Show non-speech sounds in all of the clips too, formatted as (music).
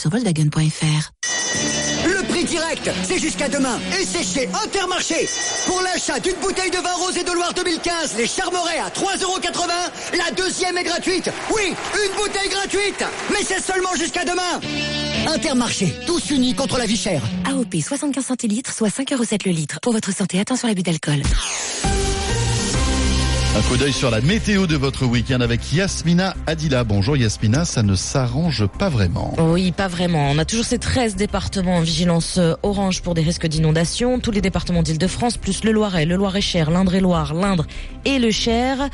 sur Volkswagen.fr. Le prix direct, c'est jusqu'à demain. Et c'est chez Intermarché. Pour l'achat d'une bouteille de vin rose et de Loire 2015, les Charmerets à 3,80€, la deuxième est gratuite. Oui, une bouteille gratuite. Mais c'est seulement jusqu'à demain. Intermarché, tous unis contre la vie chère. AOP 75 centilitres, soit 5,7€ le litre. Pour votre santé, attention à l'abus d'alcool. Un coup d'œil sur la météo de votre week-end avec Yasmina Adila. Bonjour Yasmina, ça ne s'arrange pas vraiment. Oui, pas vraiment. On a toujours ces 13 départements en vigilance euh, orange pour des risques d'inondation. Tous les départements d'Île-de-France, plus le Loiret, le Loir-et-Cher, l'Indre-et-Loire, l'Indre et le Cher.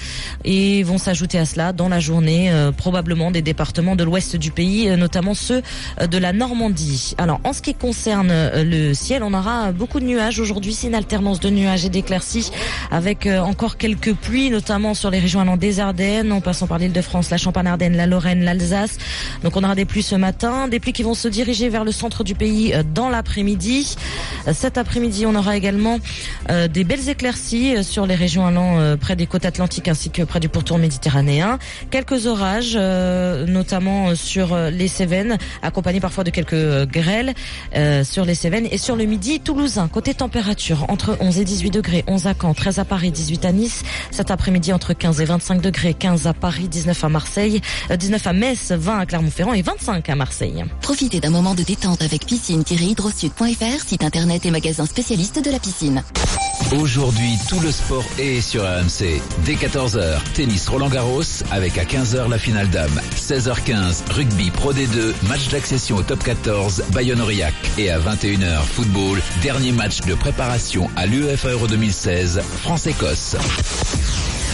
Et vont s'ajouter à cela dans la journée euh, probablement des départements de l'ouest du pays, euh, notamment ceux de la Normandie. Alors en ce qui concerne le ciel, on aura beaucoup de nuages aujourd'hui. C'est une alternance de nuages et d'éclaircies avec encore quelques pluies notamment sur les régions allant des Ardennes, en passant par l'île de France, la Champagne-Ardenne, la Lorraine, l'Alsace. Donc on aura des pluies ce matin, des pluies qui vont se diriger vers le centre du pays euh, dans l'après-midi. Euh, cet après-midi, on aura également euh, des belles éclaircies sur les régions allant près des côtes atlantiques ainsi que près du pourtour méditerranéen. Quelques orages, notamment sur les Cévennes, accompagnés parfois de quelques grêles sur les Cévennes et sur le midi toulousain. Côté température, entre 11 et 18 degrés, 11 à Caen, 13 à Paris, 18 à Nice. Cet après-midi entre 15 et 25 degrés, 15 à Paris, 19 à Marseille, 19 à Metz, 20 à Clermont-Ferrand et 25 à Marseille. Profitez d'un moment de détente avec piscine-hydrosud.fr, site internet et magasin spécialiste de la piscine. Aujourd'hui, tout le sport est sur RMC. Dès 14h, tennis Roland Garros avec à 15h la finale dame. 16h15, rugby Pro D2, match d'accession au top 14, Bayonne-Aurillac. Et à 21h, football, dernier match de préparation à l'UEFA Euro 2016, France-Écosse.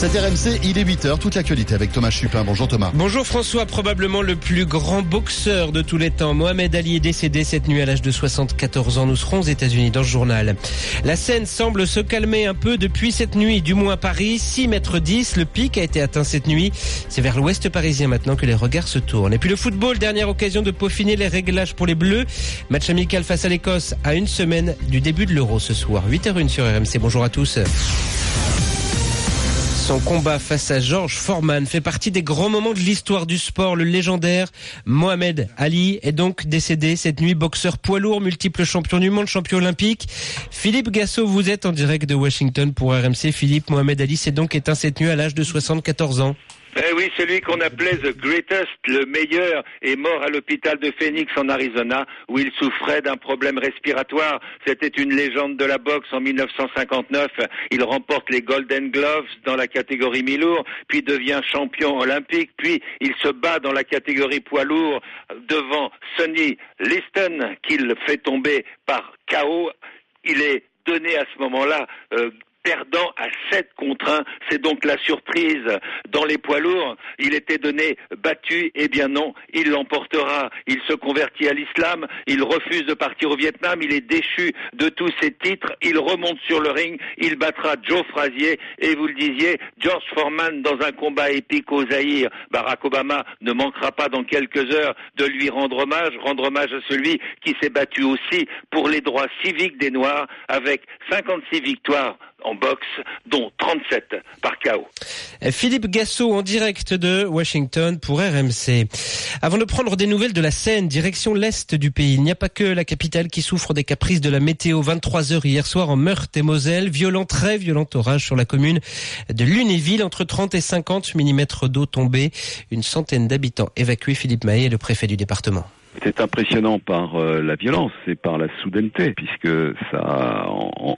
C'est RMC, il est 8h, toute l'actualité avec Thomas Chupin. Bonjour Thomas. Bonjour François, probablement le plus grand boxeur de tous les temps. Mohamed Ali est décédé cette nuit à l'âge de 74 ans. Nous serons aux États-Unis dans ce journal. La scène semble se calmer un peu depuis cette nuit, du moins à Paris. 6 mètres 10, le pic a été atteint cette nuit. C'est vers l'ouest parisien maintenant que les regards se tournent. Et puis le football, dernière occasion de peaufiner les réglages pour les Bleus. Match amical face à l'Écosse à une semaine du début de l'Euro ce soir. 8h01 sur RMC. Bonjour à tous. Son combat face à Georges Foreman fait partie des grands moments de l'histoire du sport. Le légendaire Mohamed Ali est donc décédé cette nuit. Boxeur poids lourd, multiple champion du monde, champion olympique. Philippe Gassot, vous êtes en direct de Washington pour RMC. Philippe, Mohamed Ali s'est donc éteint cette nuit à l'âge de 74 ans. Eh oui, celui qu'on appelait The Greatest, le meilleur, est mort à l'hôpital de Phoenix en Arizona, où il souffrait d'un problème respiratoire. C'était une légende de la boxe en 1959. Il remporte les Golden Gloves dans la catégorie mi-lourd, puis devient champion olympique, puis il se bat dans la catégorie poids lourd devant Sonny Liston, qu'il fait tomber par KO. Il est donné à ce moment-là euh, perdant à 7 contre 1. C'est donc la surprise dans les poids lourds. Il était donné battu, eh bien non, il l'emportera. Il se convertit à l'islam, il refuse de partir au Vietnam, il est déchu de tous ses titres, il remonte sur le ring, il battra Joe Frazier et vous le disiez, George Foreman dans un combat épique au Zaïre. Barack Obama ne manquera pas dans quelques heures de lui rendre hommage, rendre hommage à celui qui s'est battu aussi pour les droits civiques des Noirs avec 56 victoires en boxe, dont 37 par KO. Philippe Gassot en direct de Washington pour RMC. Avant de prendre des nouvelles de la Seine, direction l'Est du pays, il n'y a pas que la capitale qui souffre des caprices de la météo. 23 heures hier soir en Meurthe et Moselle, violent, très violent orage sur la commune de Lunéville, entre 30 et 50 mm d'eau tombée, une centaine d'habitants évacués. Philippe Maillet, le préfet du département. C'est impressionnant par euh, la violence et par la soudaineté, puisque ça a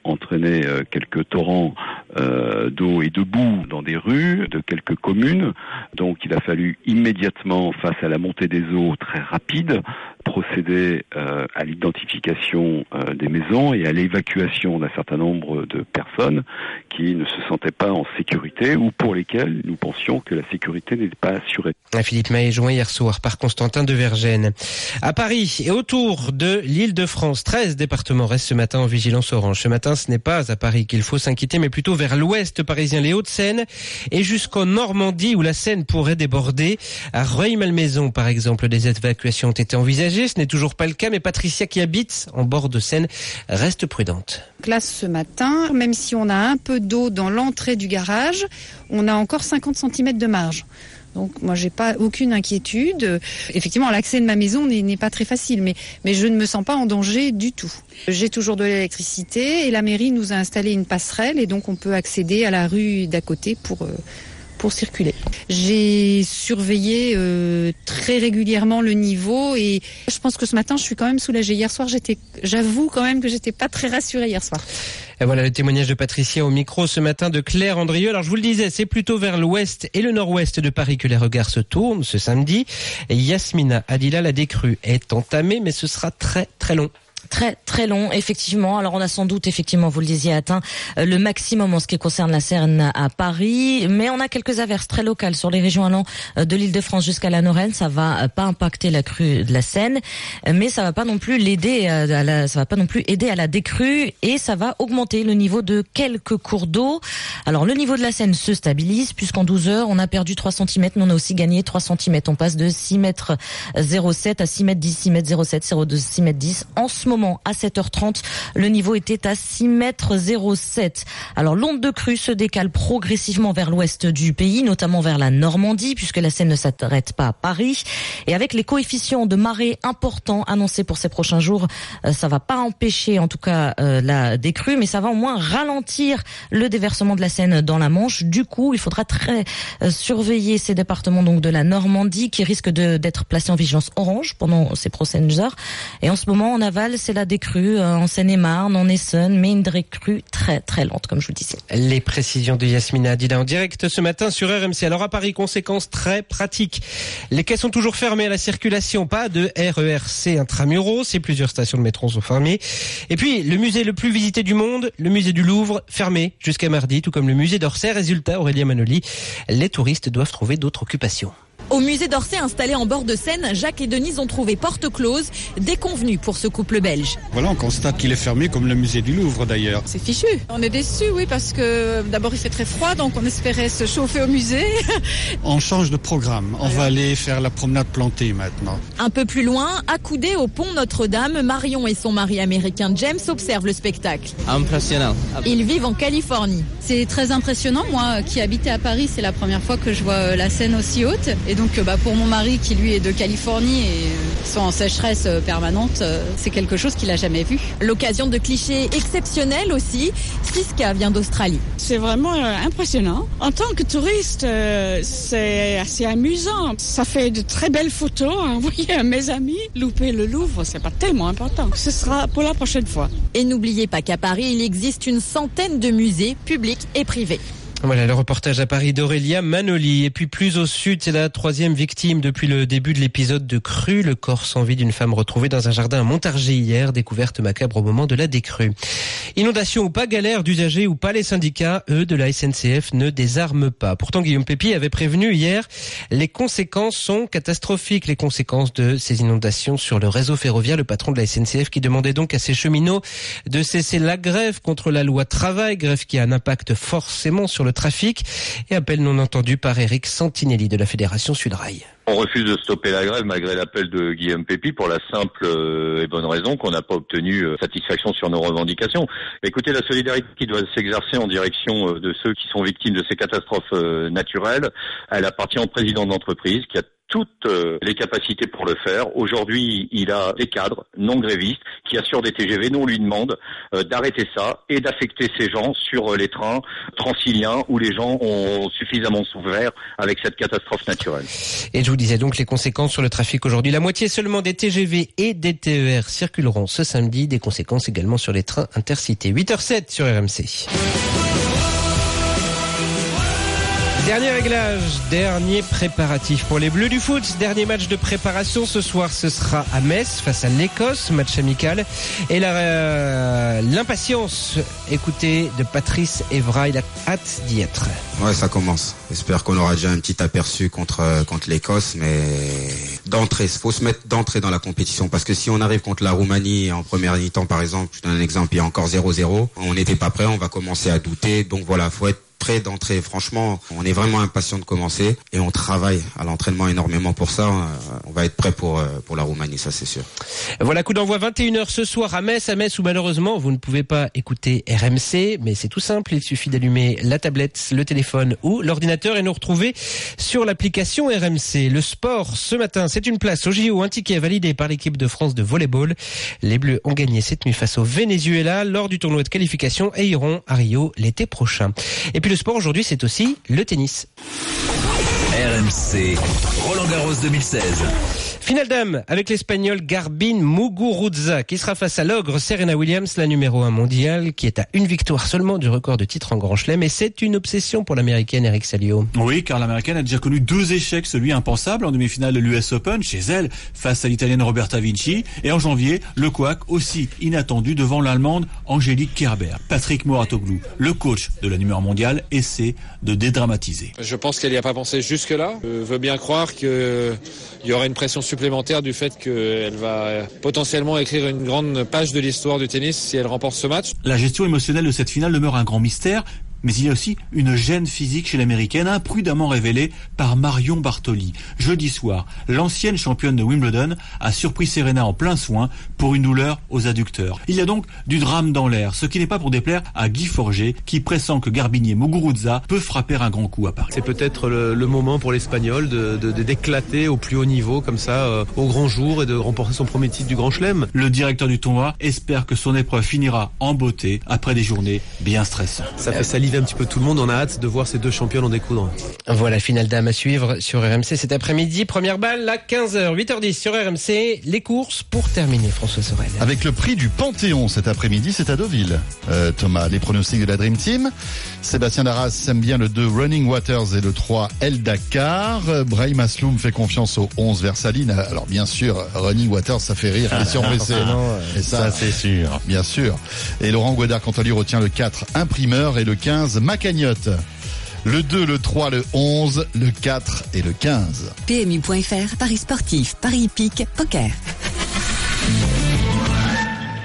entraîné euh, quelques torrents euh, d'eau et de boue dans des rues de quelques communes. Donc il a fallu immédiatement, face à la montée des eaux très rapide, procéder à l'identification des maisons et à l'évacuation d'un certain nombre de personnes qui ne se sentaient pas en sécurité ou pour lesquelles nous pensions que la sécurité n'était pas assurée. Philippe Maé joint hier soir par Constantin de Vergène. À Paris et autour de l'île de France, 13 départements restent ce matin en vigilance orange. Ce matin, ce n'est pas à Paris qu'il faut s'inquiéter, mais plutôt vers l'ouest parisien, les Hauts-de-Seine et jusqu'en Normandie où la Seine pourrait déborder. À Rueil-Malmaison, par exemple, des évacuations ont été envisagées Ce n'est toujours pas le cas, mais Patricia qui habite en bord de Seine reste prudente. Classe ce matin, même si on a un peu d'eau dans l'entrée du garage, on a encore 50 cm de marge. Donc moi j'ai pas aucune inquiétude. Effectivement l'accès de ma maison n'est pas très facile, mais, mais je ne me sens pas en danger du tout. J'ai toujours de l'électricité et la mairie nous a installé une passerelle et donc on peut accéder à la rue d'à côté pour euh, pour circuler. J'ai surveillé euh, très régulièrement le niveau et je pense que ce matin je suis quand même soulagée. Hier soir j'étais, j'avoue quand même que j'étais pas très rassurée hier soir. Et voilà le témoignage de Patricia au micro ce matin de Claire Andrieux. Alors je vous le disais, c'est plutôt vers l'ouest et le nord-ouest de Paris que les regards se tournent ce samedi. Yasmina Adila, la décrue est entamée, mais ce sera très très long très très long effectivement. Alors on a sans doute effectivement, vous le disiez, atteint euh, le maximum en ce qui concerne la Seine à Paris, mais on a quelques averses très locales sur les régions allant euh, de l'Île-de-France jusqu'à la Lorraine. Ça va euh, pas impacter la crue de la Seine, mais ça va pas non plus l'aider, à la, ça va pas non plus aider à la décrue et ça va augmenter le niveau de quelques cours d'eau. Alors le niveau de la Seine se stabilise puisqu'en 12 heures on a perdu 3 cm, mais on a aussi gagné 3 cm. On passe de 6 mètres 07 à 6 mètres 10, 6 mètres 07, 02, 6 mètres 10 en ce moment à 7h30, le niveau était à 6 mètres 07. Alors l'onde de crue se décale progressivement vers l'ouest du pays, notamment vers la Normandie, puisque la Seine ne s'arrête pas à Paris. Et avec les coefficients de marée importants annoncés pour ces prochains jours, euh, ça va pas empêcher en tout cas euh, la décrue, mais ça va au moins ralentir le déversement de la Seine dans la Manche. Du coup, il faudra très euh, surveiller ces départements donc de la Normandie qui risquent d'être placés en vigilance orange pendant ces prochaines heures. Et en ce moment, en aval, c'est la décrue euh, en Seine-et-Marne, en Essonne, mais une décrue très très lente, comme je vous disais. Les précisions de Yasmina Adida en direct ce matin sur RMC. Alors à Paris, conséquences très pratiques. Les quais sont toujours fermés à la circulation, pas de RERC intramuros et plusieurs stations de métro sont fermées. Et puis le musée le plus visité du monde, le musée du Louvre, fermé jusqu'à mardi, tout comme le musée d'Orsay. Résultat, Aurélien Manoli, les touristes doivent trouver d'autres occupations. Au musée d'Orsay installé en bord de Seine, Jacques et Denise ont trouvé porte close, déconvenus pour ce couple belge. Voilà, on constate qu'il est fermé comme le musée du Louvre d'ailleurs. C'est fichu. On est déçus, oui, parce que d'abord il fait très froid, donc on espérait se chauffer au musée. (laughs) on change de programme. On va aller faire la promenade plantée maintenant. Un peu plus loin, accoudé au pont Notre-Dame, Marion et son mari américain James observent le spectacle. Impressionnant. Ils vivent en Californie. C'est très impressionnant. Moi qui habitais à Paris, c'est la première fois que je vois la Seine aussi haute. Et donc bah, pour mon mari qui lui est de Californie et qui sont en sécheresse euh, permanente, euh, c'est quelque chose qu'il a jamais vu. L'occasion de clichés exceptionnels aussi. Siska vient d'Australie. C'est vraiment euh, impressionnant. En tant que touriste, c'est assez amusant. Ça fait de très belles photos à envoyer à mes amis. Louper le Louvre, c'est pas tellement important. Ce sera pour la prochaine fois. Et n'oubliez pas qu'à Paris, il existe une centaine de musées publics et privés. Voilà le reportage à Paris d'Aurélia Manoli. Et puis plus au sud, c'est la troisième victime depuis le début de l'épisode de crue. Le corps sans vie d'une femme retrouvée dans un jardin à Montargis hier, découverte macabre au moment de la décrue. Inondation ou pas, galère d'usagers ou pas, les syndicats, eux, de la SNCF, ne désarment pas. Pourtant, Guillaume Pépi avait prévenu hier, les conséquences sont catastrophiques, les conséquences de ces inondations sur le réseau ferroviaire. Le patron de la SNCF qui demandait donc à ses cheminots de cesser la grève contre la loi travail, grève qui a un impact forcément sur le trafic et appel non entendu par Eric Santinelli de la Fédération Sudrail. On refuse de stopper la grève malgré l'appel de Guillaume Pépi pour la simple euh, et bonne raison qu'on n'a pas obtenu euh, satisfaction sur nos revendications. Écoutez, la solidarité qui doit s'exercer en direction euh, de ceux qui sont victimes de ces catastrophes naturelles, elle appartient au président d'entreprise qui a toutes euh, les capacités pour le faire. Aujourd'hui, il a des cadres non grévistes qui assurent des TGV. Nous, on lui demande euh, d'arrêter ça et d'affecter ces gens sur euh, les trains transiliens où les gens ont suffisamment souffert avec cette catastrophe naturelle. Et je vous disais donc les conséquences sur le trafic aujourd'hui. La moitié seulement des TGV et des TER circuleront ce samedi. Des conséquences également sur les trains intercités. 8h07 sur RMC. Dernier réglage, dernier préparatif pour les Bleus du foot. Dernier match de préparation ce soir, ce sera à Metz face à l'Écosse, match amical. Et euh, l'impatience, écoutez, de Patrice Evra, il a hâte d'y être. Ouais, ça commence. J'espère qu'on aura déjà un petit aperçu contre euh, contre l'Écosse, mais d'entrée, il faut se mettre d'entrée dans la compétition parce que si on arrive contre la Roumanie en première mi-temps par exemple, je donne un exemple, il y a encore 0-0, on n'était pas prêt, on va commencer à douter. Donc voilà, faut être prêt d'entrer. Franchement, on est vraiment impatient de commencer et on travaille à l'entraînement énormément pour ça. Euh, On va être prêt pour, euh, pour la Roumanie, ça c'est sûr. Voilà, coup d'envoi 21h ce soir à Metz, à Metz où malheureusement vous ne pouvez pas écouter RMC, mais c'est tout simple, il suffit d'allumer la tablette, le téléphone ou l'ordinateur et nous retrouver sur l'application RMC. Le sport, ce matin, c'est une place au JO, un ticket validé par l'équipe de France de volleyball. Les Bleus ont gagné cette nuit face au Venezuela lors du tournoi de qualification et iront à Rio l'été prochain. Et puis le sport aujourd'hui, c'est aussi le tennis. RMC, Roland Garros 2016. Finale dame avec l'espagnol Garbin Muguruza qui sera face à l'ogre Serena Williams, la numéro 1 mondiale, qui est à une victoire seulement du record de titre en Grand Chelem. Et c'est une obsession pour l'américaine Eric Salio. Oui, car l'américaine a déjà connu deux échecs, celui impensable en demi-finale de l'US Open chez elle face à l'italienne Roberta Vinci et en janvier, le couac aussi inattendu devant l'allemande Angélique Kerber. Patrick Moratoglou, le coach de la numéro mondiale, essaie de dédramatiser. Je pense qu'elle n'y a pas pensé jusque-là. Je veux bien croire qu'il y aura une pression supplémentaire du fait qu'elle va potentiellement écrire une grande page de l'histoire du tennis si elle remporte ce match. La gestion émotionnelle de cette finale demeure un grand mystère, mais il y a aussi une gêne physique chez l'américaine, imprudemment révélée par Marion Bartoli. Jeudi soir, l'ancienne championne de Wimbledon a surpris Serena en plein soin pour une douleur aux adducteurs. Il y a donc du drame dans l'air, ce qui n'est pas pour déplaire à Guy Forger, qui pressent que Garbinier Muguruza peut frapper un grand coup à Paris. C'est peut-être le, le moment pour l'Espagnol de, d'éclater au plus haut niveau, comme ça, euh, au grand jour, et de remporter son premier titre du Grand Chelem. Le directeur du tournoi espère que son épreuve finira en beauté après des journées bien stressantes. Ça fait saliver un petit peu tout le monde. On a hâte de voir ces deux championnes en découdre. Voilà, finale dame à suivre sur RMC cet après-midi. Première balle à 15h, 8h10 sur RMC. Les courses pour terminer, François Sorel. Avec le prix du Panthéon cet après-midi, c'est à Deauville. Euh, Thomas, les pronostics de la Dream Team. Sébastien Darras aime bien le 2 Running Waters et le 3 El Dakar. Euh, Brahim Asloum fait confiance au 11 Versaline. Alors bien sûr, Running Waters, ça fait rire ouais. Et Ça, c'est sûr. Bien sûr. Et Laurent Guedard, quant à lui, retient le 4 Imprimeur et le 15 Macagnotte. Le 2, le 3, le 11, le 4 et le 15. PMU.fr, Paris sportif, Paris hippique, poker.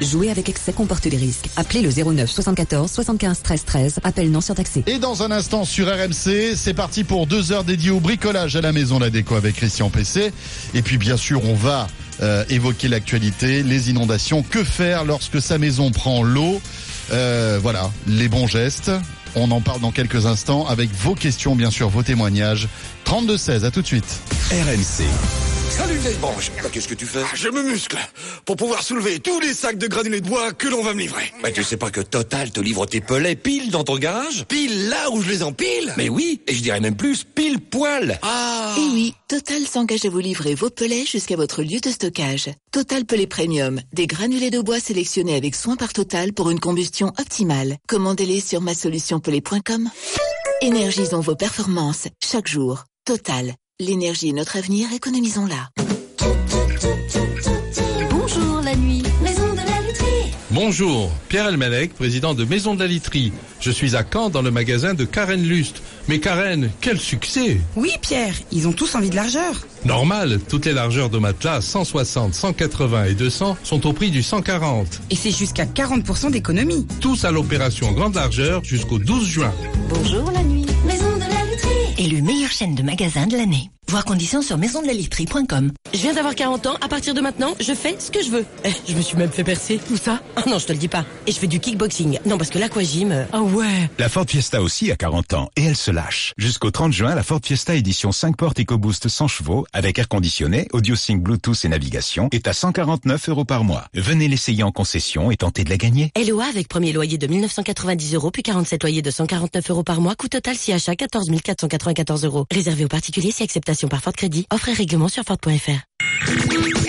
Jouer avec excès comporte des risques. Appelez le 09 74 75 13 13. Appel non surtaxé. Et dans un instant sur RMC, c'est parti pour deux heures dédiées au bricolage à la maison La Déco avec Christian PC. Et puis bien sûr, on va euh, évoquer l'actualité, les inondations. Que faire lorsque sa maison prend l'eau? Euh, Voilà, les bons gestes. On en parle dans quelques instants avec vos questions, bien sûr, vos témoignages. 32-16, à tout de suite. RMC. Salut vieille branche Bah, Qu'est-ce que tu fais Je me muscle pour pouvoir soulever tous les sacs de granulés de bois que l'on va me livrer. Mais tu sais pas que Total te livre tes pellets pile dans ton garage Pile là où je les empile Mais oui, et je dirais même plus, pile poil Ah Et oui, Total s'engage à vous livrer vos pellets jusqu'à votre lieu de stockage. Total Pellet Premium, des granulés de bois sélectionnés avec soin par Total pour une combustion optimale. Commandez-les sur masolutionpellet.com. Énergisons vos performances chaque jour. Total, l'énergie est notre avenir, économisons-la. Bonjour la nuit, maison de la literie. Bonjour, Pierre Elmalek, président de Maison de la Literie. Je suis à Caen dans le magasin de Karen Lust. Mais Karen, quel succès Oui, Pierre, ils ont tous envie de largeur. Normal, toutes les largeurs de matelas 160, 180 et 200 sont au prix du 140. Et c'est jusqu'à 40% d'économie. Tous à l'opération grande largeur jusqu'au 12 juin. Bonjour la nuit, la literie. Élu meilleure chaîne de magasins de l'année. Voir conditions sur maisondelaliterie.com. Je viens d'avoir 40 ans, à partir de maintenant, je fais ce que je veux. Eh, je me suis même fait percer. Où ça Ah non, je te le dis pas. Et je fais du kickboxing. Non, parce que l'aquagym... Ah ouais La Ford Fiesta aussi a 40 ans et elle se lâche. Jusqu'au 30 juin, la Ford Fiesta édition 5 portes EcoBoost 100 chevaux avec air conditionné, audio sync Bluetooth et navigation est à 149 euros par mois. Venez l'essayer en concession et tenter de la gagner. LOA avec premier loyer de 1990 euros, puis 47 loyers de 149 euros par mois, coût total si achat 14 494 euros. Réservé aux particuliers si acceptation par Ford Crédit. Offre et règlement sur Ford.fr.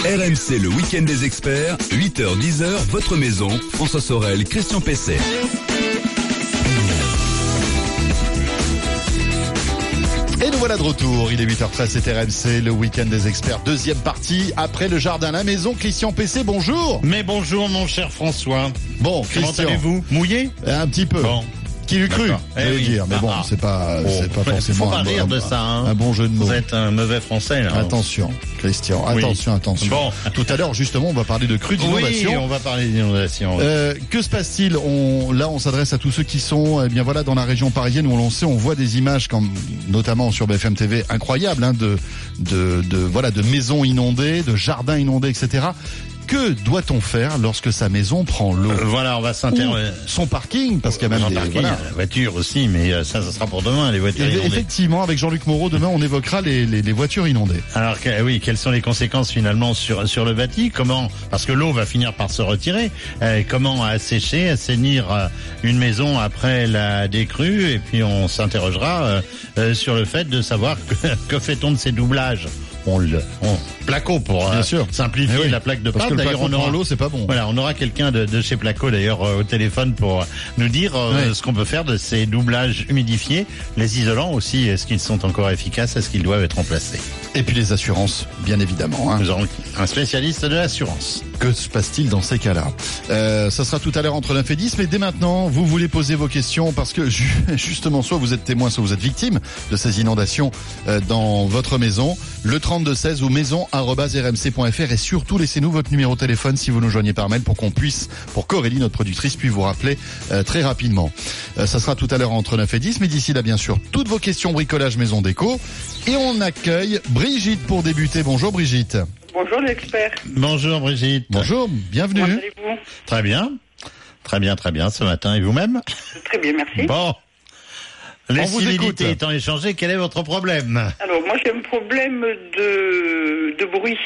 RMC, le week-end des experts, 8h-10h, votre maison, François Sorel, Christian Pesset. Et nous voilà de retour. Il est 8h13, c'est RMC, le week-end des experts. Deuxième partie, après le jardin, la maison. Christian PC, bonjour. Mais bonjour mon cher François. Bon, Comment Christian. allez-vous? Mouillé? Un petit peu. Bon. Qui l'eût cru, je Eh oui. dire. Mais bon, Ah. c'est pas, Bon. c'est pas Faut forcément pas un, rire de ça, hein. un bon jeu de mots. Vous êtes un mauvais français, là. Attention, Christian, Oui. attention, attention. Bon. (laughs) Tout à l'heure, justement, on va parler de crues d'inondation. Oui, on va parler d'inondation. Euh, que se passe-t-il? On, Là, on s'adresse à tous ceux qui sont, eh bien voilà, dans la région parisienne où on le sait, on voit des images, comme, notamment sur BFM TV, incroyables, hein, de, de, de, voilà, de maisons inondées, de jardins inondés, etc. Que doit-on faire lorsque sa maison prend l'eau Euh, voilà, on va s'intéresser. Ou Son parking, parce qu'il y a même des, parking, voilà. la voiture aussi, mais euh, ça, ça sera pour demain, les voitures inondées. Effectivement, avec Jean-Luc Moreau, demain, on évoquera les, les, les voitures inondées. Alors oui, quelles sont les conséquences finalement sur sur le bâti? Comment Parce que l'eau va finir par se retirer. Euh, comment assécher, assainir une maison après la décrue? Et puis on s'interrogera euh, sur le fait de savoir (laughs) que, que fait-on de ces doublages? On le on, placo pour euh, sûr. simplifier Eh oui, la plaque de parce pâte. D'ailleurs, on aura l'eau, c'est pas bon. Voilà, on aura quelqu'un de, de chez Placo d'ailleurs euh, au téléphone pour nous dire euh, Ouais. ce qu'on peut faire de ces doublages humidifiés, les isolants aussi. Est-ce qu'ils sont encore efficaces Est-ce qu'ils doivent être remplacés? Et puis les assurances, bien évidemment. Hein. Nous aurons un spécialiste de l'assurance. Que se passe-t-il dans ces cas-là euh, Ça sera tout à l'heure entre 9 et 10, mais dès maintenant, vous voulez poser vos questions parce que ju- (laughs) justement, soit vous êtes témoin, soit vous êtes victime de ces inondations euh, dans votre maison. Le 3216 ou maison@rmc.fr et surtout laissez-nous votre numéro de téléphone si vous nous joignez par mail pour qu'on puisse, pour qu'Aurélie, notre productrice, puisse vous rappeler euh, très rapidement. Euh, ça sera tout à l'heure entre 9 et 10, mais d'ici là, bien sûr, toutes vos questions bricolage maison déco. Et on accueille Brigitte pour débuter. Bonjour Brigitte. Bonjour l'expert. Bonjour Brigitte. Bonjour, bienvenue. Comment allez-vous? Très bien. Très bien, très bien ce matin. Et vous-même? Très bien, merci. Bon. Les On vous écoute. civilités étant échangées, quel est votre problème? Alors moi j'ai un problème de, de bruit.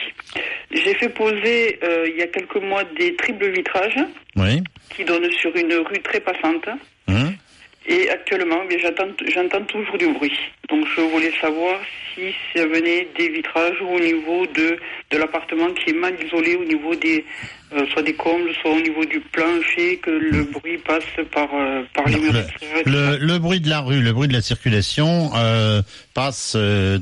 J'ai fait poser euh, il y a quelques mois des triples vitrages Oui. qui donnent sur une rue très passante. Hein? Et actuellement, j'entends, toujours du bruit. Donc je voulais savoir si ça venait des vitrages ou au niveau de, de l'appartement qui est mal isolé au niveau des euh, soit des combles, soit au niveau du plancher, que le bruit passe par, euh, par les murs le, le bruit de la rue, le bruit de la circulation euh, passe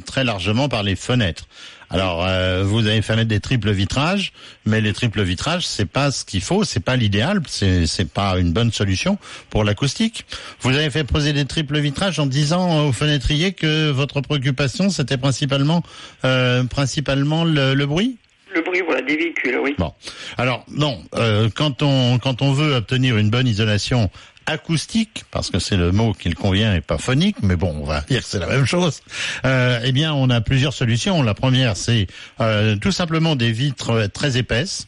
très largement par les fenêtres. Alors, euh, vous avez fait mettre des triples vitrages, mais les triples vitrages, c'est pas ce qu'il faut, c'est pas l'idéal, c'est c'est pas une bonne solution pour l'acoustique. Vous avez fait poser des triples vitrages en disant aux fenêtriers que votre préoccupation c'était principalement euh, principalement le, le bruit? Le bruit, voilà, des véhicules, oui. Bon, alors non, euh, quand on quand on veut obtenir une bonne isolation acoustique, parce que c'est le mot qui le convient et pas phonique, mais bon, on va dire que c'est la même chose. Euh, eh bien, on a plusieurs solutions. La première, c'est euh, tout simplement des vitres très épaisses,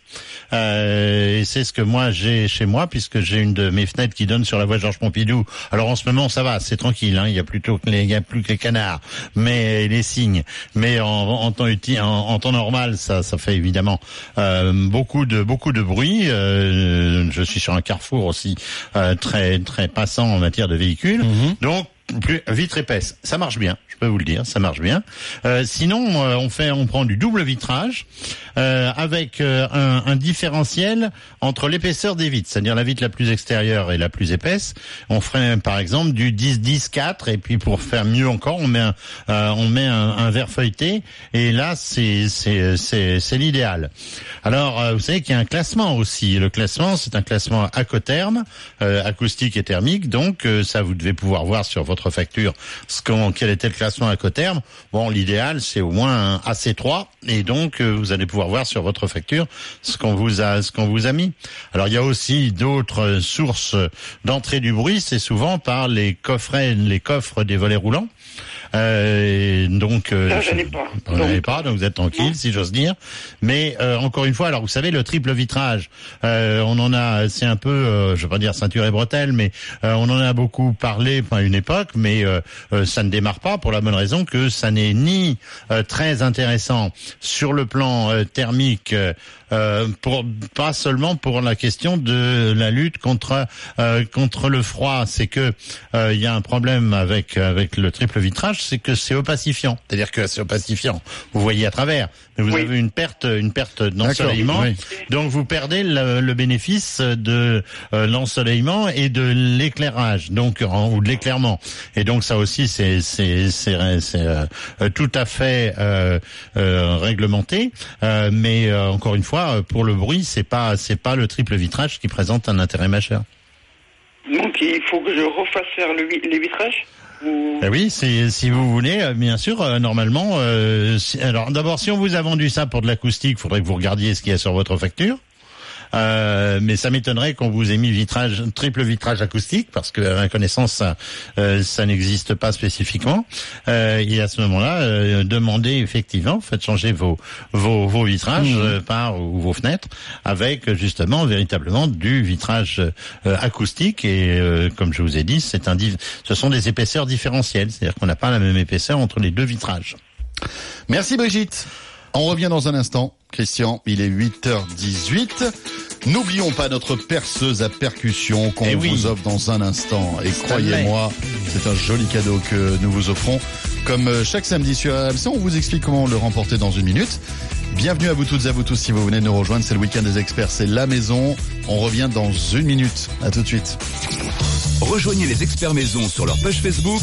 euh, et c'est ce que moi j'ai chez moi, puisque j'ai une de mes fenêtres qui donne sur la voie Georges Pompidou. Alors en ce moment, ça va, c'est tranquille. Hein, il y a plutôt que les, il y a plus que les canards, mais les cygnes. Mais en, en temps uti- en, en temps normal, ça, ça fait évidemment euh, beaucoup de beaucoup de bruit. Euh, je suis sur un carrefour aussi euh, très très passant en matière de véhicules. Donc plus vitre épaisse, ça marche bien, je peux vous le dire, ça marche bien. Euh, sinon, euh, on fait, on prend du double vitrage euh, avec euh, un, un différentiel entre l'épaisseur des vitres, c'est-à-dire la vitre la plus extérieure et la plus épaisse. On ferait par exemple du 10-10-4 et puis pour faire mieux encore, on met un, euh, on met un, un verre feuilleté et là c'est c'est c'est c'est l'idéal. Alors euh, vous savez qu'il y a un classement aussi. Le classement c'est un classement acotherme, euh, acoustique et thermique. Donc ça vous devez pouvoir voir sur votre facture ce quel était le classement acotherme. Bon l'idéal c'est au moins un AC3 et donc euh, vous allez pouvoir voir sur votre facture ce qu'on vous a ce qu'on vous a mis. Alors il y a aussi d'autres sources d'entrée du bruit. C'est souvent par les coffrets les coffres des volets roulants. Euh, donc, euh, Ça, je n'ai pas. vous pas, donc vous êtes tranquille, si j'ose dire. Mais euh, encore une fois, alors vous savez, le triple vitrage, euh, on en a, c'est un peu, euh, je vais pas dire ceinture et bretelle, mais euh, on en a beaucoup parlé à une époque, mais ça ne démarre pas pour la bonne raison que ça n'est ni euh, très intéressant sur le plan euh, thermique. pour pas seulement pour la question de la lutte contre euh, contre le froid, c'est que euh, il y a un problème avec avec le triple vitrage, c'est que c'est opacifiant. C'est-à-dire que c'est opacifiant. Vous voyez à travers, mais vous avez une perte une perte d'ensoleillement. oui. Donc vous perdez le, le bénéfice de euh, l'ensoleillement et de l'éclairage, donc en- ou de l'éclairement. Et donc ça aussi c'est c'est c'est c'est, euh, tout à fait euh, euh, réglementé. Euh, mais euh, encore une fois, pour le bruit, c'est pas c'est pas le triple vitrage qui présente un intérêt majeur. Donc il faut que je refasse faire le les vitrages? Eh oui, si vous voulez, euh, bien sûr, euh, normalement. euh, si- alors d'abord, si on vous a vendu ça pour de l'acoustique, faudrait que vous regardiez ce qu'il y a sur votre facture. Euh, mais ça m'étonnerait qu'on vous ait mis vitrage, triple vitrage acoustique, parce que à ma connaissance, ça, euh, ça n'existe pas spécifiquement. Euh, et à ce moment-là, euh, demandez effectivement, faites changer vos vos, vos vitrages euh, par ou vos fenêtres avec justement véritablement du vitrage euh, acoustique. Et euh, comme je vous ai dit, c'est un, ce sont des épaisseurs différentielles, c'est-à-dire qu'on n'a pas la même épaisseur entre les deux vitrages. Merci Brigitte. On revient dans un instant. Christian, il est 8h18. N'oublions pas notre perceuse à percussion qu'on Eh oui. vous offre dans un instant. Et croyez-moi, c'est un joli cadeau que nous vous offrons. Comme euh, chaque samedi sur RMC, on vous explique comment le remporter dans une minute. Bienvenue à vous toutes et à vous tous si vous venez de nous rejoindre. C'est le week-end des experts, c'est la maison. On revient dans une minute. À tout de suite. Rejoignez les experts maison sur leur page Facebook,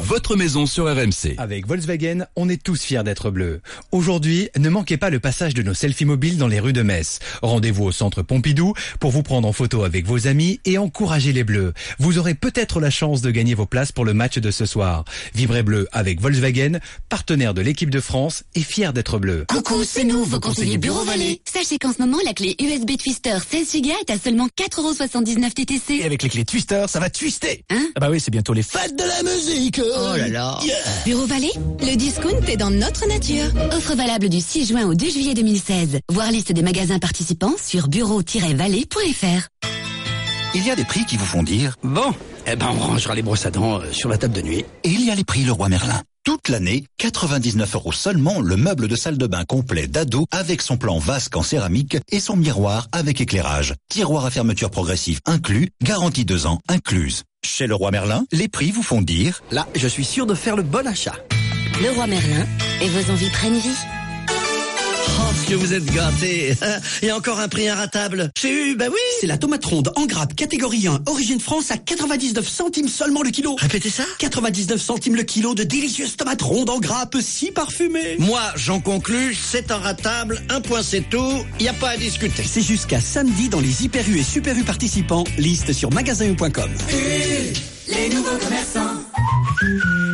votre maison sur RMC. Avec Volkswagen, on est tous fiers d'être bleus. Aujourd'hui, ne manquez pas le passage de nos selfies mobiles dans les rues de Metz. Rendez-vous au centre Pompidou pour vous prendre en photo avec vos amis et encourager les bleus. Vous aurez peut-être la chance de gagner vos places pour le match de ce soir. Vibrez bleu avec Volkswagen, partenaire de l'équipe de France et fier d'être bleu. Coucou, c'est nous, vos conseillers Bureau Vallée. Sachez qu'en ce moment, la clé USB Twister 16 Go est à seulement 4,79€ TTC. Et avec les clés Twister, ça va twister. Hein Ah bah oui, c'est bientôt les fêtes de la musique. Oh là là. Bureau Vallée, le discount est dans notre nature. Offre valable du 6 juin au 2 juillet 2016. Voir liste des magasins participants sur bureau-vallée.fr. Il y a des prix qui vous font dire Bon, eh ben on rangera les brosses à dents euh, sur la table de nuit. Et il y a les prix Leroy Merlin. Toute l'année, 99 euros seulement le meuble de salle de bain complet d'ado avec son plan vasque en céramique et son miroir avec éclairage. Tiroir à fermeture progressive inclus, garantie 2 ans incluse. Chez Leroy Merlin, les prix vous font dire Là, je suis sûr de faire le bon achat. Le roi Merlin et vos envies prennent vie. Oh, que vous êtes gâtés. (laughs) Et encore un prix inratable. Chez U, bah oui. C'est la tomate ronde en grappe, catégorie 1, origine France à 99 centimes seulement le kilo. Répétez ça. 99 centimes le kilo de délicieuses tomates rondes en grappe, si parfumées. Moi, j'en conclus, c'est inratable, un point c'est tout, y a pas à discuter. C'est jusqu'à samedi dans les Hyper U et Super U participants, liste sur magasin.com. Les nouveaux commerçants.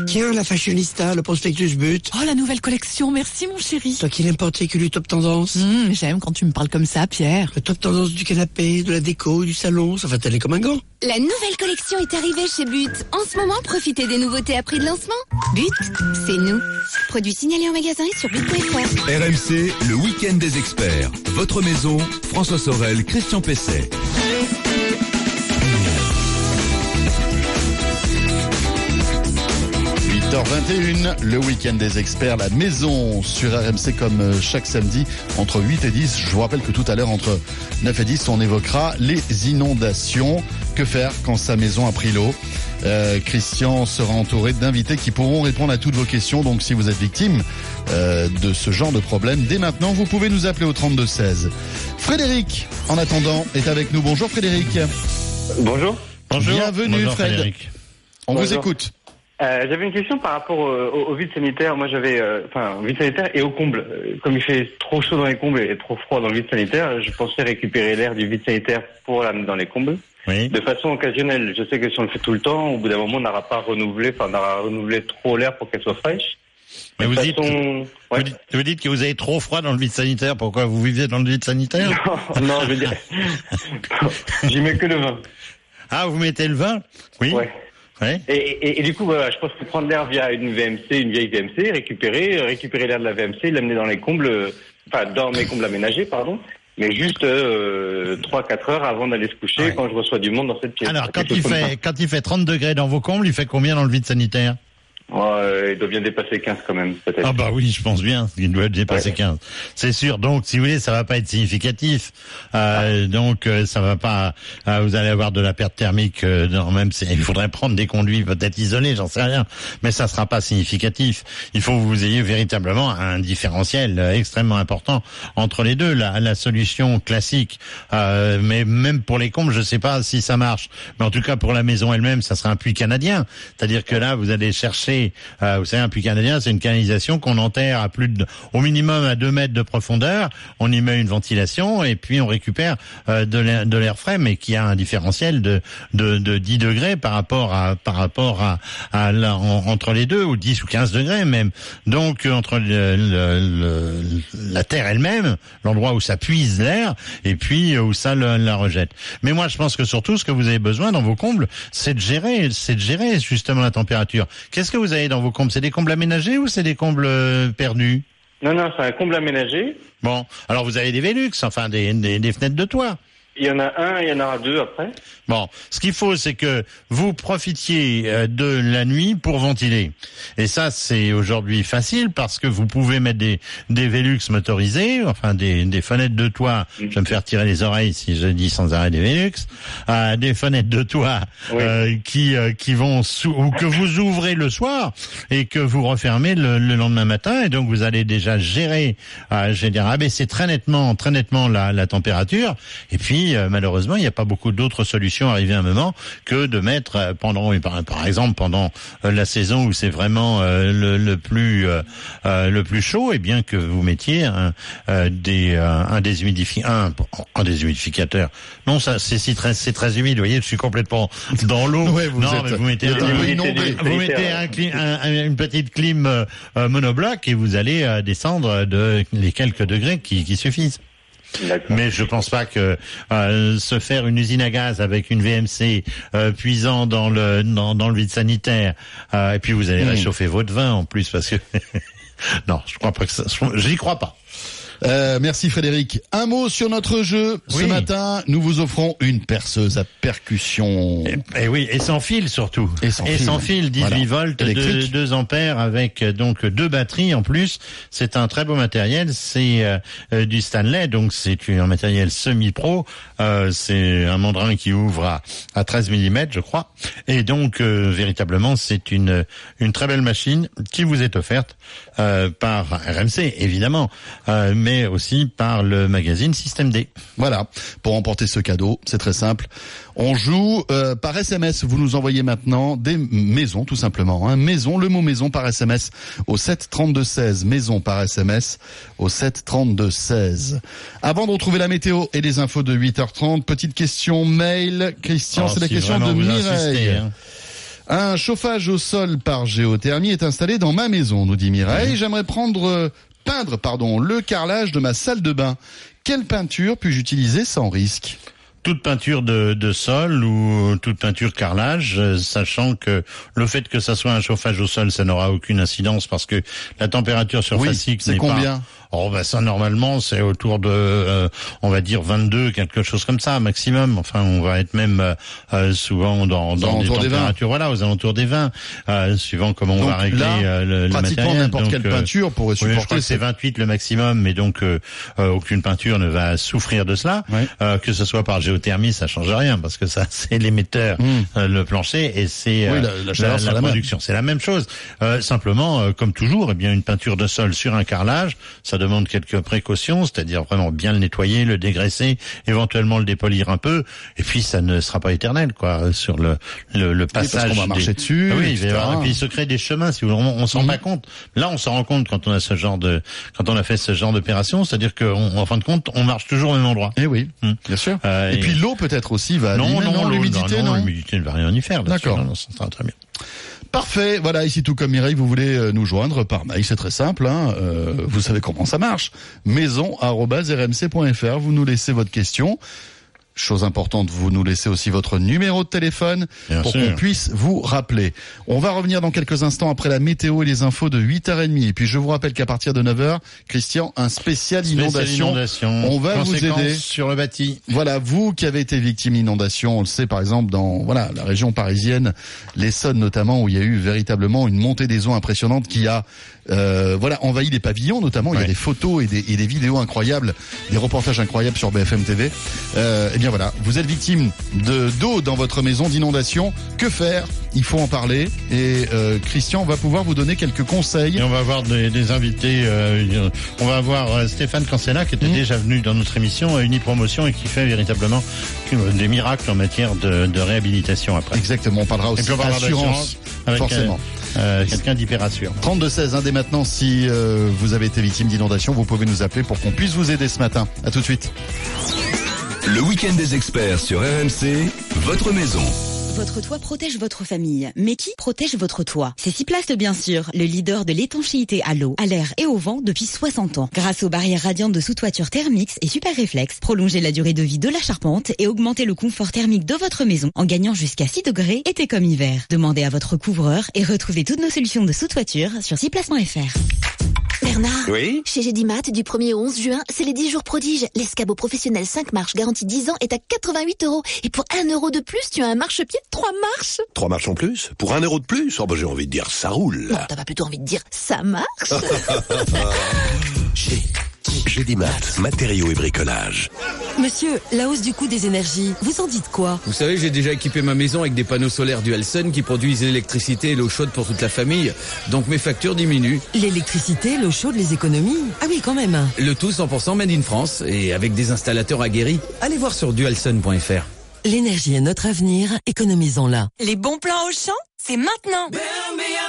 Tiens, la fashionista, le prospectus but. Oh, la nouvelle collection, merci mon chéri. Toi qui n'aimes pas que du top tendance. Hum, J'aime quand tu me parles comme ça, Pierre. Le top tendance du canapé, de la déco, du salon, ça va t'aller comme un gant. La nouvelle collection est arrivée chez But. En ce moment, profitez des nouveautés à prix de lancement. But, c'est nous. Produits signalés en magasin et sur but.fr. RMC, le week-end des experts. Votre maison, François Sorel, Christian Pesset. 8h21, le week-end des experts, la maison sur RMC comme euh, chaque samedi entre 8 et 10. Je vous rappelle que tout à l'heure entre 9 et 10, on évoquera les inondations. Que faire quand sa maison a pris l'eau? Euh, Christian sera entouré d'invités qui pourront répondre à toutes vos questions. Donc si vous êtes victime euh, de ce genre de problème, dès maintenant, vous pouvez nous appeler au 32 16. Frédéric, en attendant, est avec nous. Bonjour Frédéric. Bonjour. Bonjour. Bienvenue Bonjour, Fred. Frédéric. On vous écoute. Euh, j'avais une question par rapport au, au, au vide sanitaire. Moi, j'avais, euh, enfin, vide sanitaire et au comble. Euh, Comme il fait trop chaud dans les combles et trop froid dans le vide sanitaire, je pensais récupérer l'air du vide sanitaire pour l'amener dans les combles. Oui. De façon occasionnelle. Je sais que si on le fait tout le temps, au bout d'un moment, on n'aura pas renouvelé, enfin, on aura renouvelé trop l'air pour qu'elle soit fraîche. Mais dites, vous dites, vous dites que vous avez trop froid dans le vide sanitaire. Pourquoi vous vivez dans le vide sanitaire (laughs) non, je veux dire, (laughs) (laughs) j'y mets que le vin. Ah, vous mettez le vin? Oui. Ouais. Ouais. Et, et, et du coup, voilà, je pense que prendre l'air via une VMC, une vieille VMC, récupérer, euh, récupérer l'air de la VMC, l'amener dans les combles, euh, enfin dans mes combles aménagés, pardon, mais juste euh, 3-4 heures avant d'aller se coucher quand je reçois du monde dans cette pièce. Alors, quand il fait, quand il fait 30 degrés dans vos combles, il fait combien dans le vide sanitaire? Ouais, il doit bien dépasser 15 quand même, peut-être. Ah bah oui, je pense bien. Il doit dépasser 15. C'est sûr. Donc, si vous voulez, ça va pas être significatif. Euh, donc, euh, ça va pas. euh, vous allez avoir de la perte thermique. Euh, non, même, il faudrait prendre des conduits peut-être isolés, j'en sais rien. Mais ça sera pas significatif. Il faut que vous ayez véritablement un différentiel extrêmement important entre les deux. La, la solution classique, euh, mais même pour les combles, je sais pas si ça marche. Mais en tout cas, pour la maison elle-même, ça sera un puits canadien. C'est-à-dire que là, vous allez chercher euh, vous savez, un puits canadien, c'est une canalisation qu'on enterre à plus de, au minimum à 2 mètres de profondeur. On y met une ventilation et puis on récupère euh, de l'air- frais, mais qui a un différentiel de, de, de 10 degrés par rapport à par rapport à, à la- en- entre les deux ou 10 ou 15 degrés même. Donc entre le- le- le- la terre elle-même, l'endroit où ça puise l'air et puis euh, où ça la rejette. Mais moi je pense que surtout ce que vous avez besoin dans vos combles, c'est de gérer, c'est de gérer justement la température. Qu'est-ce que avez dans vos combles C'est des combles aménagés ou c'est des combles euh, perdus? Non, non, c'est un comble aménagé. Bon, alors vous avez des Velux, enfin des, des, des fenêtres de toit. Il y en a un, il y en aura deux après. Bon, ce qu'il faut, c'est que vous profitiez euh, de la nuit pour ventiler. Et ça, c'est aujourd'hui facile parce que vous pouvez mettre des, des Velux motorisés, enfin des, des fenêtres de toit. Je vais me faire tirer les oreilles si je dis sans arrêt des Velux. Euh, des fenêtres de toit euh, qui euh, qui vont sous, ou que vous ouvrez le soir et que vous refermez le, le lendemain matin. Et donc vous allez déjà gérer, euh, je vais dire abaisser très nettement, très nettement la, la température. Et puis euh, malheureusement, il n'y a pas beaucoup d'autres solutions arrivées à un moment que de mettre euh, pendant, par, exemple, pendant euh, la saison où c'est vraiment le, le plus le plus chaud, et bien que vous mettiez un, des un déshumidifi un, un déshumidificateur. Non, ça c'est si très c'est très humide. Vous voyez, je suis complètement dans l'eau. (laughs) Ouais, vous non, êtes- mais vous mettez vous un- inondé. vous mettez une petite clim monobloc et vous allez descendre de les quelques degrés qui, qui suffisent. Mais je pense pas que euh, se faire une usine à gaz avec une VMC euh, puisant dans le dans, dans le vide sanitaire euh, et puis vous allez Mm. réchauffer votre vin en plus parce que (laughs) non, je crois pas que ça. J'y crois pas. Euh, merci Frédéric. Un mot sur notre jeu. Ce Oui. matin, nous vous offrons une perceuse à percussion. Et oui, et sans fil surtout. Et sans fil. fil, 18 Voilà. volts, 2, Électrique. 2 ampères avec euh, donc deux batteries en plus. C'est un très beau matériel. C'est euh, du Stanley, donc c'est un matériel semi-pro. Euh, c'est un mandrin qui ouvre à, à 13 mm, je crois. Et donc euh, véritablement, c'est une une très belle machine qui vous est offerte euh, par RMC évidemment, euh, mais aussi par le magazine Système D. Voilà, pour emporter ce cadeau, c'est très simple. On joue euh, par SMS. Vous nous envoyez maintenant des maisons, tout simplement. Hein. Maison, le mot maison par SMS au 7 32 16. Maison par SMS au 7 32 16. Avant de retrouver la météo et les infos de 8h30, petite question mail. Christian, Alors, c'est la si question de Mireille. insistez, hein. Un chauffage au sol par géothermie est installé dans ma maison, nous dit Mireille. J'aimerais prendre, euh, peindre, pardon, le carrelage de ma salle de bain. Quelle peinture puis-je utiliser sans risque? Toute peinture de, de sol ou toute peinture carrelage, euh, sachant que le fait que ça soit un chauffage au sol, ça n'aura aucune incidence parce que la température surfacique c'est n'est pas- combien? Oh bah ça normalement c'est autour de euh, on va dire 22 quelque chose comme ça maximum. Enfin on va être même euh, euh, souvent dans, dans des alentours des 20. températures voilà aux alentours des 20 euh, suivant comment on va régler là, euh, le, pratiquement n'importe quelle euh, peinture pourrait oui, je supporter crois que c'est 28 le maximum, mais donc aucune peinture ne va souffrir de cela. Euh, que ce soit par géothermie, ça change rien parce que ça (laughs) c'est l'émetteur, euh, le plancher, et c'est Hmm. Oui, la- la la production. C'est la même chose. Euh, simplement, euh, comme toujours, eh bien une peinture de sol sur un carrelage, ça demande quelques précautions, c'est-à-dire vraiment bien le nettoyer, le dégraisser, éventuellement le dépolir un peu, et puis ça ne sera pas éternel quoi sur le le, le parce passage. qu'on va des- marcher dessus, Ah oui, etc. et puis il se crée des chemins. Si vous voulez, on, on s'en rend Mhm. pas compte. Là, on s'en rend compte quand on a ce genre de, quand on a fait ce genre d'opération, c'est-à-dire qu'en en fin de compte, on marche toujours au même endroit. Eh oui, Hmm. bien sûr. Euh, et puis l'eau peut-être aussi va non, non, l'humidité, non, l'humidité ne va rien y faire. D'accord. Ça sera très bien. Parfait. Voilà, ici tout comme Mireille, vous voulez euh, nous joindre par mail, c'est très simple. Hein, euh, vous savez comment ça marche. Maison@rmc.fr. Vous nous laissez votre question. Chose importante, vous nous laissez aussi votre numéro de téléphone Bien pour qu'on puisse vous rappeler. On va revenir dans quelques instants après la météo et les infos de 8h30. Et puis je vous rappelle qu'à partir de 9h, Christian, un spécial, Spécial inondation. inondation. On va vous aider. sur le bâti. Voilà, vous qui avez été victime d'inondations, on le sait par exemple dans voilà la région parisienne, l'Essonne notamment, où il y a eu véritablement une montée des eaux impressionnante qui a euh, voilà envahi les pavillons notamment. Il y a des photos et des, et des vidéos incroyables, des reportages incroyables sur BFM TV. Euh, eh bien voilà, vous êtes victime de d'eau dans votre maison, d'inondation. Que faire? Il faut en parler. Et euh, Christian va pouvoir vous donner quelques conseils. Et on va avoir des, des invités. euh, on va avoir euh, Stéphane Cancella qui était Mmh. déjà venu dans notre émission à Unipromotion et qui fait véritablement des miracles en matière de, de réhabilitation après. Exactement, on parlera aussi d'assurance avec, forcément. euh, euh, quelqu'un d'hyper rassurant. 32-16, hein, dès maintenant, si euh, vous avez été victime d'inondation, vous pouvez nous appeler pour qu'on puisse vous aider ce matin. À tout de suite. Le week-end des experts sur RMC, votre maison. Votre toit protège votre famille. Mais qui protège votre toit? C'est Ciplast bien sûr, le leader de l'étanchéité à l'eau, à l'air et au vent depuis 60 ans. Grâce aux barrières radiantes de sous-toiture Thermix et Super Réflex, prolongez la durée de vie de la charpente et augmentez le confort thermique de votre maison en gagnant jusqu'à 6 degrés été comme hiver. Demandez à votre couvreur et retrouvez toutes nos solutions de sous-toiture sur ciplast.fr. Bernard Oui Chez Gédimat, du 1er au 11 juin, c'est les 10 jours prodiges. L'escabeau professionnel 5 marches garantie 10 ans est à 88 euros. Et pour 1 euro de plus, tu as un marchepied de 3 marches. Trois marches en plus? Pour un euro de plus? Oh bah j'ai envie de dire ça roule. Non, t'as pas plutôt envie de dire ça marche? (laughs) j'ai dit maths, matériaux et bricolage. Monsieur, la hausse du coût des énergies, vous en dites quoi? Vous savez, j'ai déjà équipé ma maison avec des panneaux solaires Dualsun qui produisent l'électricité et l'eau chaude pour toute la famille. Donc mes factures diminuent. L'électricité, l'eau chaude, les économies? Ah oui, quand même. Le tout 100% made in France et avec des installateurs aguerris. Allez voir sur dualsun.fr. L'énergie est notre avenir, économisons-la. Les bons plans au champ, c'est maintenant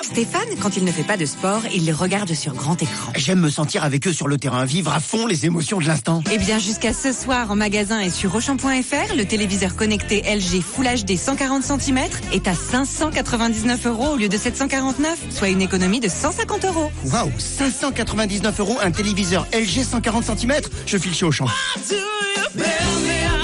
Stéphane, quand il ne fait pas de sport, il les regarde sur grand écran. J'aime me sentir avec eux sur le terrain, vivre à fond les émotions de l'instant. Eh bien, jusqu'à ce soir en magasin et sur Auchan.fr, le téléviseur connecté LG Full HD 140 cm est à 599 euros au lieu de 749, soit une économie de 150 euros. Waouh 599 euros un téléviseur LG 140 cm Je file chez Auchan.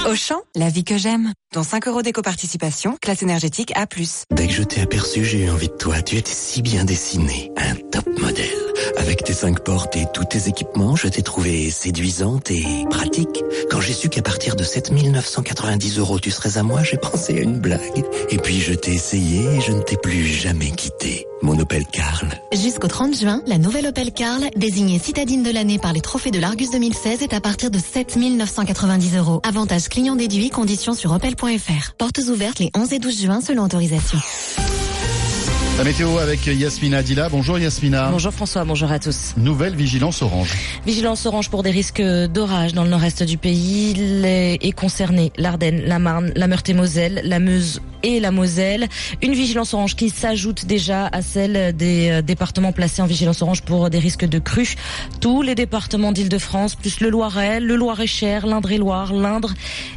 Auchan, la vie que j'aime. Dont 5 euros d'éco-participation, classe énergétique A+. Dès que je t'ai aperçu, j'ai eu envie de toi. Tu étais si bien dessiné. Un top modèle. Avec tes cinq portes et tous tes équipements, je t'ai trouvé séduisante et pratique. Quand j'ai su qu'à partir de 7990 euros, tu serais à moi, j'ai pensé à une blague. Et puis je t'ai essayé et je ne t'ai plus jamais quitté. Mon Opel Carl. Jusqu'au 30 juin, la nouvelle Opel Carl, désignée citadine de l'année par les trophées de l'Argus 2016, est à partir de 7 990 euros. Avantage client déduit, conditions sur opel.fr. Portes ouvertes les 11 et 12 juin selon autorisation. La météo avec Yasmina Dila. Bonjour Yasmina. Bonjour François, bonjour à tous. Nouvelle vigilance orange. Vigilance orange pour des risques d'orage dans le nord-est du pays. Les... est concernée l'Ardenne, la Marne, la Meurthe-et-Moselle, la Meuse et la Moselle. Une vigilance orange qui s'ajoute déjà à celle des euh, départements placés en vigilance orange pour des risques de crues. Tous les départements d'Île-de-France, plus le Loiret, le Loiret-Cher, l'Indre-et-Loire, l'Indre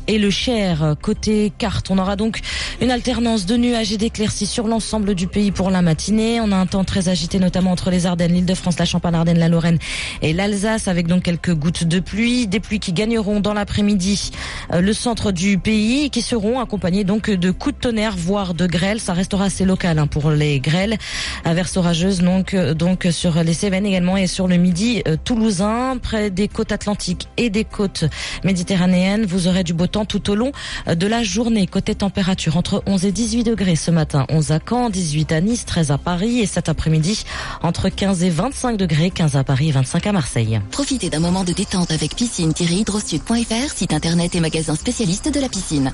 et le Cher. Côté carte, on aura donc une alternance de nuages et d'éclaircies sur l'ensemble du pays pour la matinée. On a un temps très agité, notamment entre les Ardennes, l'Île-de-France, la Champagne-Ardenne, la Lorraine et l'Alsace, avec donc quelques gouttes de pluie. Des pluies qui gagneront dans l'après-midi euh, le centre du pays qui seront accompagnées donc de coups de tonnerre, voire de grêle. Ça restera assez local hein, pour les grêles. Averses orageuses donc, euh, donc sur les Cévennes également et sur le midi euh, toulousain, près des côtes atlantiques et des côtes méditerranéennes. Vous aurez du beau temps tout au long de la journée. Côté température, entre 11 et 18 degrés ce matin. 11 à Caen, 18 à Nice, 13 à Paris et cet après-midi entre 15 et 25 degrés, 15 à Paris et 25 à Marseille. Profitez d'un moment de détente avec piscine-hydrosud.fr, site internet et magasin spécialiste de la piscine.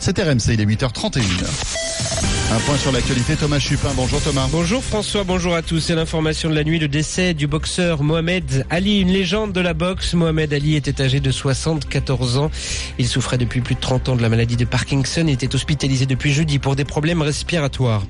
C'est RMC, il est 8h31. Un point sur l'actualité, Thomas Chupin. Bonjour Thomas. Bonjour François, bonjour à tous. C'est l'information de la nuit, le décès du boxeur Mohamed Ali, une légende de la boxe. Mohamed Ali était âgé de 74 ans. Il souffrait depuis plus de 30 ans de la maladie de Parkinson et était hospitalisé depuis jeudi pour des problèmes respiratoires.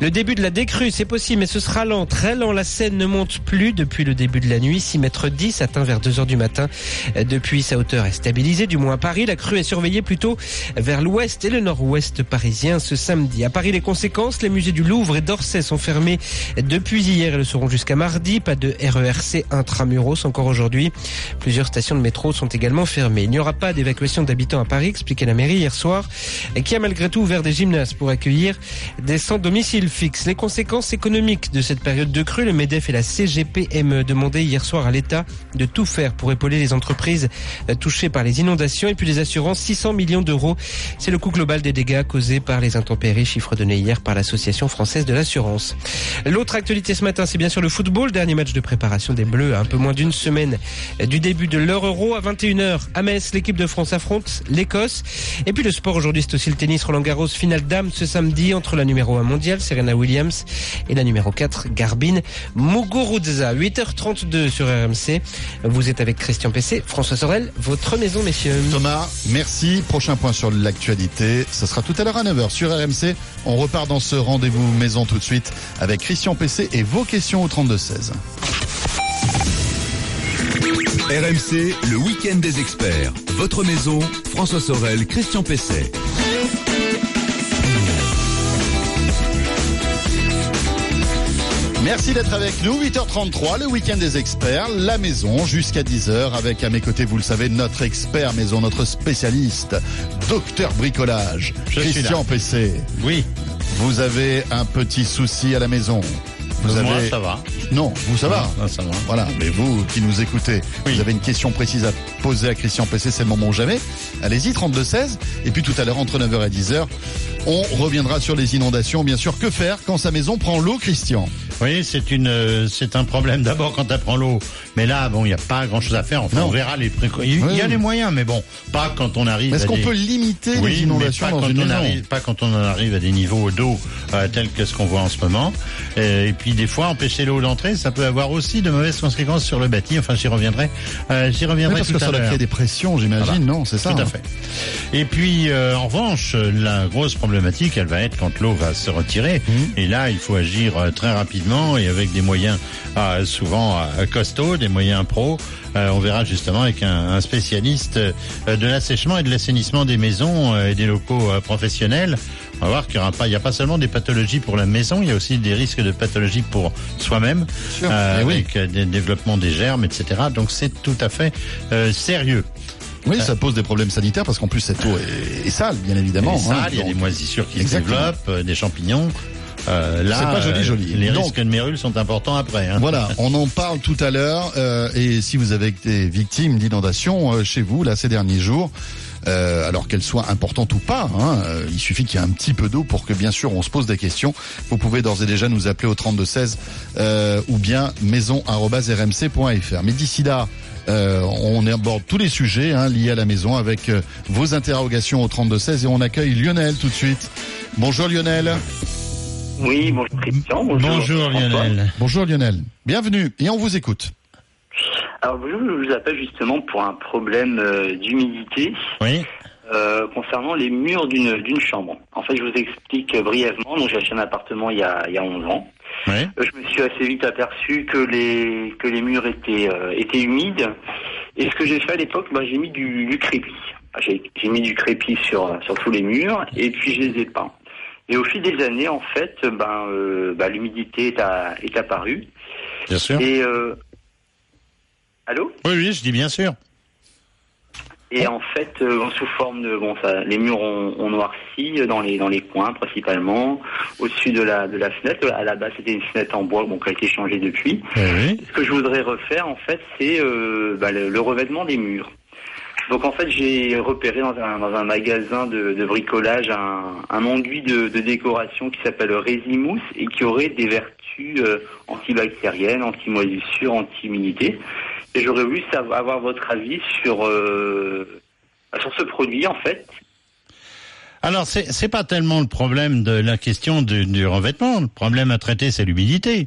Le début de la décrue, c'est possible, mais ce sera lent, très lent. La Seine ne monte plus depuis le début de la nuit. 6 mètres 10 atteint vers 2 heures du matin. Depuis, sa hauteur est stabilisée, du moins à Paris. La crue est surveillée plutôt vers l'ouest et le nord-ouest parisien ce samedi. À Paris, les conséquences, les musées du Louvre et d'Orsay sont fermés depuis hier et le seront jusqu'à mardi. Pas de RERC intramuros encore aujourd'hui. Plusieurs stations de métro sont également fermées. Il n'y aura pas d'évacuation d'habitants à Paris, expliquait la mairie hier soir, qui a malgré tout ouvert des gymnases pour accueillir des sans domicile fixe. Les conséquences économiques de cette période de crue, le MEDEF et la CGPME demandaient hier soir à l'État de tout faire pour épauler les entreprises touchées par les inondations et puis les assurances 600 millions d'euros. C'est le coût global des dégâts causés par les intempéries, chiffre donné hier par l'Association française de l'assurance. L'autre actualité ce matin, c'est bien sûr le football. Dernier match de préparation des Bleus à un peu moins d'une semaine du début de leur euro à 21h. À Metz, l'équipe de France affronte l'Écosse. Et puis le sport aujourd'hui, c'est aussi le tennis Roland Garros finale dame ce samedi entre la numéro 1 mondiale, Serena Williams, et la numéro 4, Garbine Muguruza. 8h32 sur RMC. Vous êtes avec Christian Pessé, François Sorel, votre maison, messieurs. Thomas, merci. Prochain point sur l'actualité. Ce sera tout à l'heure à 9h sur RMC. On repart dans ce rendez-vous maison tout de suite avec Christian PC et vos questions au 32-16. RMC, le week-end des experts. Votre maison, François Sorel, Christian Pesset. Merci d'être avec nous. 8h33, le week-end des experts, la maison jusqu'à 10h avec à mes côtés, vous le savez, notre expert maison, notre spécialiste, docteur bricolage, Je Christian. PC. Oui. Vous avez un petit souci à la maison. Vous Moi, avez... ça va. Non, vous ça va. Non, ça va. Voilà, mais vous qui nous écoutez, vous avez une question précise à poser à Christian PC, c'est le moment ou jamais. Allez-y, 32-16. Et puis tout à l'heure, entre 9h et 10h, on reviendra sur les inondations. Bien sûr, que faire quand sa maison prend l'eau, Christian? Oui, c'est une, euh, c'est un problème d'abord quand prend l'eau. Mais là, bon, il n'y a pas grand chose à faire. Enfin, Non. on verra les préco- Il y a les moyens, mais bon, pas quand on arrive. Mais est-ce qu'on des- peut limiter Oui, les mais inondations pas dans quand une on maison arrive, pas quand on en arrive à des niveaux d'eau euh, tels que ce qu'on voit en ce moment. Euh, et puis des fois, empêcher l'eau d'entrer, ça peut avoir aussi de mauvaises conséquences sur le bâti. Enfin, j'y reviendrai. J'y Oui, reviendrai parce tout que ça à va l'heure. créer des pressions, j'imagine, Voilà. non C'est ça Tout à hein fait. Et puis, en revanche, la grosse problématique, elle va être quand l'eau va se retirer. Mhm. Et là, il faut agir très rapidement et avec des moyens euh, souvent euh, costauds, des moyens pros. Euh, on verra justement avec un, un spécialiste euh, de l'assèchement et de l'assainissement des maisons euh, et des locaux euh, professionnels. On va voir qu'il n'y a pas seulement des pathologies pour la maison, il y a aussi des risques de pathologies pour soi-même, euh, Eh oui. avec des développements des germes, etc. Donc c'est tout à fait euh, sérieux. Oui, ça pose des problèmes sanitaires parce qu'en plus cette eau est, est sale, bien évidemment. Il y a des hein. salles, il y a des moisissures qui Exactement. se développent, euh, des champignons. Euh, là, C'est pas joli, euh, joli. Les Donc- risques de mérules sont importants après. Hein. Voilà, (laughs) on en parle tout à l'heure. euh, et si vous avez été victime d'inondations euh, chez vous là ces derniers jours, euh, alors qu'elles soient importantes ou pas, hein, euh, il suffit qu'il y ait un petit peu d'eau pour que bien sûr on se pose des questions. Vous pouvez d'ores et déjà nous appeler au 32 16 euh, ou bien maison@rmc.fr. Mais d'ici là. euh, on aborde tous les sujets hein, liés à la maison avec vos interrogations au 32 16 et on accueille Lionel tout de suite. Bonjour Lionel. Oui, bonjour Christian. Bonjour François. Lionel. Bonjour Lionel. Bienvenue et on vous écoute. Alors bonjour, je vous appelle justement pour un problème euh, d'humidité Oui. euh, concernant les murs d'une d'une chambre. En fait, je vous explique brièvement. Donc, j'ai acheté un appartement il y a, il y a 11 ans. Oui. Euh, Je me suis assez vite aperçu que les que les murs étaient euh, étaient humides. Et ce que j'ai fait à l'époque, bah, j'ai mis du, du crépi. J'ai j'ai mis du crépi sur sur tous les murs et puis je les ai peints. Et au fil des années, en fait, ben euh, bah, l'humidité est, à- est apparue. Bien sûr. Et euh, allô? Oui, oui, je dis bien sûr. Et en fait, euh, sous forme de bon, ça, les murs ont, ont noirci dans les dans les coins principalement, au-dessus de la de la fenêtre. À la base, c'était une fenêtre en bois, bon, qui a été changée depuis. Oui. Ce que je voudrais refaire, en fait, c'est euh, bah, le, le revêtement des murs. Donc en fait, j'ai repéré dans un, magasin de, bricolage un, un enduit de, décoration qui s'appelle Résimousse et qui aurait des vertus euh, antibactériennes, anti-moisissure, anti-humidité. Et j'aurais voulu savoir, avoir votre avis sur euh, sur ce produit en fait. Alors, c'est pas tellement le problème de la question du revêtement. Le problème à traiter, c'est l'humidité.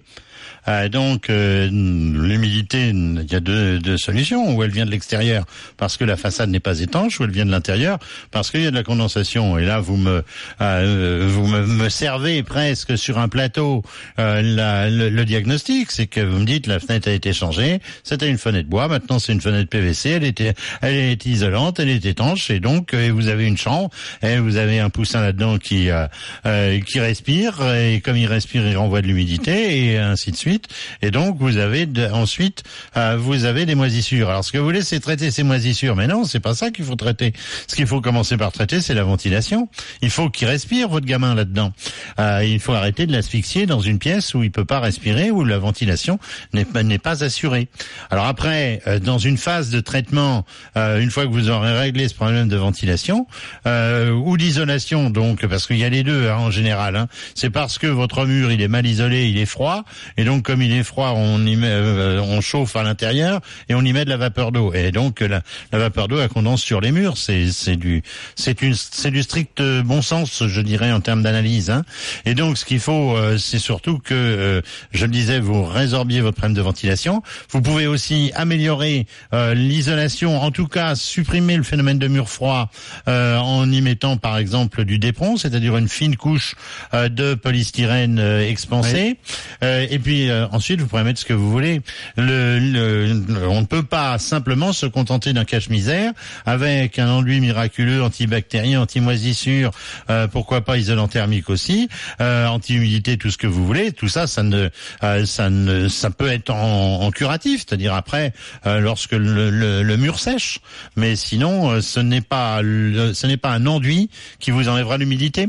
Euh, donc, euh, l'humidité, il y a deux, deux solutions. Ou elle vient de l'extérieur parce que la façade n'est pas étanche, ou elle vient de l'intérieur parce qu'il y a de la condensation. Et là, vous me euh, vous me, me servez presque sur un plateau euh, la- le, diagnostic. C'est que vous me dites la fenêtre a été changée. C'était une fenêtre bois, maintenant c'est une fenêtre PVC. Elle était elle est isolante, elle est étanche, et donc euh, vous avez une chambre et vous avez un poussin là-dedans qui euh, qui respire et comme il respire, il renvoie de l'humidité et ainsi de suite. Et donc vous avez de- ensuite euh, vous avez des moisissures. Alors ce que vous voulez, c'est traiter ces moisissures, mais non, c'est pas ça qu'il faut traiter. Ce qu'il faut commencer par traiter, c'est la ventilation. Il faut qu'il respire votre gamin là-dedans. Euh, il faut arrêter de l'asphyxier dans une pièce où il peut pas respirer, où la ventilation n'est pas pas assurée. Alors après, euh, dans une phase de traitement, euh, une fois que vous aurez réglé ce problème de ventilation euh, ou d'isolation, donc parce qu'il y a les deux hein, en général. Hein, c'est parce que votre mur il est mal isolé, il est froid, et donc comme il est froid, on y met, euh, on chauffe à l'intérieur et on y met de la vapeur d'eau. Et donc la, la vapeur d'eau elle condense sur les murs. C'est c'est du c'est une c'est du strict euh, bon sens, je dirais en termes d'analyse. Hein. Et donc ce qu'il faut, euh, c'est surtout que, euh, je le disais, vous résorbiez votre problème de ventilation. Vous pouvez aussi améliorer euh, l'isolation, en tout cas supprimer le phénomène de mur froid euh, en y mettant par exemple du Dépron, c'est-à-dire une fine couche euh, de polystyrène euh, expansé. Euh, et puis euh, ensuite, vous pourrez mettre ce que vous voulez. Le, le- on ne peut pas simplement se contenter d'un cache-misère avec un enduit miraculeux antibactérien, anti-moisissure, euh, pourquoi pas isolant thermique aussi, euh, anti-humidité, tout ce que vous voulez. Tout ça, ça ne, euh, ça ne, ça peut être en, curatif, c'est-à-dire après, euh, lorsque le, le- mur sèche. Mais sinon, ce n'est pas, ce n'est pas un enduit qui vous enlèvera l'humidité.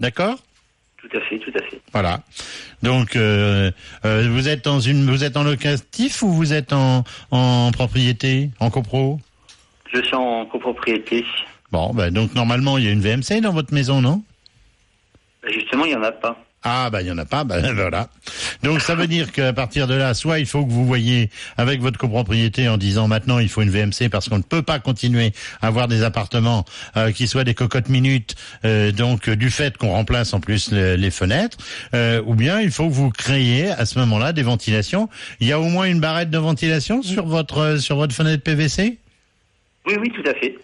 D'accord? Tout à fait, tout à fait. Voilà. Donc, euh, euh, vous êtes dans une, vous êtes en locatif ou vous êtes en, en propriété, en copro? Je suis en copropriété. Bon, ben donc normalement il y a une VMC dans votre maison, non? Justement, il n'y en a pas. Ah bah il y en a pas, ben (laughs) voilà. Donc ça veut dire qu'à partir de là, soit il faut que vous voyez avec votre copropriété en disant maintenant il faut une VMC parce qu'on ne peut pas continuer à avoir des appartements euh, qui soient des cocottes minutes, euh, donc du fait qu'on remplace en plus le- les fenêtres, euh, ou bien il faut que vous créiez à ce moment-là des ventilations. Il y a au moins une barrette de ventilation sur votre euh, sur votre fenêtre PVC. Oui, oui, tout à fait.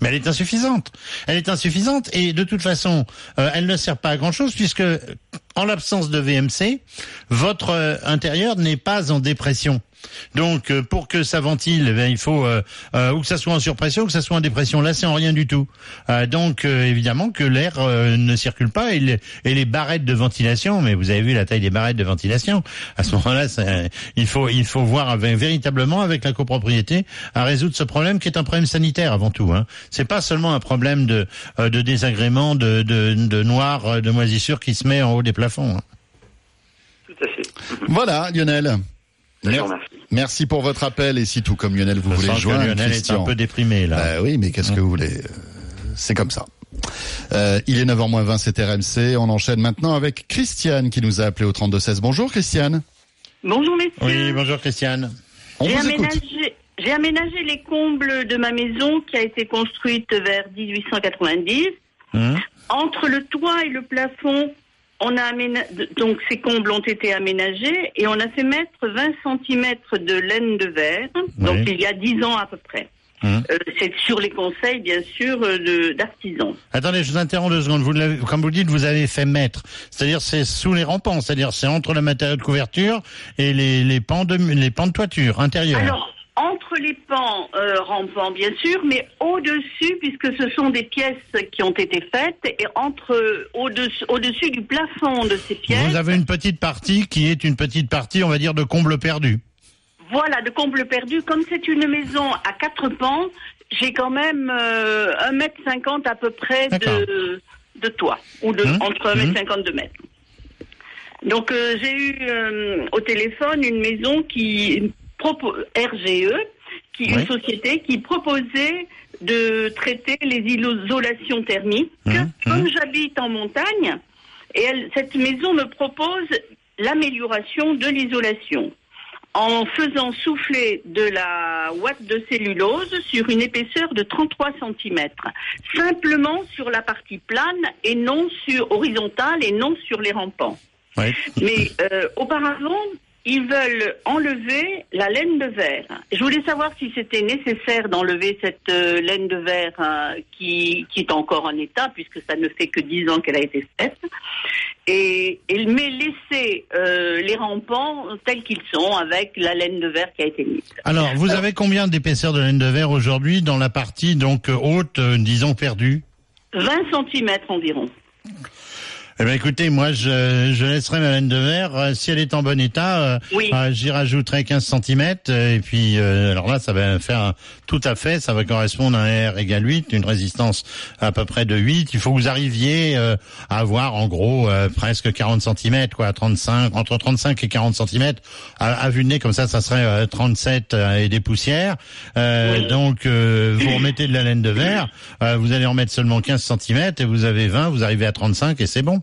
Mais elle est insuffisante. Elle est insuffisante et de toute façon, euh, elle ne sert pas à grand chose puisque en l'absence de VMC, votre euh, intérieur n'est pas en dépression. Donc, euh, pour que ça ventile, eh bien, il faut euh, euh, ou que ça soit en surpression, ou que ça soit en dépression. Là, c'est en rien du tout. Euh, donc, euh, évidemment que l'air euh, ne circule pas et, les- et les barrettes de ventilation. Mais vous avez vu la taille des barrettes de ventilation. À ce moment-là, il faut il faut voir avec- véritablement avec la copropriété à résoudre ce problème qui est un problème sanitaire avant tout. Hein. C'est pas seulement un problème de euh, de désagrément, de, de de noir, de moisissure qui se met en haut des plafonds. hein. Tout à fait. Voilà, Lionel. Merci pour votre appel et si tout comme Lionel vous Je voulez sens que joindre Lionel est Christian. un peu déprimé là. Bah oui, mais qu'est-ce que vous voulez euh, C'est comme ça. Euh, il est 9h20, c'est RMC. On enchaîne maintenant avec Christiane qui nous a appelé au 3216. Bonjour Christiane. Bonjour messieurs. Oui, bonjour Christiane. On J'ai vous écoute. aménagé, j'ai aménagé les combles de ma maison qui a été construite vers 1890. Hum. Entre le toit et le plafond, on a donc ces combles ont été aménagés et on a fait mettre 20 cm de laine de verre. Donc il y a 10 ans à peu près. Hum. Euh, c'est sur les conseils bien sûr euh, d'artisans. Attendez, je vous interromps deux secondes. Vous l'avez- comme vous le dites, vous avez fait mettre. C'est-à-dire, c'est sous les rampants. C'est-à-dire, c'est entre le matériau de couverture et les, les pans de les pans de toiture intérieure. Alors, entre les pans euh, rampants, bien sûr, mais au-dessus, puisque ce sont des pièces qui ont été faites, et entre au-dessus au-dessus du plafond de ces pièces, vous avez une petite partie qui est une petite partie, on va dire, de comble perdu. voilà, de comble perdu. Comme c'est une maison à quatre pans, j'ai quand même euh, 1m50 à peu près de, de toit, ou de, Hum, entre 1m50 et 2 mètres. Donc euh, j'ai eu euh, au téléphone une maison qui RGE, qui une société qui proposait de traiter les isolations thermiques. Comme j'habite en montagne, et elle- cette maison me propose l'amélioration de l'isolation. En faisant souffler de la ouate de cellulose sur une épaisseur de 33 cm, simplement sur la partie plane et non sur horizontale et non sur les rampants. Mais euh, auparavant, ils veulent enlever la laine de verre. Je voulais savoir si c'était nécessaire d'enlever cette euh, laine de verre euh, qui, qui est encore en état, puisque ça ne fait que 10 ans qu'elle a été faite, et, et mais laisser euh, les rampants tels qu'ils sont, avec la laine de verre qui a été mise. Alors, vous avez combien d'épaisseur de laine de verre aujourd'hui dans la partie donc haute, disons perdue? 20 cm environ. Eh bien, écoutez, moi, je, je laisserai ma laine de verre. euh, si elle est en bon état, euh, Oui. euh, j'y rajouterai 15 cm. et puis, euh, alors là, ça va faire un- tout à fait, ça va correspondre à un R égale 8, une résistance à peu près de 8. Il faut que vous arriviez euh, à avoir, en gros, presque 40 cm, quoi, 35, entre 35 et 40 cm. À, à vue de nez, comme ça, ça serait euh, 37 euh, et des poussières. Euh, Donc, euh, vous remettez de la laine de verre, euh, vous allez en mettre seulement 15 cm et vous avez 20, vous arrivez à 35 et c'est bon.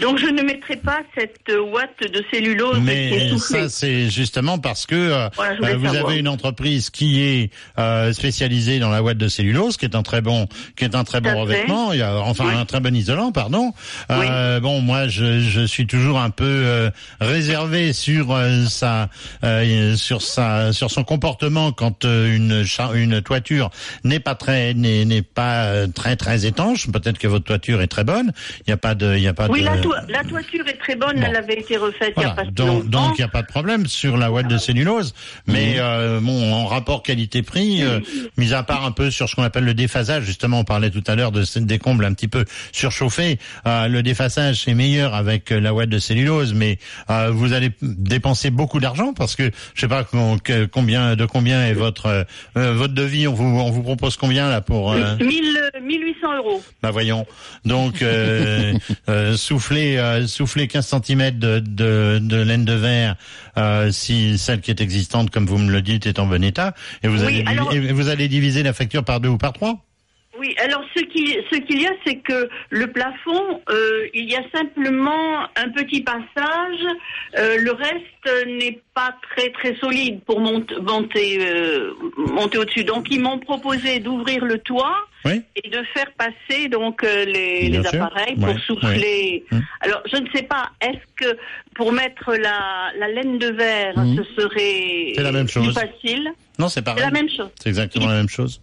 Donc je ne mettrai pas cette ouate de cellulose qui est Mais soufflée. ça, c'est justement parce que euh, Voilà, euh, vous savoir. avez une entreprise qui est euh, spécialisée dans la ouate de cellulose, qui est un très bon, qui est un très bon revêtement. Il y a enfin un très bon isolant, pardon. Euh, Bon, moi, je, je suis toujours un peu euh, réservé sur euh, sa, euh, sur sa, sur son comportement quand une une toiture n'est pas très, n'est pas très très étanche. Peut-être que votre toiture est très bonne. Il n'y a pas de, il y a pas Oui, de. La, toi- la toiture est très bonne, elle avait été refaite il y a pas donc longtemps. donc il n'y a pas de problème sur la ouate de cellulose, mais euh, bon en rapport qualité-prix, euh, mis à part un peu sur ce qu'on appelle le déphasage, justement on parlait tout à l'heure de des combles un petit peu surchauffés, euh, le déphasage c'est meilleur avec euh, la ouate de cellulose, mais euh, vous allez dépenser beaucoup d'argent parce que je sais pas combien de combien est votre euh, euh, votre devis, on vous on vous propose combien là pour euh, 1000, euh, 1800 euros. bah voyons. Donc euh, (laughs) euh, souffler euh, souffler 15 cm de, de, de laine de verre euh, si celle qui est existante comme vous me le dites est en bon état et vous Oui, allez divi- alors- et vous allez diviser la facture par deux ou par trois? Oui, alors ce qui ce qu'il y a, c'est que le plafond, euh, il y a simplement un petit passage. euh, le reste n'est pas très très solide pour monter monter, euh, monter au-dessus. Donc ils m'ont proposé d'ouvrir le toit et de faire passer donc euh, les, appareils Ouais, pour souffler. ouais. Alors je ne sais pas, est-ce que pour mettre la, la laine de verre, Mhm. ce serait la même plus chose. facile Non, c'est pareil. C'est la même chose. C'est exactement la même chose.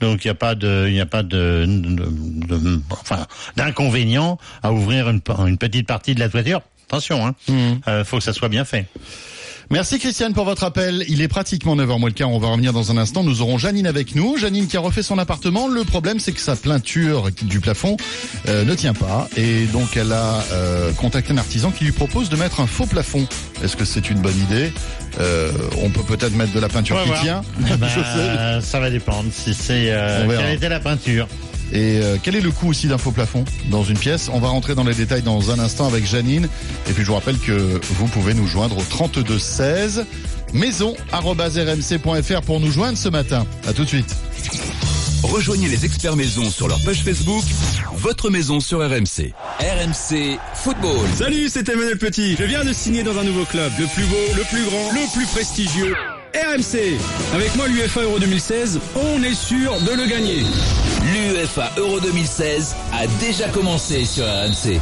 Donc il n'y a pas de, il n'y a pas de, de- de- enfin, d'inconvénient à ouvrir une, une petite partie de la toiture. Attention, hein. Euh, faut que ça soit bien fait. Merci Christiane pour votre appel. Il est pratiquement 9h moins le quart. On va revenir dans un instant. Nous aurons Janine avec nous. Janine qui a refait son appartement. Le problème, c'est que sa peinture du plafond euh, ne tient pas. Et donc, elle a euh, contacté un artisan qui lui propose de mettre un faux plafond. Est-ce que c'est une bonne idée? Euh, On peut peut-être mettre de la peinture qui tient. Eh (laughs) ben, ça va dépendre si c'est euh, quelle était la peinture. Et euh, quel est le coût aussi d'un faux plafond dans une pièce? On va rentrer dans les détails dans un instant avec Janine. Et puis je vous rappelle que vous pouvez nous joindre au 32 16 maison@rmc.fr pour nous joindre ce matin. À tout de suite. Rejoignez les experts maison sur leur page Facebook, votre maison sur RMC. RMC Football. Salut, c'est Emmanuel Petit. Je viens de signer dans un nouveau club, le plus beau, le plus grand, le plus prestigieux. RMC. Avec moi, l'UFA Euro 2016, on est sûr de le gagner. L'UEFA Euro 2016 a déjà commencé sur RMC.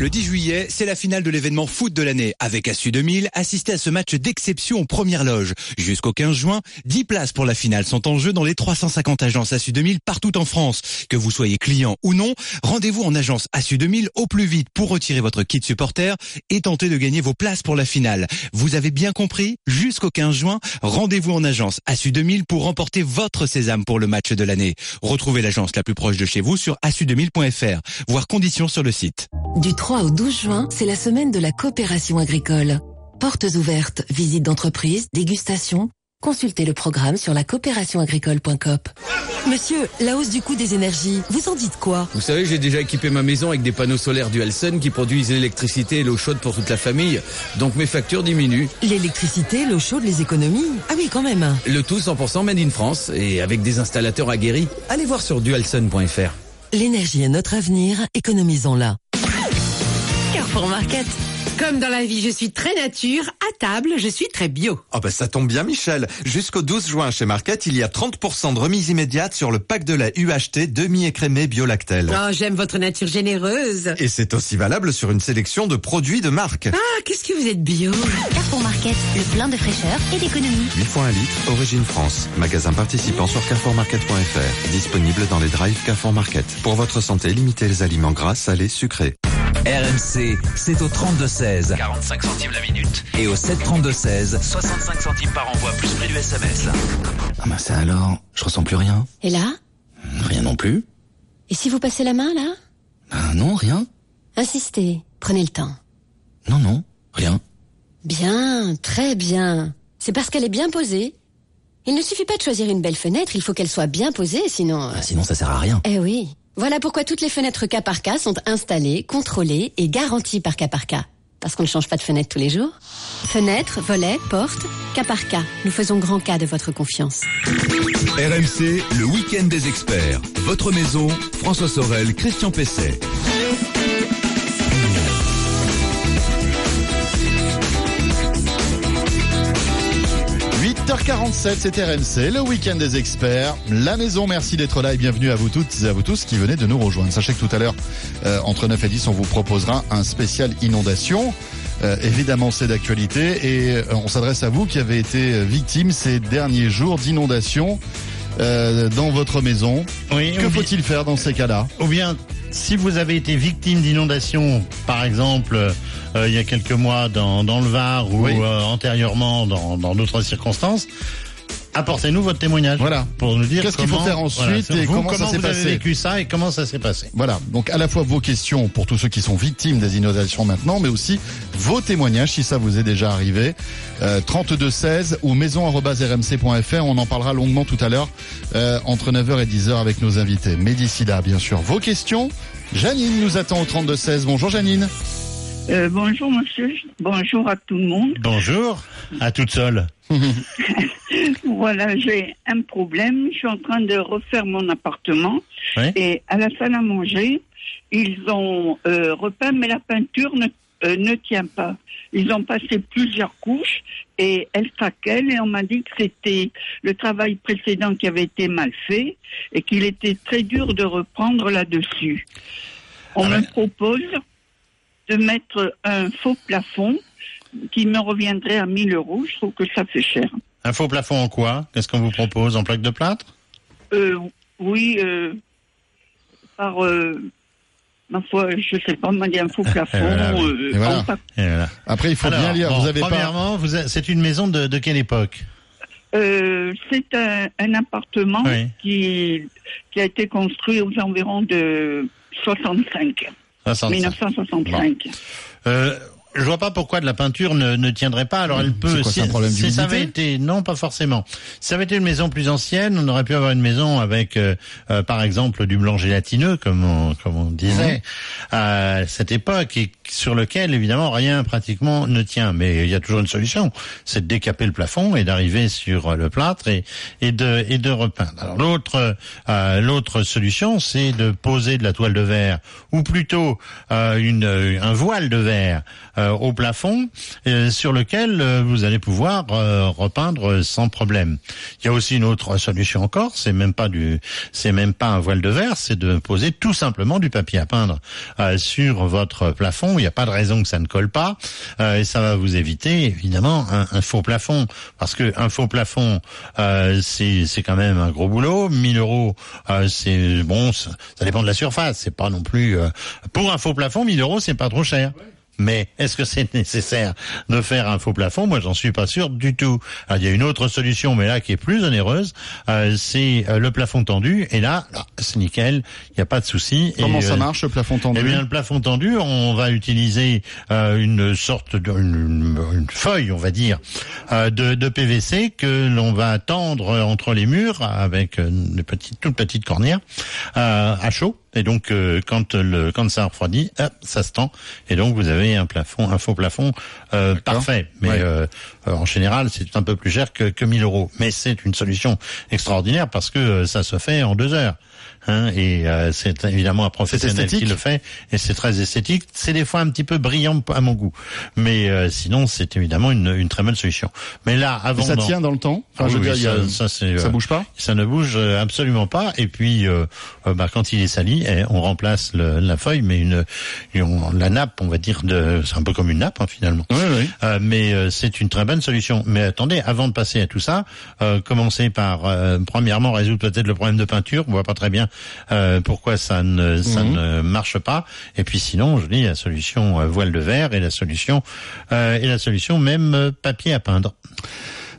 Le 10 juillet, c'est la finale de l'événement foot de l'année. Avec Assu 2000, assistez à ce match d'exception aux premières loges. Jusqu'au 15 juin, 10 places pour la finale sont en jeu dans les 350 agences Assu 2000 partout en France. Que vous soyez client ou non, rendez-vous en agence Assu 2000 au plus vite pour retirer votre kit supporter et tenter de gagner vos places pour la finale. Vous avez bien compris Jusqu'au 15 juin, rendez-vous en agence Assu 2000 pour remporter votre sésame pour le match de l'année. Retrouvez l'agence la plus proche de chez vous sur assu2000.fr. Voir conditions sur le site. Du 3 au 12 juin, c'est la semaine de la coopération agricole. Portes ouvertes, visites d'entreprise, dégustation. Consultez le programme sur la coopérationagricole.coop. Monsieur, la hausse du coût des énergies, vous en dites quoi? Vous savez, j'ai déjà équipé ma maison avec des panneaux solaires du Sun qui produisent l'électricité et l'eau chaude pour toute la famille. Donc mes factures diminuent. L'électricité, l'eau chaude, les économies? Ah oui, quand même. Le tout 100% made in France et avec des installateurs aguerris. Allez voir sur dualsun.fr. L'énergie est notre avenir, économisons-la. Carrefour Market. Comme dans la vie, je suis très nature, à table, je suis très bio. Oh bah ça tombe bien Michel. Jusqu'au 12 juin chez Market, il y a 30% de remise immédiate sur le pack de lait UHT demi-écrémé biolactel. Oh, j'aime votre nature généreuse. Et c'est aussi valable sur une sélection de produits de marque. Ah, qu'est-ce que vous êtes bio? Carrefour Market, le plein de fraîcheur et d'économie. 8 fois un litre, origine France. Magasin participant sur carrefourmarket.fr. Disponible dans les drives Carrefour Market. Pour votre santé, limitez les aliments gras, salés, sucrés. RMC, c'est au 32-16. 45 centimes la minute. Et au 732-16. 65 centimes par envoi, plus prix du SMS. Ah ben ça alors, je ressens plus rien. Et là Rien non plus. Et si vous passez la main, là Ah non, rien. Insistez, prenez le temps. Non, non, rien. Bien, très bien. C'est parce qu'elle est bien posée. Il ne suffit pas de choisir une belle fenêtre, il faut qu'elle soit bien posée, sinon... euh, Sinon ça sert à rien. Eh oui. Voilà pourquoi toutes les fenêtres cas par cas sont installées, contrôlées et garanties par cas par cas. Parce qu'on ne change pas de fenêtre tous les jours. Fenêtres, volets, portes, cas par cas. Nous faisons grand cas de votre confiance. RMC, le week-end des experts. Votre maison, François Sorel, Christian Pesset. 8h47, c'est RMC, le week-end des experts. La maison, merci d'être là et bienvenue à vous toutes et à vous tous qui venez de nous rejoindre. Sachez que tout à l'heure, euh, entre 9 et 10, on vous proposera un spécial inondation. Euh, évidemment, c'est d'actualité et euh, on s'adresse à vous qui avez été victime ces derniers jours d'inondation euh, dans votre maison. Oui, que faut-il faire dans ces cas-là Ou bien, si vous avez été victime d'inondation, par exemple, euh, il y a quelques mois dans, dans le Var ou Oui. euh, antérieurement dans dans d'autres circonstances, apportez-nous votre témoignage. Voilà. Pour nous dire Qu'est-ce qu'il faut comment- faire ensuite voilà, et vous, comment ça s'est vous avez passé vécu ça et comment ça s'est passé. Voilà, donc à la fois vos questions pour tous ceux qui sont victimes des inondations maintenant, mais aussi vos témoignages si ça vous est déjà arrivé. Euh, 3216 ou maison.rmc.fr, on en parlera longuement tout à l'heure euh, entre 9h et 10h avec nos invités. Mais d'ici là, bien sûr, vos questions. Janine nous attend au 3216. Bonjour Janine. Euh, bonjour monsieur, bonjour à tout le monde. Bonjour, à toute seule. (laughs) Voilà, j'ai un problème. Je suis en train de refaire mon appartement et à la salle à manger, ils ont euh, repeint, mais la peinture ne, euh, ne tient pas. Ils ont passé plusieurs couches et elle craquelle et on m'a dit que c'était le travail précédent qui avait été mal fait et qu'il était très dur de reprendre là-dessus. On me propose de mettre un faux plafond qui me reviendrait à 1000 euros. Je trouve que ça fait cher. Un faux plafond en quoi? Qu'est-ce qu'on vous propose? En plaque de plâtre? Euh, oui, euh, par, euh, ma foi, je sais pas, on m'a dit un faux (laughs) plafond. voilà, oui. euh, Et voilà. Et. Après, il faut Alors, bien lire. bon, vous avez pas. premièrement, vous a- c'est une maison de, de quelle époque? Euh, c'est un, un appartement Oui. qui, qui a été construit aux environs de 65. 65. 1965. Euh, je vois pas pourquoi de la peinture ne, ne tiendrait pas. Alors elle peut. C'est un problème si ça avait été, non, pas forcément. Si ça avait été une maison plus ancienne, on aurait pu avoir une maison avec, euh, euh, par exemple, du blanc gélatineux, comme on, comme on disait, Mhm. à cette époque, et sur lequel évidemment rien pratiquement ne tient. Mais il y a toujours une solution, c'est de décaper le plafond et d'arriver sur le plâtre et, et de et de repeindre. Alors l'autre euh, l'autre solution, c'est de poser de la toile de verre, ou plutôt euh, une un voile de verre euh, au plafond euh, sur lequel euh, vous allez pouvoir euh, repeindre sans problème. Il y a aussi une autre solution encore, c'est même pas du c'est même pas un voile de verre, c'est de poser tout simplement du papier à peindre euh, sur votre plafond. Il n'y a pas de raison que ça ne colle pas euh, et ça va vous éviter évidemment un, un faux plafond parce que un faux plafond c'est c'est quand même un gros boulot. 1000 euros c'est bon, ça, dépend de la surface. C'est pas non plus pour un faux plafond 1000 euros c'est pas trop cher. Mais est-ce que c'est nécessaire de faire un faux plafond? Moi, j'en suis pas sûr du tout. Alors, il y a une autre solution, mais là qui est plus onéreuse, euh, c'est euh, le plafond tendu. Et là, là, c'est nickel, il n'y a pas de souci. Comment Et, ça euh, marche le plafond tendu? eh bien, le plafond tendu, on va utiliser euh, une sorte de une, une feuille, on va dire, euh, de, de PVC que l'on va tendre entre les murs avec une petite, toute petite cornière euh, à chaud. Et donc, euh, quand le quand ça refroidit, hop, ça se tend. Et donc, vous avez un plafond, un faux plafond euh, parfait. Mais Ouais. euh, en général, c'est un peu plus cher que, que 1000 euros. Mais c'est une solution extraordinaire parce que ça se fait en deux heures. Hein, et euh, c'est évidemment un professionnel qui le fait et c'est très esthétique. C'est des fois un petit peu brillant à mon goût, mais euh, sinon c'est évidemment une, une très bonne solution. Mais là, avant Et ça tient dans le temps? Enfin, Ah je veux oui, dire, ça, ça, ça euh, bouge pas? Ça ne bouge euh, absolument pas. Et puis, euh, bah, quand il est sali, eh, on remplace le- la feuille, mais une, une- la nappe, on va dire, c'est un peu comme une nappe hein, finalement. Euh, mais euh, c'est une très bonne solution. Mais attendez, avant de passer à tout ça, euh, commencez par euh, premièrement résoudre peut-être le problème de peinture. On voit pas très bien euh, pourquoi ça ne ça Mhm. ne marche pas. Et puis sinon, je dis la solution euh, voile de verre et la solution euh, et la solution même euh, papier à peindre.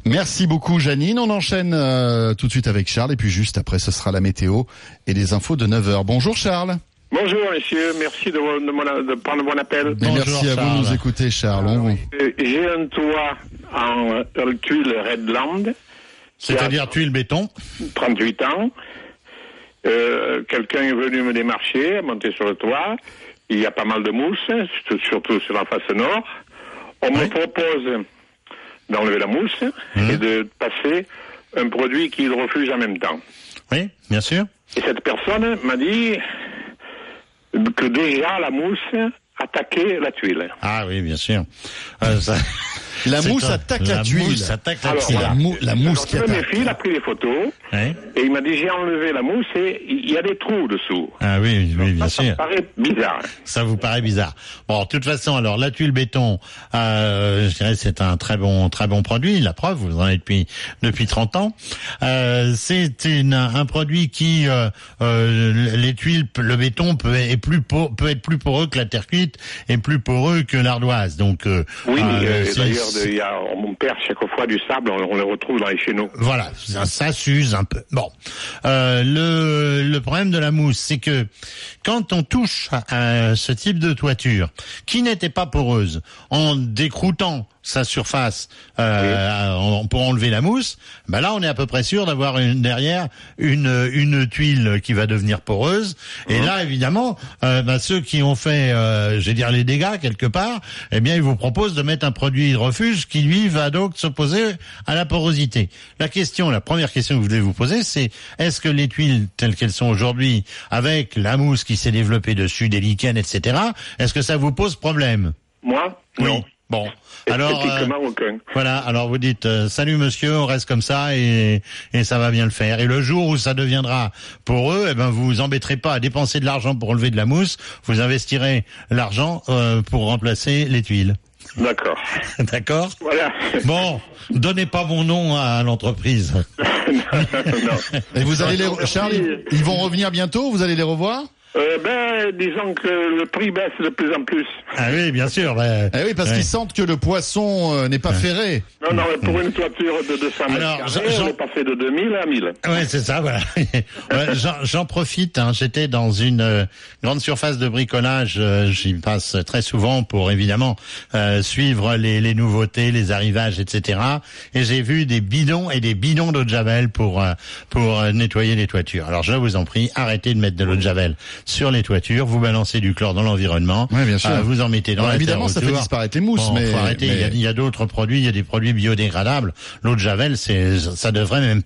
Merci beaucoup Janine. On enchaîne euh, tout de suite avec Charles et puis juste après ce sera la météo et les infos de 9h. Bonjour Charles. Bonjour messieurs, merci de, de mon- de prendre mon appel. Merci à vous de nous écouter Charles. Euh, J'ai un toit en euh, tuile Redland. C'est-à-dire tuile béton 38 ans. Euh, Quelqu'un est venu me démarcher, monter sur le toit. Il y a pas mal de mousse, surtout- surtout sur la face nord. On me propose d'enlever la mousse et de passer un produit qui hydrofuge en même temps. Oui, bien sûr. Et cette personne m'a dit que déjà la mousse attaquait la tuile. Ah oui, bien sûr. Euh, ça- (laughs) La mousse un- attaque la la tuile. mousse attaque la Alors, tuile. voilà. La, mou- la mousse Alors, qui il a pris des photos Ouais. et il m'a dit j'ai enlevé la mousse et il y a des trous dessous. Ah oui, oui, bien Ça sûr. me paraît bizarre. Ça vous paraît bizarre. Bon, de toute façon, alors la tuile béton, euh, je dirais c'est un très bon, très bon produit. La preuve, vous en avez depuis depuis 30 ans. Euh, c'est une- un produit qui, euh, euh, les tuiles, le béton peut est plus peut être plus poreux que la terre cuite et plus poreux que l'ardoise. Donc euh, Oui, euh, euh, d'ailleurs, on perd chaque fois du sable, on, le retrouve dans les chéneaux. Voilà, ça, s'use un peu. Bon, euh, le, problème de la mousse, c'est que quand on touche à ce type de toiture, qui n'était pas poreuse, en décroutant sa surface euh, pour enlever la mousse, ben là on est à peu près sûr d'avoir une, derrière une, une tuile qui va devenir poreuse. Et là évidemment, euh, ben, ceux qui ont fait, euh, je vais dire les dégâts quelque part, eh bien ils vous proposent de mettre un produit hydrofuge qui lui va donc s'opposer à la porosité. La question, la première question que vous devez vous poser, c'est est-ce que les tuiles telles qu'elles sont aujourd'hui, avec la mousse qui s'est développée dessus, des lichens, etc., est-ce que ça vous pose problème? Moi, Oui. Bon. Alors, euh, voilà. Alors vous dites euh, salut monsieur, on reste comme ça et et ça va bien le faire. Et le jour où ça deviendra pour eux, eh ben vous vous embêterez pas à dépenser de l'argent pour enlever de la mousse. Vous investirez l'argent euh, pour remplacer les tuiles. D'accord. (laughs) D'accord? Voilà. Bon, donnez pas mon nom à l'entreprise. (laughs) Et vous allez les, Charles, ils vont revenir bientôt. Vous allez les revoir? Euh, ben, disons que le prix baisse de plus en plus. Ah oui, bien sûr. ben, Eh oui, parce ouais. qu'ils sentent que le poisson euh, n'est pas ferré. Non, non, mais pour une toiture de 200 mètres Alors, carrés, Jean- on est passé de 2000 à 1000. Ouais, c'est ça, voilà. (laughs) Ouais, J'en profite. Hein, J'étais dans une euh, grande surface de bricolage. euh, J'y passe très souvent pour évidemment euh, suivre les, les nouveautés, les arrivages, etc. Et j'ai vu des bidons et des bidons d'eau de javel pour euh, pour euh, nettoyer les toitures. Alors je vous en prie, arrêtez de mettre de l'eau de javel sur les toitures. Vous balancez du chlore dans l'environnement. Ouais, bien sûr. Euh, vous en mettez dans la évidemment, terre ça fait disparaître les mousses, Bon, mais- faut arrêter. Il y a- mais- il y a d'autres produits, il y a des produits biodégradables. L'eau de javel, c'est, ça devrait même,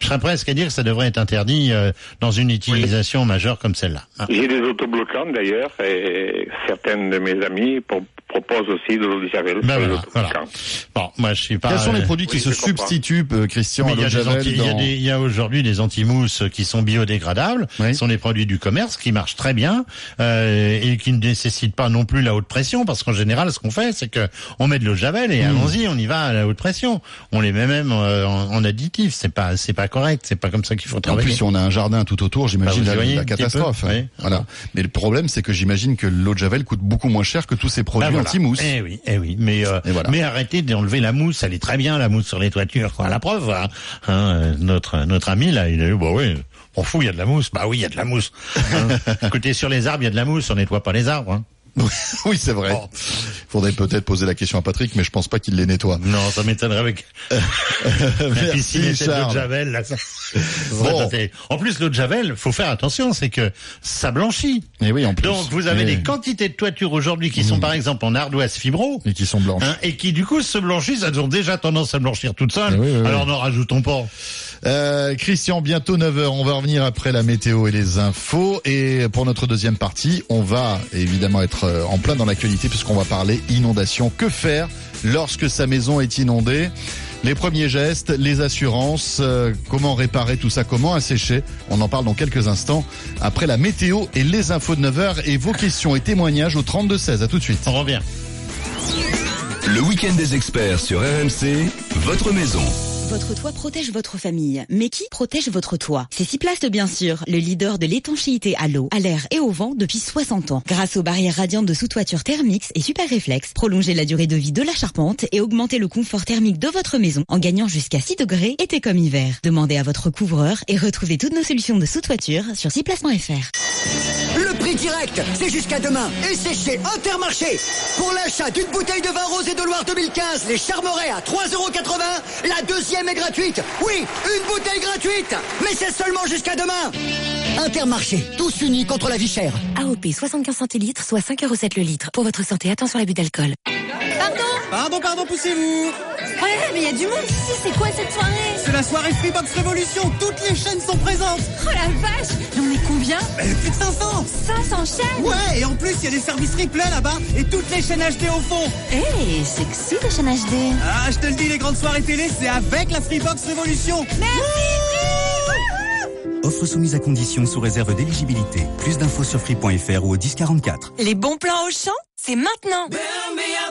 je serais presque à dire que ça devrait être interdit euh, dans une utilisation majeure comme celle-là. Ah. J'ai des autobloquants d'ailleurs, et certaines de mes amis pro- proposent aussi de l'eau de javel. Ben voilà. Bon, moi je suis pas. Quels sont les euh, produits qui oui, se substituent, euh, Christian, il y a, de des anti- il y a dans- des- il y a aujourd'hui des anti-mousses qui sont biodégradables, Oui. ce sont des produits du commerce qui marchent très bien euh, et qui ne nécessitent pas non plus la haute pression parce qu'en général ce qu'on fait c'est que on met de l'eau de javel et allons-y on y va à la haute pression. On les met même euh, en, en additif, c'est pas c'est pas correct, c'est pas comme ça qu'il faut En travailler. plus, si on a un jardin tout autour, j'imagine Bah, la, la catastrophe. peu, oui. Voilà. Mais le problème, c'est que j'imagine que l'eau de javel coûte beaucoup moins cher que tous ces produits Bah voilà. Anti-mousse. Eh oui, eh oui. Mais euh, voilà. mais arrêtez d'enlever la mousse, elle est très bien la mousse sur les toitures. Quoi. La preuve, hein, hein, euh, notre notre ami là, il a eu bah oui, on fout, il y a de la mousse. Bah oui, il y a de la mousse. Hein. (laughs) Écoutez, sur les arbres, il y a de la mousse, on nettoie pas les arbres. Hein. (laughs) oui, c'est vrai. Faudrait peut-être poser la question à Patrick, mais je pense pas qu'il les nettoie. Non, ça m'étonnerait avec (laughs) la Merci, piscine était d'eau de javel. Là, (laughs) ça- Bon. En plus, l'eau de javel, faut faire attention, c'est que ça blanchit. Et oui, en plus. Donc vous avez Et- des quantités de toitures aujourd'hui qui sont par exemple en ardoise fibro. Et qui sont blanches. Hein, et qui du coup se blanchissent, elles ont déjà tendance à blanchir toutes seules. Oui, oui, oui. Alors n'en rajoutons pas. Euh, Christian, bientôt 9h, on va revenir après la météo et les infos. Et pour notre deuxième partie, on va évidemment être euh, en plein dans l'actualité puisqu'on va parler inondation. Que faire lorsque sa maison est inondée? Les premiers gestes, les assurances, euh, comment réparer tout ça, comment assécher? On en parle dans quelques instants après la météo et les infos de 9h et vos questions et témoignages au 32-16. À tout de suite. On revient. Le week-end des experts sur RMC, votre maison. Votre toit protège votre famille. Mais qui protège votre toit? C'est Ciplast bien sûr, le leader de l'étanchéité à l'eau, à l'air et au vent depuis 60 ans. Grâce aux barrières radiantes de sous-toiture Thermix et Super Réflexe, prolongez la durée de vie de la charpente et augmentez le confort thermique de votre maison en gagnant jusqu'à 6 degrés été comme hiver. Demandez à votre couvreur et retrouvez toutes nos solutions de sous-toiture sur ciplast.fr. Direct, c'est jusqu'à demain. Et c'est chez Intermarché. Pour l'achat d'une bouteille de vin rosé de Loire 2015, les Charmerets à 3,80€, la deuxième est gratuite. Oui, une bouteille gratuite. Mais c'est seulement jusqu'à demain. Intermarché, tous unis contre la vie chère. AOP 75 centilitres, soit 5,7€ le litre. Pour votre santé, attention à l'abus d'alcool. Pardon Pardon, poussez-vous. Ouais, mais il y a du monde ici, c'est quoi cette soirée? La soirée Freebox Révolution. Toutes les chaînes sont présentes. Oh la vache Mais on est combien? Eh, Plus de 500 500 chaînes? Ouais, et en plus, il y a des services replay là-bas et toutes les chaînes HD au fond. Hey, sexy les chaînes HD. Ah, je te le dis, les grandes soirées télé, c'est avec la Freebox Révolution. Offre soumise à condition sous réserve d'éligibilité. Plus d'infos sur free.fr ou au 1044. Les bons plans au champ, c'est maintenant.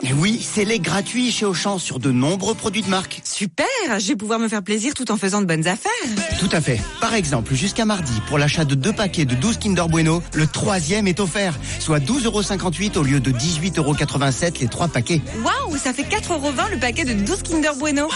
Et oui, c'est les gratuits chez Auchan sur de nombreux produits de marque. Super, je vais pouvoir me faire plaisir tout en faisant de bonnes affaires. Tout à fait. Par exemple, jusqu'à mardi, pour l'achat de deux paquets de 12 Kinder Bueno, le troisième est offert, soit 12,58€ au lieu de 18,87€ les trois paquets. Waouh, ça fait 4,20€ le paquet de 12 Kinder Bueno.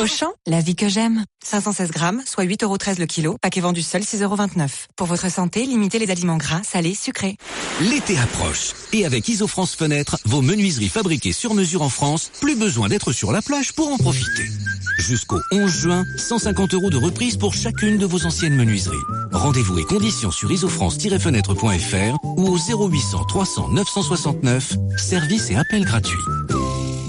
Auchan, la vie que j'aime. 516 grammes, soit 8,13€ le kilo. Paquet vendu seul, 6,29€. Pour votre santé, limitez les aliments gras, salés, sucrés. L'été approche. Et avec Isofrance Fenêtre, vos menuiseries fabriquées sur mesure en France, plus besoin d'être sur la plage pour en profiter. Jusqu'au 11 juin, 150 euros de reprise pour chacune de vos anciennes menuiseries. Rendez-vous et conditions sur isofrance-fenêtre.fr ou au 0800 300 969, service et appel gratuit.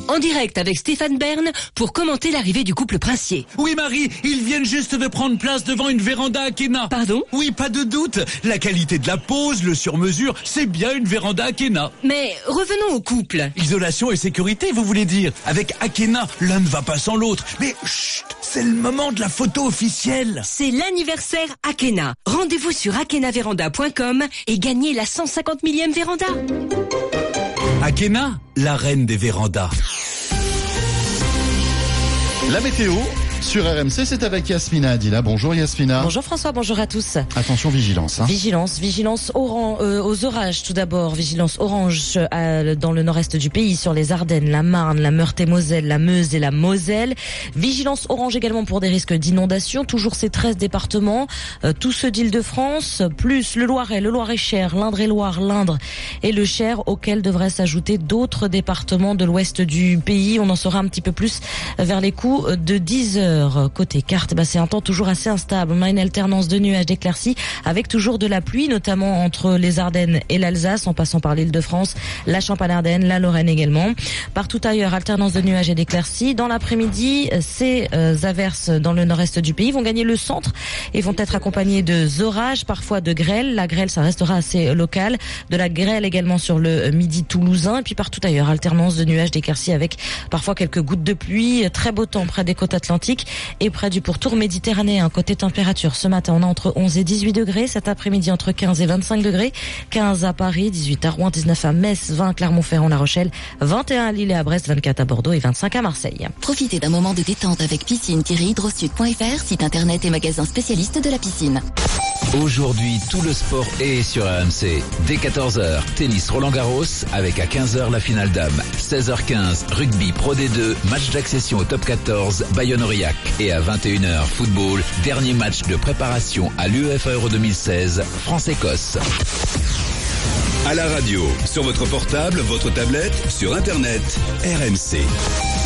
En direct avec Stéphane Bern pour commenter l'arrivée du couple princier. Oui Marie, ils viennent juste de prendre place devant une véranda Akena. Pardon? Oui, pas de doute. La qualité de la pose, le sur-mesure, c'est bien une véranda Akena. Mais revenons au couple. Isolation et sécurité, vous voulez dire? Avec Akena, l'un ne va pas sans l'autre. Mais chut, c'est le moment de la photo officielle. C'est l'anniversaire Akena. Rendez-vous sur akenavéranda.com et gagnez la 150 millième véranda. Akena, la reine des vérandas. La météo sur RMC, c'est avec Yasmina Adila. Bonjour Yasmina. Bonjour François, bonjour à tous. Attention, vigilance. Hein. Vigilance, vigilance oran- euh, aux orages tout d'abord. Vigilance orange euh, dans le nord-est du pays, sur les Ardennes, la Marne, la Meurthe-et-Moselle, la Meuse et la Moselle. Vigilance orange également pour des risques d'inondation. Toujours ces 13 départements, euh, tous ceux d'Île-de-France, plus le Loiret, le Loir-et-Cher, l'Indre-et-Loire, l'Indre et le Cher, auxquels devraient s'ajouter d'autres départements de l'ouest du pays. On en saura un petit peu plus vers les coups de 10 heures. Côté carte, bah, c'est un temps toujours assez instable. On a une alternance de nuages d'éclaircies avec toujours de la pluie, notamment entre les Ardennes et l'Alsace, en passant par l'île de France, la Champagne-Ardenne, la Lorraine également. Partout ailleurs, alternance de nuages et d'éclaircies. Dans l'après-midi, ces euh, averses dans le nord-est du pays vont gagner le centre et vont être accompagnées de orages, parfois de grêle. La grêle, ça restera assez local. De la grêle également sur le midi toulousain et puis partout ailleurs, alternance de nuages d'éclaircies avec parfois quelques gouttes de pluie. Très beau temps près des côtes atlantiques et près du pourtour méditerranéen. Côté température, ce matin, on a entre 11 et 18 degrés. Cet après-midi, entre 15 et 25 degrés. 15 à Paris, 18 à Rouen, 19 à Metz, 20 à Clermont-Ferrand, La Rochelle, 21 à Lille et à Brest, 24 à Bordeaux et 25 à Marseille. Profitez d'un moment de détente avec piscine-hydrosud.fr, site internet et magasin spécialiste de la piscine. Aujourd'hui, tout le sport est sur RMC. Dès 14h, tennis Roland Garros avec à 15h la finale dame. 16h15, rugby Pro D2, match d'accession au top 14, Bayonne-Aurillac. Et à 21h, football, dernier match de préparation à l'UEFA Euro 2016, France-Écosse. À la radio, sur votre portable, votre tablette, sur Internet, RMC.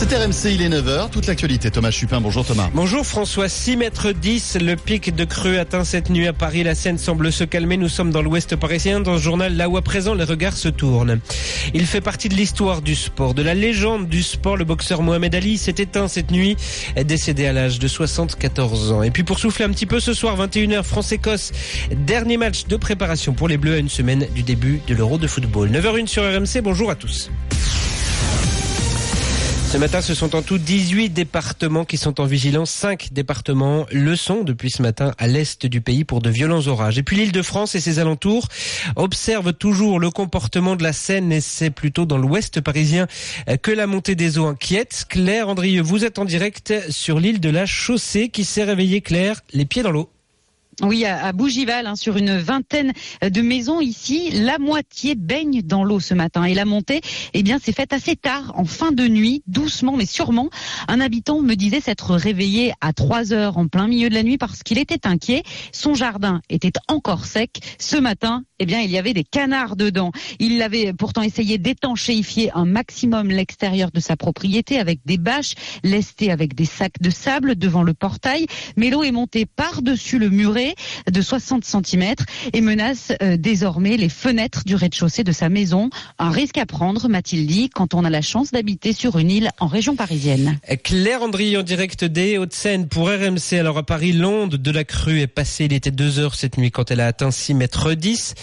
C'est RMC, il est 9h. Toute l'actualité. Thomas Chupin, bonjour Thomas. Bonjour François, 6 mètres 10, le pic de creux atteint cette nuit à Paris. La Seine semble se calmer. Nous sommes dans l'ouest parisien, dans le journal là où à présent les regards se tournent. Il fait partie de l'histoire du sport, de la légende du sport. Le boxeur Mohamed Ali s'est éteint cette nuit, décédé à l'âge de 74 ans. Et puis pour souffler un petit peu ce soir, 21h, France-Écosse, dernier match de préparation pour les Bleus à une semaine du début de l'Euro de football. 9h01 sur RMC, bonjour à tous. Ce matin, ce sont en tout 18 départements qui sont en vigilance. 5 départements le sont depuis ce matin à l'est du pays pour de violents orages. Et puis l'île de France et ses alentours observent toujours le comportement de la Seine et c'est plutôt dans l'ouest parisien que la montée des eaux inquiète. Claire Andrieux, vous êtes en direct sur l'île de la Chaussée qui s'est réveillée, Claire, les pieds dans l'eau. Oui, à Bougival, hein, sur une vingtaine de maisons ici, la moitié baigne dans l'eau ce matin. Et la montée, eh bien, s'est faite assez tard, en fin de nuit, doucement mais sûrement. Un habitant me disait s'être réveillé à 3 heures en plein milieu de la nuit parce qu'il était inquiet. Son jardin était encore sec. Ce matin, eh bien, il y avait des canards dedans. Il avait pourtant essayé d'étanchéifier un maximum l'extérieur de sa propriété avec des bâches, lesté avec des sacs de sable devant le portail. Mais l'eau est montée par-dessus le muret de 60 cm et menace euh, désormais les fenêtres du rez-de-chaussée de sa maison. Un risque à prendre, m'a-t-il dit, quand on a la chance d'habiter sur une île en région parisienne. Claire Andry en direct des Hauts-de-Seine pour RMC. Alors à Paris, l'onde de la crue est passée. Il était 2 heures cette nuit quand elle a atteint 6 mètres 10.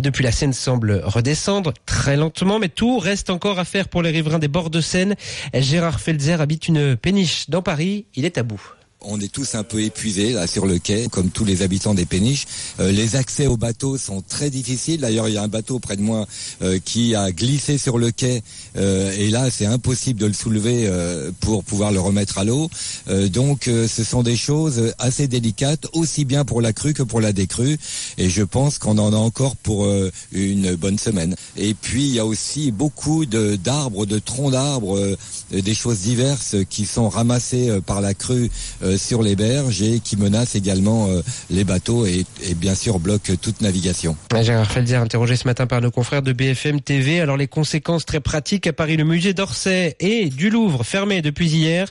Depuis la Seine semble redescendre très lentement, mais tout reste encore à faire pour les riverains des bords de Seine. Gérard Felzer habite une péniche dans Paris. Il est à bout. On est tous un peu épuisés là sur le quai, comme tous les habitants des péniches. Euh, les accès aux bateaux sont très difficiles. D'ailleurs, il y a un bateau près de moi euh, qui a glissé sur le quai, euh, et là, c'est impossible de le soulever pour pouvoir le remettre à l'eau. donc, ce sont des choses assez délicates, aussi bien pour la crue que pour la décrue. Et je pense qu'on en a encore pour une bonne semaine. Et puis, il y a aussi beaucoup d'arbres, de, troncs d'arbres, des choses diverses qui sont ramassées par la crue sur les berges et qui menace également euh, les bateaux et, bien sûr bloque toute navigation. Gérard Felzer interrogé ce matin par nos confrères de BFM TV. Alors les conséquences très pratiques à Paris, le musée d'Orsay et du Louvre fermé depuis hier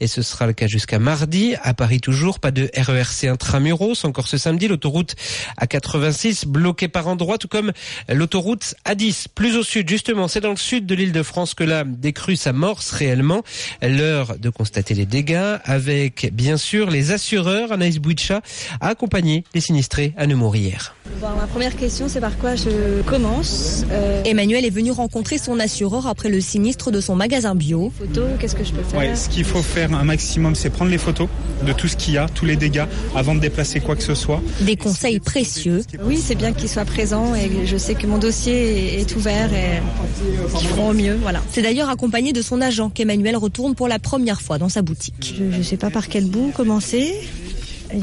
et ce sera le cas jusqu'à mardi. À Paris toujours, pas de RERC intramuros. Encore ce samedi, l'autoroute A86 bloquée par endroits, tout comme l'autoroute A10 plus au sud. Justement, c'est dans le sud de l'île de France que la décrue s'amorce réellement. L'heure de constater les dégâts avec bien sûr les assureurs. Anaïs Bouicha a accompagné les sinistrés à Nemours hier. ma première question, c'est par quoi je commence. Euh, Emmanuel est venu rencontrer son assureur après le sinistre de son magasin bio. Photo, qu'est-ce que je peux faire? Ouais, Ce qu'il faut faire un maximum, c'est prendre les photos de tout ce qu'il y a, tous les dégâts, avant de déplacer quoi que ce soit. Des conseils précieux. Oui, c'est bien qu'il soit présent et je sais que mon dossier est ouvert et qu'ils feront au mieux. Voilà. C'est d'ailleurs accompagné de son agent qu'Emmanuel retourne pour la première fois dans sa boutique. Je ne sais pas par quel bout commencer.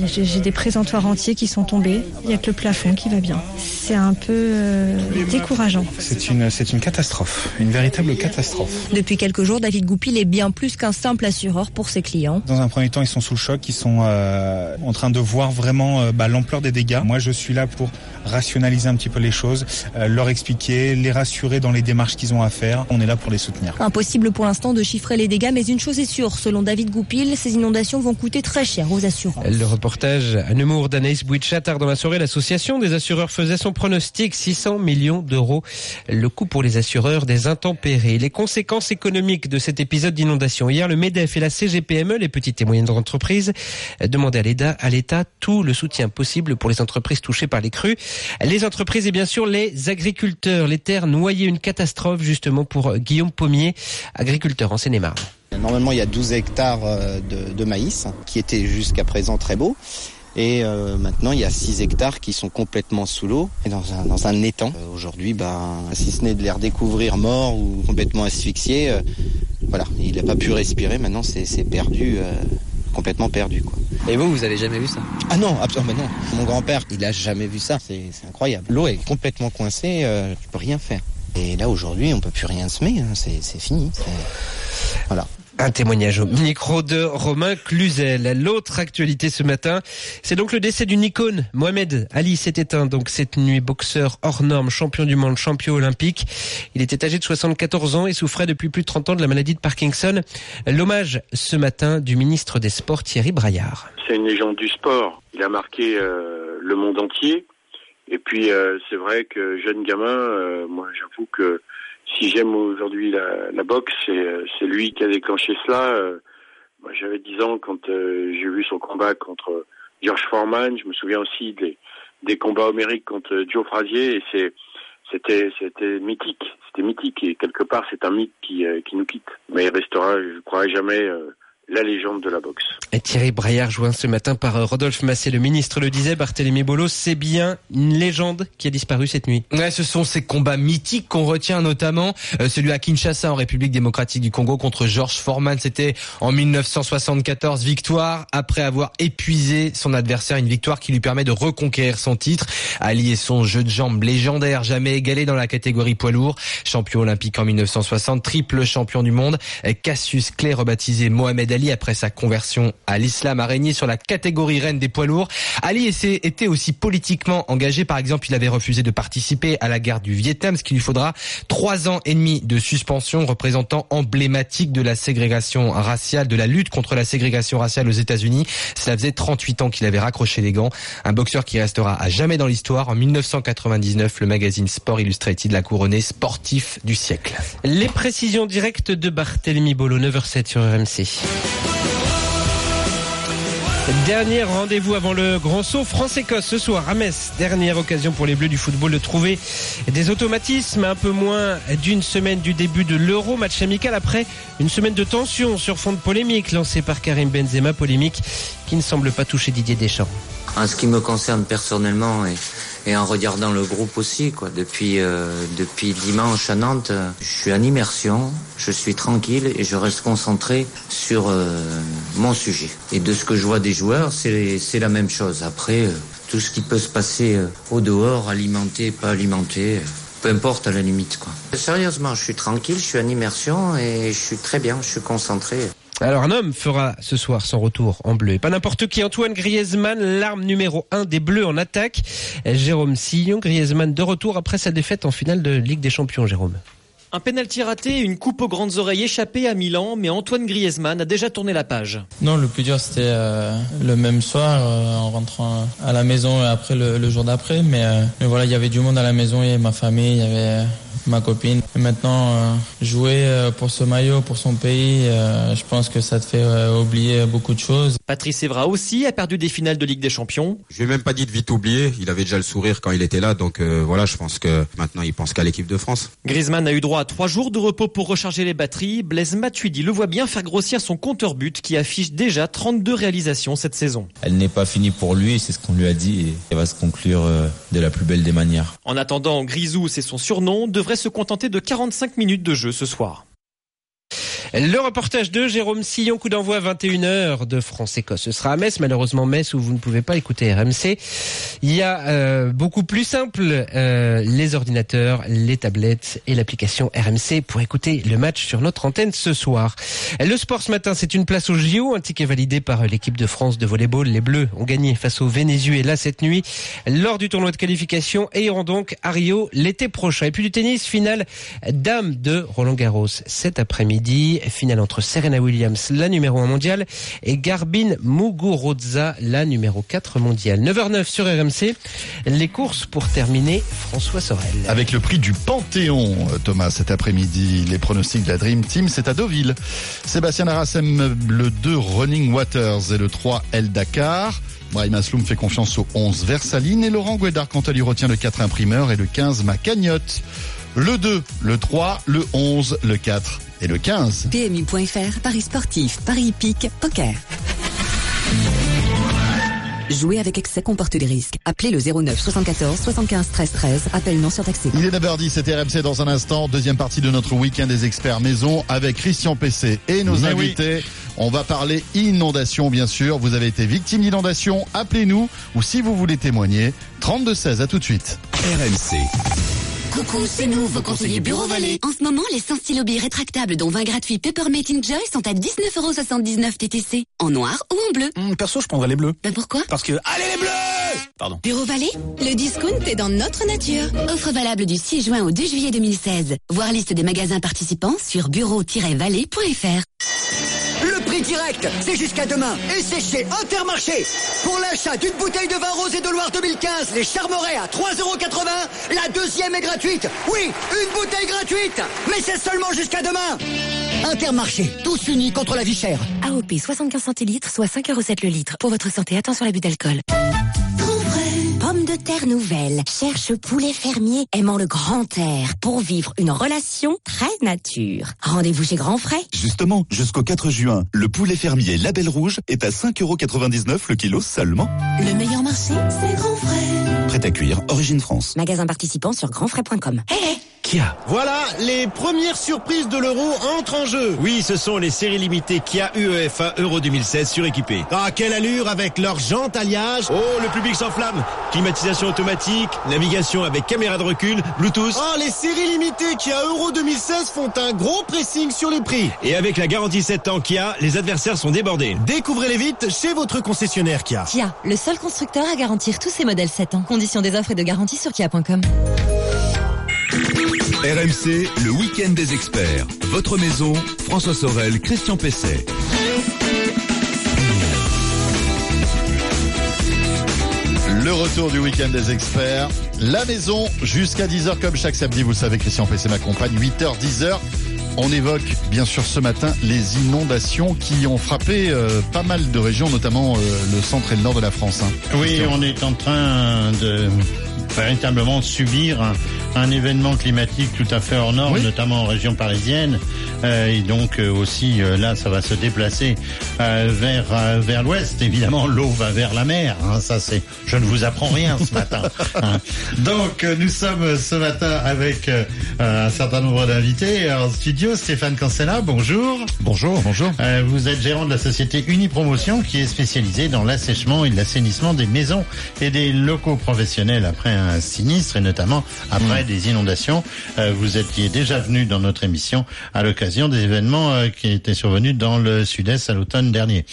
J'ai des présentoirs entiers qui sont tombés. Il n'y a que le plafond qui va bien. C'est un peu euh, décourageant. C'est une, c'est une catastrophe, une véritable catastrophe. Depuis quelques jours, David Goupil est bien plus qu'un simple assureur pour ses clients. Dans un premier temps, ils sont sous le choc, ils sont euh, en train de voir vraiment euh, bah, l'ampleur des dégâts. Moi, je suis là pour rationaliser un petit peu les choses, leur expliquer, les rassurer dans les démarches qu'ils ont à faire. On est là pour les soutenir. Impossible pour l'instant de chiffrer les dégâts, mais une chose est sûre, selon David Goupil, ces inondations vont coûter très cher aux assurances reportage à Nemours d'Anaïs Bouichat. Tard dans la soirée, l'association des assureurs faisait son pronostic 600 millions d'euros. Le coût pour les assureurs des intempéries. Les conséquences économiques de cet épisode d'inondation. Hier, le MEDEF et la CGPME, les petites et moyennes entreprises, demandaient à l'État tout le soutien possible pour les entreprises touchées par les crues. Les entreprises et bien sûr les agriculteurs. Les terres noyées, une catastrophe justement pour Guillaume Pommier, agriculteur en Seine-et-Marne. Normalement, il y a 12 hectares euh, de, maïs qui étaient jusqu'à présent très beaux. Et euh, maintenant, il y a 6 hectares qui sont complètement sous l'eau et dans un, dans un étang. Euh, aujourd'hui, ben, si ce n'est de les redécouvrir morts ou complètement asphyxiés, voilà, il n'a pas pu respirer. Maintenant, c'est perdu, complètement perdu. Quoi. Et vous, vous avez jamais vu ça? Ah non, absolument non. Mon grand-père, il a jamais vu ça. C'est incroyable. L'eau est complètement coincée, euh, tu peux rien faire. Et là, aujourd'hui, on peut plus rien semer. Hein. C'est fini. Voilà. Un témoignage au micro de Romain Cluzel. L'autre actualité ce matin, c'est donc le décès d'une icône. Mohamed Ali s'est éteint donc cette nuit, boxeur hors norme, champion du monde, champion olympique. Il était âgé de 74 ans et souffrait depuis plus de 30 ans de la maladie de Parkinson. L'hommage ce matin du ministre des Sports Thierry Braillard. C'est une légende du sport. Il a marqué euh, le monde entier. Et puis euh, c'est vrai que jeune gamin, euh, moi j'avoue que si j'aime aujourd'hui la, la, boxe, c'est lui qui a déclenché cela. Euh, moi, j'avais 10 ans quand euh, j'ai vu son combat contre George Foreman. Je me souviens aussi des, des combats homériques contre Joe Frazier. Et c'est c'était c'était mythique, c'était mythique. Et quelque part, c'est un mythe qui, euh, qui nous quitte. Mais il restera, je ne croirais jamais la légende de la boxe. Et Thierry Braillard, joint ce matin par euh, Rodolphe Massé, le ministre le disait, Barthélémy Bolo, c'est bien une légende qui a disparu cette nuit. Ouais, ce sont ces combats mythiques qu'on retient notamment, euh, celui à Kinshasa en République démocratique du Congo contre George Foreman, c'était en 1974, victoire après avoir épuisé son adversaire, une victoire qui lui permet de reconquérir son titre, allier son jeu de jambes légendaire, jamais égalé dans la catégorie poids lourd, champion olympique en 1960, triple champion du monde, Cassius Clay rebaptisé Mohamed Ali après sa conversion à l'islam a régné sur la catégorie reine des poids lourds. Ali était aussi politiquement engagé. Par exemple, il avait refusé de participer à la guerre du Vietnam, ce qui lui faudra trois ans et demi de suspension, représentant emblématique de la ségrégation raciale, de la lutte contre la ségrégation raciale aux États-Unis. Cela faisait 38 ans qu'il avait raccroché les gants. Un boxeur qui restera à jamais dans l'histoire. En 1999, le magazine Sport Illustrated l'a couronné sportif du siècle? Les précisions directes de Barthélemy Bolo, 9h07 sur RMC. Dernier rendez-vous avant le grand saut France-Écosse ce soir à Metz. Dernière occasion pour les Bleus du football de trouver des automatismes un peu moins d'une semaine du début de l'Euro. Match amical après une semaine de tension sur fond de polémique lancée par Karim Benzema. Polémique qui ne semble pas toucher Didier Deschamps. En ce qui me concerne personnellement et en regardant le groupe aussi, quoi, depuis, euh, depuis dimanche à Nantes, je suis en immersion, je suis tranquille et je reste concentré sur euh, mon sujet. Et de ce que je vois des joueurs, c'est la même chose. Après, euh, tout ce qui peut se passer au dehors, alimenté, pas alimenté, peu importe à la limite. Quoi. Sérieusement, je suis tranquille, je suis en immersion et je suis très bien, je suis concentré. Alors un homme fera ce soir son retour en bleu. Et pas n'importe qui, Antoine Griezmann, l'arme numéro 1 des Bleus en attaque. Jérôme Sillon, Griezmann de retour après sa défaite en finale de Ligue des Champions, Jérôme. Un pénalty raté, une coupe aux grandes oreilles échappée à Milan, mais Antoine Griezmann a déjà tourné la page. Non, le plus dur c'était euh, le même soir euh, en rentrant à la maison et après le, jour d'après, mais, euh, mais, voilà, il y avait du monde à la maison, il y avait ma famille, il y avait ma copine. Et maintenant, euh, jouer euh, pour ce maillot, pour son pays, euh, je pense que ça te fait oublier beaucoup de choses. Patrice Evra aussi a perdu des finales de Ligue des Champions. Je vais même pas dit de vite oublier. Il avait déjà le sourire quand il était là, donc voilà, je pense que maintenant il pense qu'à l'équipe de France. Griezmann a eu droit à trois jours de repos pour recharger les batteries. Blaise Matuidi le voit bien faire grossir son compteur but qui affiche déjà 32 réalisations cette saison. Elle n'est pas finie pour lui, c'est ce qu'on lui a dit et elle va se conclure de la plus belle des manières. En attendant, Grisou, c'est son surnom, devrait se contenter de 45 minutes de jeu ce soir. Le reportage de Jérôme Sillon, coup d'envoi 21h de France-Écosse. Ce sera à Metz, malheureusement Metz où vous ne pouvez pas écouter RMC. Il y a euh, beaucoup plus simple, euh, les ordinateurs, les tablettes et l'application RMC pour écouter le match sur notre antenne ce soir. Le sport ce matin, c'est une place au JO, un ticket validé par l'équipe de France de volleyball. Les Bleus ont gagné face au Venezuela cette nuit lors du tournoi de qualification et iront donc à Rio l'été prochain. Et puis du tennis, finale dame de Roland Garros cet après-midi finale entre Serena Williams, la numéro 1 mondiale, et Garbine Muguruza, la numéro 4 mondiale. 9h09 sur RMC, les courses pour terminer, François Sorel. Avec le prix du Panthéon, Thomas, cet après-midi, les pronostics de la Dream Team, c'est à Deauville. Sébastien Arasem, le 2 Running Waters et le 3 El Dakar. Brahim Asloum fait confiance au 11 Versaline et Laurent Guédard quant à lui retient le 4 Imprimeur et le 15 Ma Cagnotte. Le 2, le 3, le 11, le 4 et le 15. PMU.fr, Paris sportif, Paris hippique, poker. Jouer avec excès comporte des risques. Appelez le 09 74 75 13 13. Appel non surtaxé. Il est 9h10, c'était RMC dans un instant. Deuxième partie de notre week-end des experts maison avec Christian PC et nos invités. On va parler inondation, bien sûr. Vous avez été victime d'inondation. Appelez-nous ou si vous voulez témoigner, 32 16. À tout de suite. RMC. Coucou, c'est nous, vos conseillers Bureau Vallée. En ce moment, les 100 stylos rétractables dont 20 gratuits Peppermint Joy sont à 19,79€ TTC. En noir ou en bleu. Hum, perso, je prendrais les bleus. Ben pourquoi? Parce que, allez les bleus Pardon. Bureau Vallée, le discount est dans notre nature. Offre valable du 6 juin au 2 juillet 2016. Voir liste des magasins participants sur bureau-vallée.fr. Direct, c'est jusqu'à demain. Et c'est chez Intermarché. Pour l'achat d'une bouteille de vin rosé de Loire 2015, les Charmerets à 3,80€, la deuxième est gratuite. Oui, une bouteille gratuite. Mais c'est seulement jusqu'à demain. Intermarché, tous unis contre la vie chère. AOP 75 centilitres, soit 5,7€ le litre. Pour votre santé, attention à l'abus d'alcool. Terre nouvelle. Cherche poulet fermier aimant le grand air pour vivre une relation très nature. Rendez-vous chez Grand Frais. Justement, jusqu'au 4 juin, le poulet fermier Label Rouge est à 5,99€ le kilo seulement. Le meilleur marché, c'est Grand Frais. Prêt à cuire, origine France. Magasin participant sur grandfrais.com. Hé, Kia. Voilà, les premières surprises de l'euro entrent en jeu. Oui, ce sont les séries limitées Kia UEFA Euro 2016 suréquipées. Ah, quelle allure avec leur jante alliage. Oh, le public s'enflamme. Climatisation automatique, navigation avec caméra de recul, Bluetooth. Oh, les séries limitées Kia Euro 2016 font un gros pressing sur les prix. Et avec la garantie 7 ans Kia, les adversaires sont débordés. Découvrez-les vite chez votre concessionnaire Kia. Kia, le seul constructeur à garantir tous ses modèles 7 ans. Conditions des offres et de garantie sur kia.com. RMC, le week-end des experts. Votre maison, François Sorel, Christian Pesset. Le retour du week-end des experts. La maison jusqu'à 10h comme chaque samedi. Vous le savez, Christian Pesset m'accompagne. 8h, 10h. On évoque bien sûr ce matin les inondations qui ont frappé euh, pas mal de régions, notamment euh, le centre et le nord de la France. hein. Oui, on est en train de véritablement subir un, événement climatique tout à fait hors norme, notamment en région parisienne. Euh, et donc euh, aussi euh, là, ça va se déplacer vers vers l'ouest. Évidemment, l'eau va vers la mer. hein. ça, c'est. Je ne vous apprends rien ce matin. (laughs) hein. Donc, nous sommes ce matin avec un certain nombre d'invités en studio. Stéphane Cancella, bonjour. Bonjour, bonjour. Vous êtes gérant de la société Unipromotion qui est spécialisée dans l'assèchement et l'assainissement des maisons et des locaux professionnels après un sinistre et notamment après des inondations. Euh, vous étiez déjà venu dans notre émission à l'occasion des événements euh, qui étaient survenus dans le sud-est à l'automne dernier.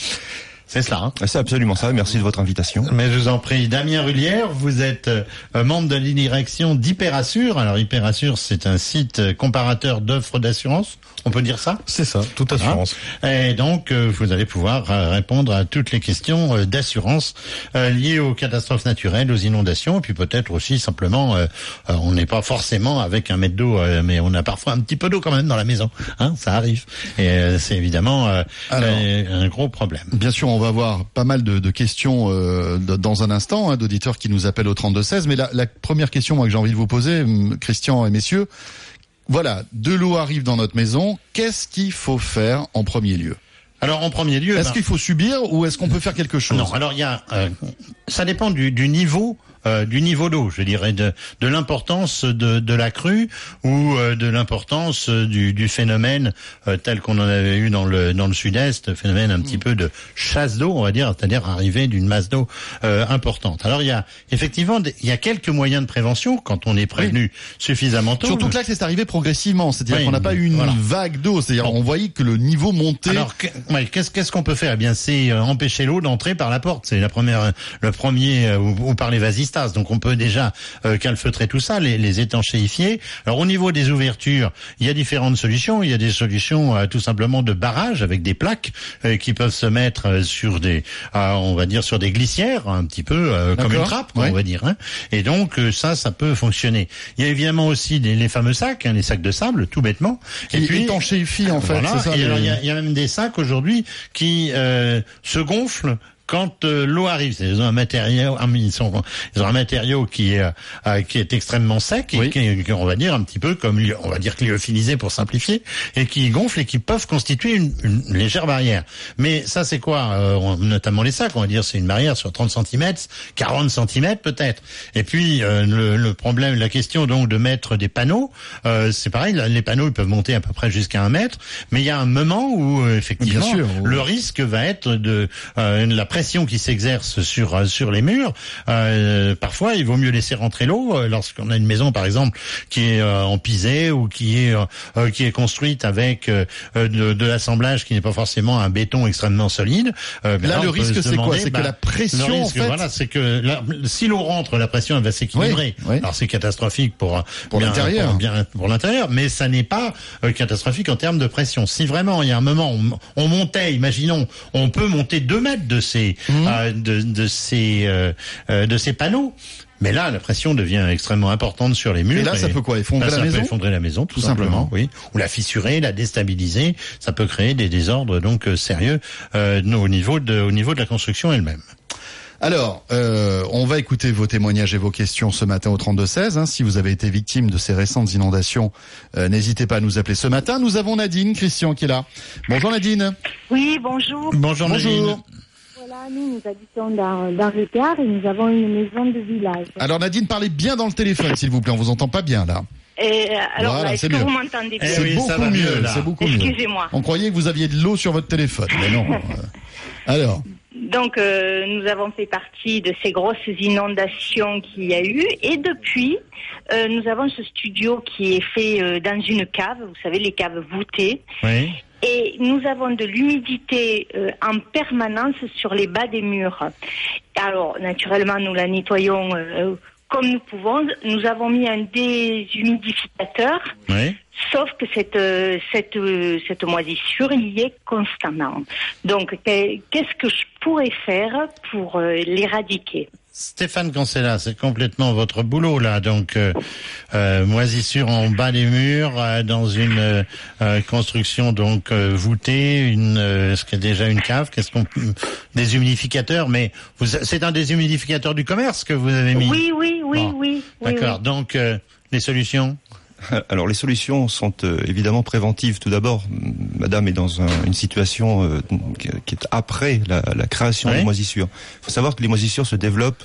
C'est cela. Hein C'est absolument ça. Merci de votre invitation. Mais je vous en prie, Damien Rullière, vous êtes euh, membre de la direction d'Hyperassure. Alors Hyperassure, c'est un site euh, comparateur d'offres d'assurance. On peut dire ça? C'est ça, toute assurance. Et donc, euh, vous allez pouvoir répondre à toutes les questions d'assurance liées aux catastrophes naturelles, aux inondations, et puis peut-être aussi simplement, on n'est pas forcément avec un mètre d'eau, mais on a parfois un petit peu d'eau quand même dans la maison. Hein, ça arrive. Et c'est évidemment euh, un gros problème. Bien sûr, on va avoir pas mal de, de questions euh, dans un instant, hein, d'auditeurs qui nous appellent au 32-16. Mais la, la première question moi, que j'ai envie de vous poser, hum, Christian et messieurs, voilà, de l'eau arrive dans notre maison. Qu'est-ce qu'il faut faire en premier lieu? Alors en premier lieu, est-ce ben- qu'il faut subir ou est-ce qu'on peut faire quelque chose? Non, alors il y a, euh, ça dépend du, du niveau. Euh, du niveau d'eau, je dirais, de, de l'importance de, de la crue ou euh, de l'importance du, du phénomène euh, tel qu'on en avait eu dans le dans le sud-est, phénomène un petit peu de chasse d'eau, on va dire, c'est-à-dire arrivée d'une masse d'eau euh, importante. Alors il y a effectivement il y a quelques moyens de prévention quand on est prévenu suffisamment tôt. Surtout que là, c'est arrivé progressivement, c'est-à-dire Oui, qu'on n'a pas eu une voilà. vague d'eau, c'est-à-dire on voyait que le niveau montait. Alors, qu'est-ce qu'est-ce qu'on peut faire? Eh bien, c'est euh, empêcher l'eau d'entrer par la porte. C'est la première, le premier ou, ou par les Donc, on peut déjà euh, calfeutrer tout ça, les, les étanchéifier. Alors, au niveau des ouvertures, il y a différentes solutions. Il y a des solutions euh, tout simplement de barrage avec des plaques euh, qui peuvent se mettre euh, sur des, euh, on va dire sur des glissières, un petit peu euh, comme une trappe, quoi, Ouais. on va dire. hein. Et donc, euh, ça, ça peut fonctionner. Il y a évidemment aussi des, les fameux sacs, hein, les sacs de sable, tout bêtement. Qui étanchéifient, en fait, Voilà. ça, Et les- alors, il y a, il y a même des sacs aujourd'hui qui euh, se gonflent quand euh, l'eau arrive, ils ont un matériau, ils, sont, ils ont un matériau qui est euh, qui est extrêmement sec et qui, qui, on va dire un petit peu comme on va dire lyophilisé pour simplifier et qui gonfle et qui peuvent constituer une, une légère barrière. Mais ça c'est quoi euh, Notamment les sacs, on va dire c'est une barrière sur 30 cm, 40 cm peut-être. Et puis euh, le, le problème, la question donc de mettre des panneaux, euh, c'est pareil. là, Les panneaux ils peuvent monter à peu près jusqu'à un mètre, mais il y a un moment où euh, effectivement le risque va être de euh, la pression qui s'exerce sur euh, sur les murs. Euh, parfois, il vaut mieux laisser rentrer l'eau euh, lorsqu'on a une maison, par exemple, qui est euh, en pisé ou qui est euh, euh, qui est construite avec de, de l'assemblage qui n'est pas forcément un béton extrêmement solide. Ben Là, le on peut risque, c'est quoi C'est que bah, la pression, le en risque, fait- voilà, c'est que la- si l'eau rentre, la pression elle va s'équilibrer. Oui, oui. Alors c'est catastrophique pour Pour l'intérieur. pour bien pour l'intérieur, mais ça n'est pas catastrophique en termes de pression. Si vraiment il y a un moment on, on montait, imaginons, on peut monter deux mètres de ces Euh, de, de ces euh, euh, de ces panneaux. Mais là, la pression devient extrêmement importante sur les murs. Et là, ça peut quoi Effondrer Là, la ça maison? peut effondrer la maison, tout, Tout simplement. simplement. Oui, ou la fissurer, la déstabiliser. Ça peut créer des désordres donc euh, sérieux euh, au niveau de au niveau de la construction elle-même. Alors, euh, on va écouter vos témoignages et vos questions ce matin au 32-16. hein. Si vous avez été victime de ces récentes inondations, euh, n'hésitez pas à nous appeler ce matin. Nous avons Nadine, Christian qui est là. Bonjour Nadine. Oui, bonjour. Bonjour, Bonjour. Voilà, nous, nous habitons dans, dans le Gard et nous avons une maison de village. Alors Nadine, parlez bien dans le téléphone s'il vous plaît, on vous entend pas bien là. Et, euh, alors, Voilà, là, est-ce c'est que mieux. vous m'entendez bien C'est beaucoup mieux, c'est beaucoup mieux. Excusez-moi. On croyait que vous aviez de l'eau sur votre téléphone, mais non. (laughs) Alors, Donc, euh, nous avons fait partie de ces grosses inondations qu'il y a eu. Et depuis, euh, nous avons ce studio qui est fait euh, dans une cave, vous savez, les caves voûtées. Oui. Et nous avons de l'humidité euh, en permanence sur les bas des murs. Alors, naturellement, nous la nettoyons euh, comme nous pouvons. Nous avons mis un déshumidificateur. Oui. Sauf que cette, euh, cette, euh, cette moisissure y est constamment. Donc, que- qu'est-ce que je pourrais faire pour euh, l'éradiquer? Stéphane Cancella, c'est complètement votre boulot là. Donc, euh, euh, moisissure en bas des murs, euh, dans une construction donc euh, voûtée, une, euh, ce qui est déjà une cave? Qu'est-ce qu'on, des humidificateurs, mais vous, c'est un déshumidificateur du commerce que vous avez mis. Oui, oui, oui, Bon. oui. oui, D'accord. oui. Donc, euh, les solutions? (laughs) Alors les solutions sont euh, évidemment préventives. Tout d'abord, Madame est dans un- une situation euh, qui est après la, la création Oui. des moisissures. Il faut savoir que les moisissures se développent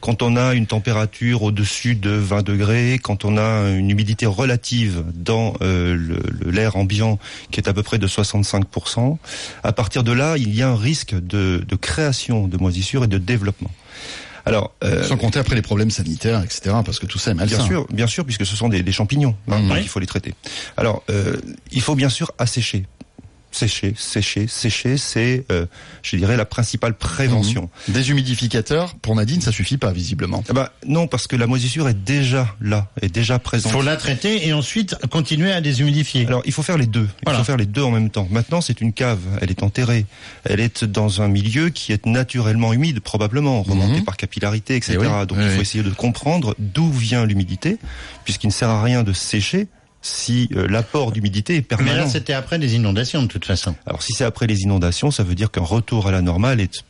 quand on a une température au-dessus de 20 degrés, quand on a une humidité relative dans euh, l'air ambiant qui est à peu près de 65%. À partir de là, il y a un risque de, de création de moisissures et de développement. Alors, euh, sans compter après les problèmes sanitaires, etc., parce que tout ça est malsain. Bien sûr, bien sûr, puisque ce sont des, des champignons, hein, Mhm. donc il faut les traiter. Alors, euh, il faut bien sûr assécher. Sécher, sécher, sécher, c'est, euh, je dirais, la principale prévention. Mhm. Des humidificateurs, pour Nadine, ça suffit pas, visiblement. Ah bah, non, parce que la moisissure est déjà là, est déjà présente. Il faut la traiter et ensuite continuer à déshumidifier. Alors, il faut faire les deux. Il faut faire les deux en même temps. Maintenant, c'est une cave. Elle est enterrée. Elle est dans un milieu qui est naturellement humide, probablement, remonté par capillarité, etc. Mhm. Eh oui, Donc, oui, il faut oui. essayer de comprendre d'où vient l'humidité, puisqu'il ne sert à rien de sécher si euh, l'apport d'humidité est permanent. Mais là, c'était après les inondations de toute façon. Alors, si c'est après les inondations, ça veut dire qu'un retour à la normale est.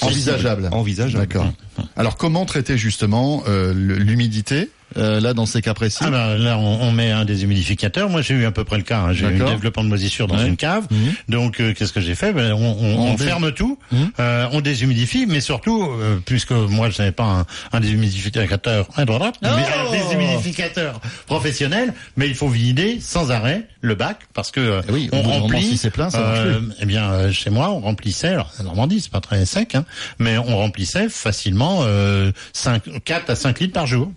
Envisageable. Envisageable. D'accord. Alors, comment traiter justement euh, l'humidité euh, là dans ces cas précis Ah ben, là, on, on met un déshumidificateur. Moi, j'ai eu à peu près le cas. hein. J'ai eu un développement de moisissure dans Ouais. une cave. Mhm. Donc, euh, qu'est-ce que j'ai fait? Ben, On, on- On dé- ferme tout, Mhm. euh, on déshumidifie, mais surtout, euh, puisque moi, je n'avais pas un, un déshumidificateur, un, mais un déshumidificateur professionnel, mais il faut vider sans arrêt le bac parce que euh, Eh oui, on remplit. si c'est plein, ça eh bien, chez moi, on remplissait. Alors, Normandie, c'est pas très sec, hein, mais on remplissait facilement euh, 5, 4 à 5 litres par jour.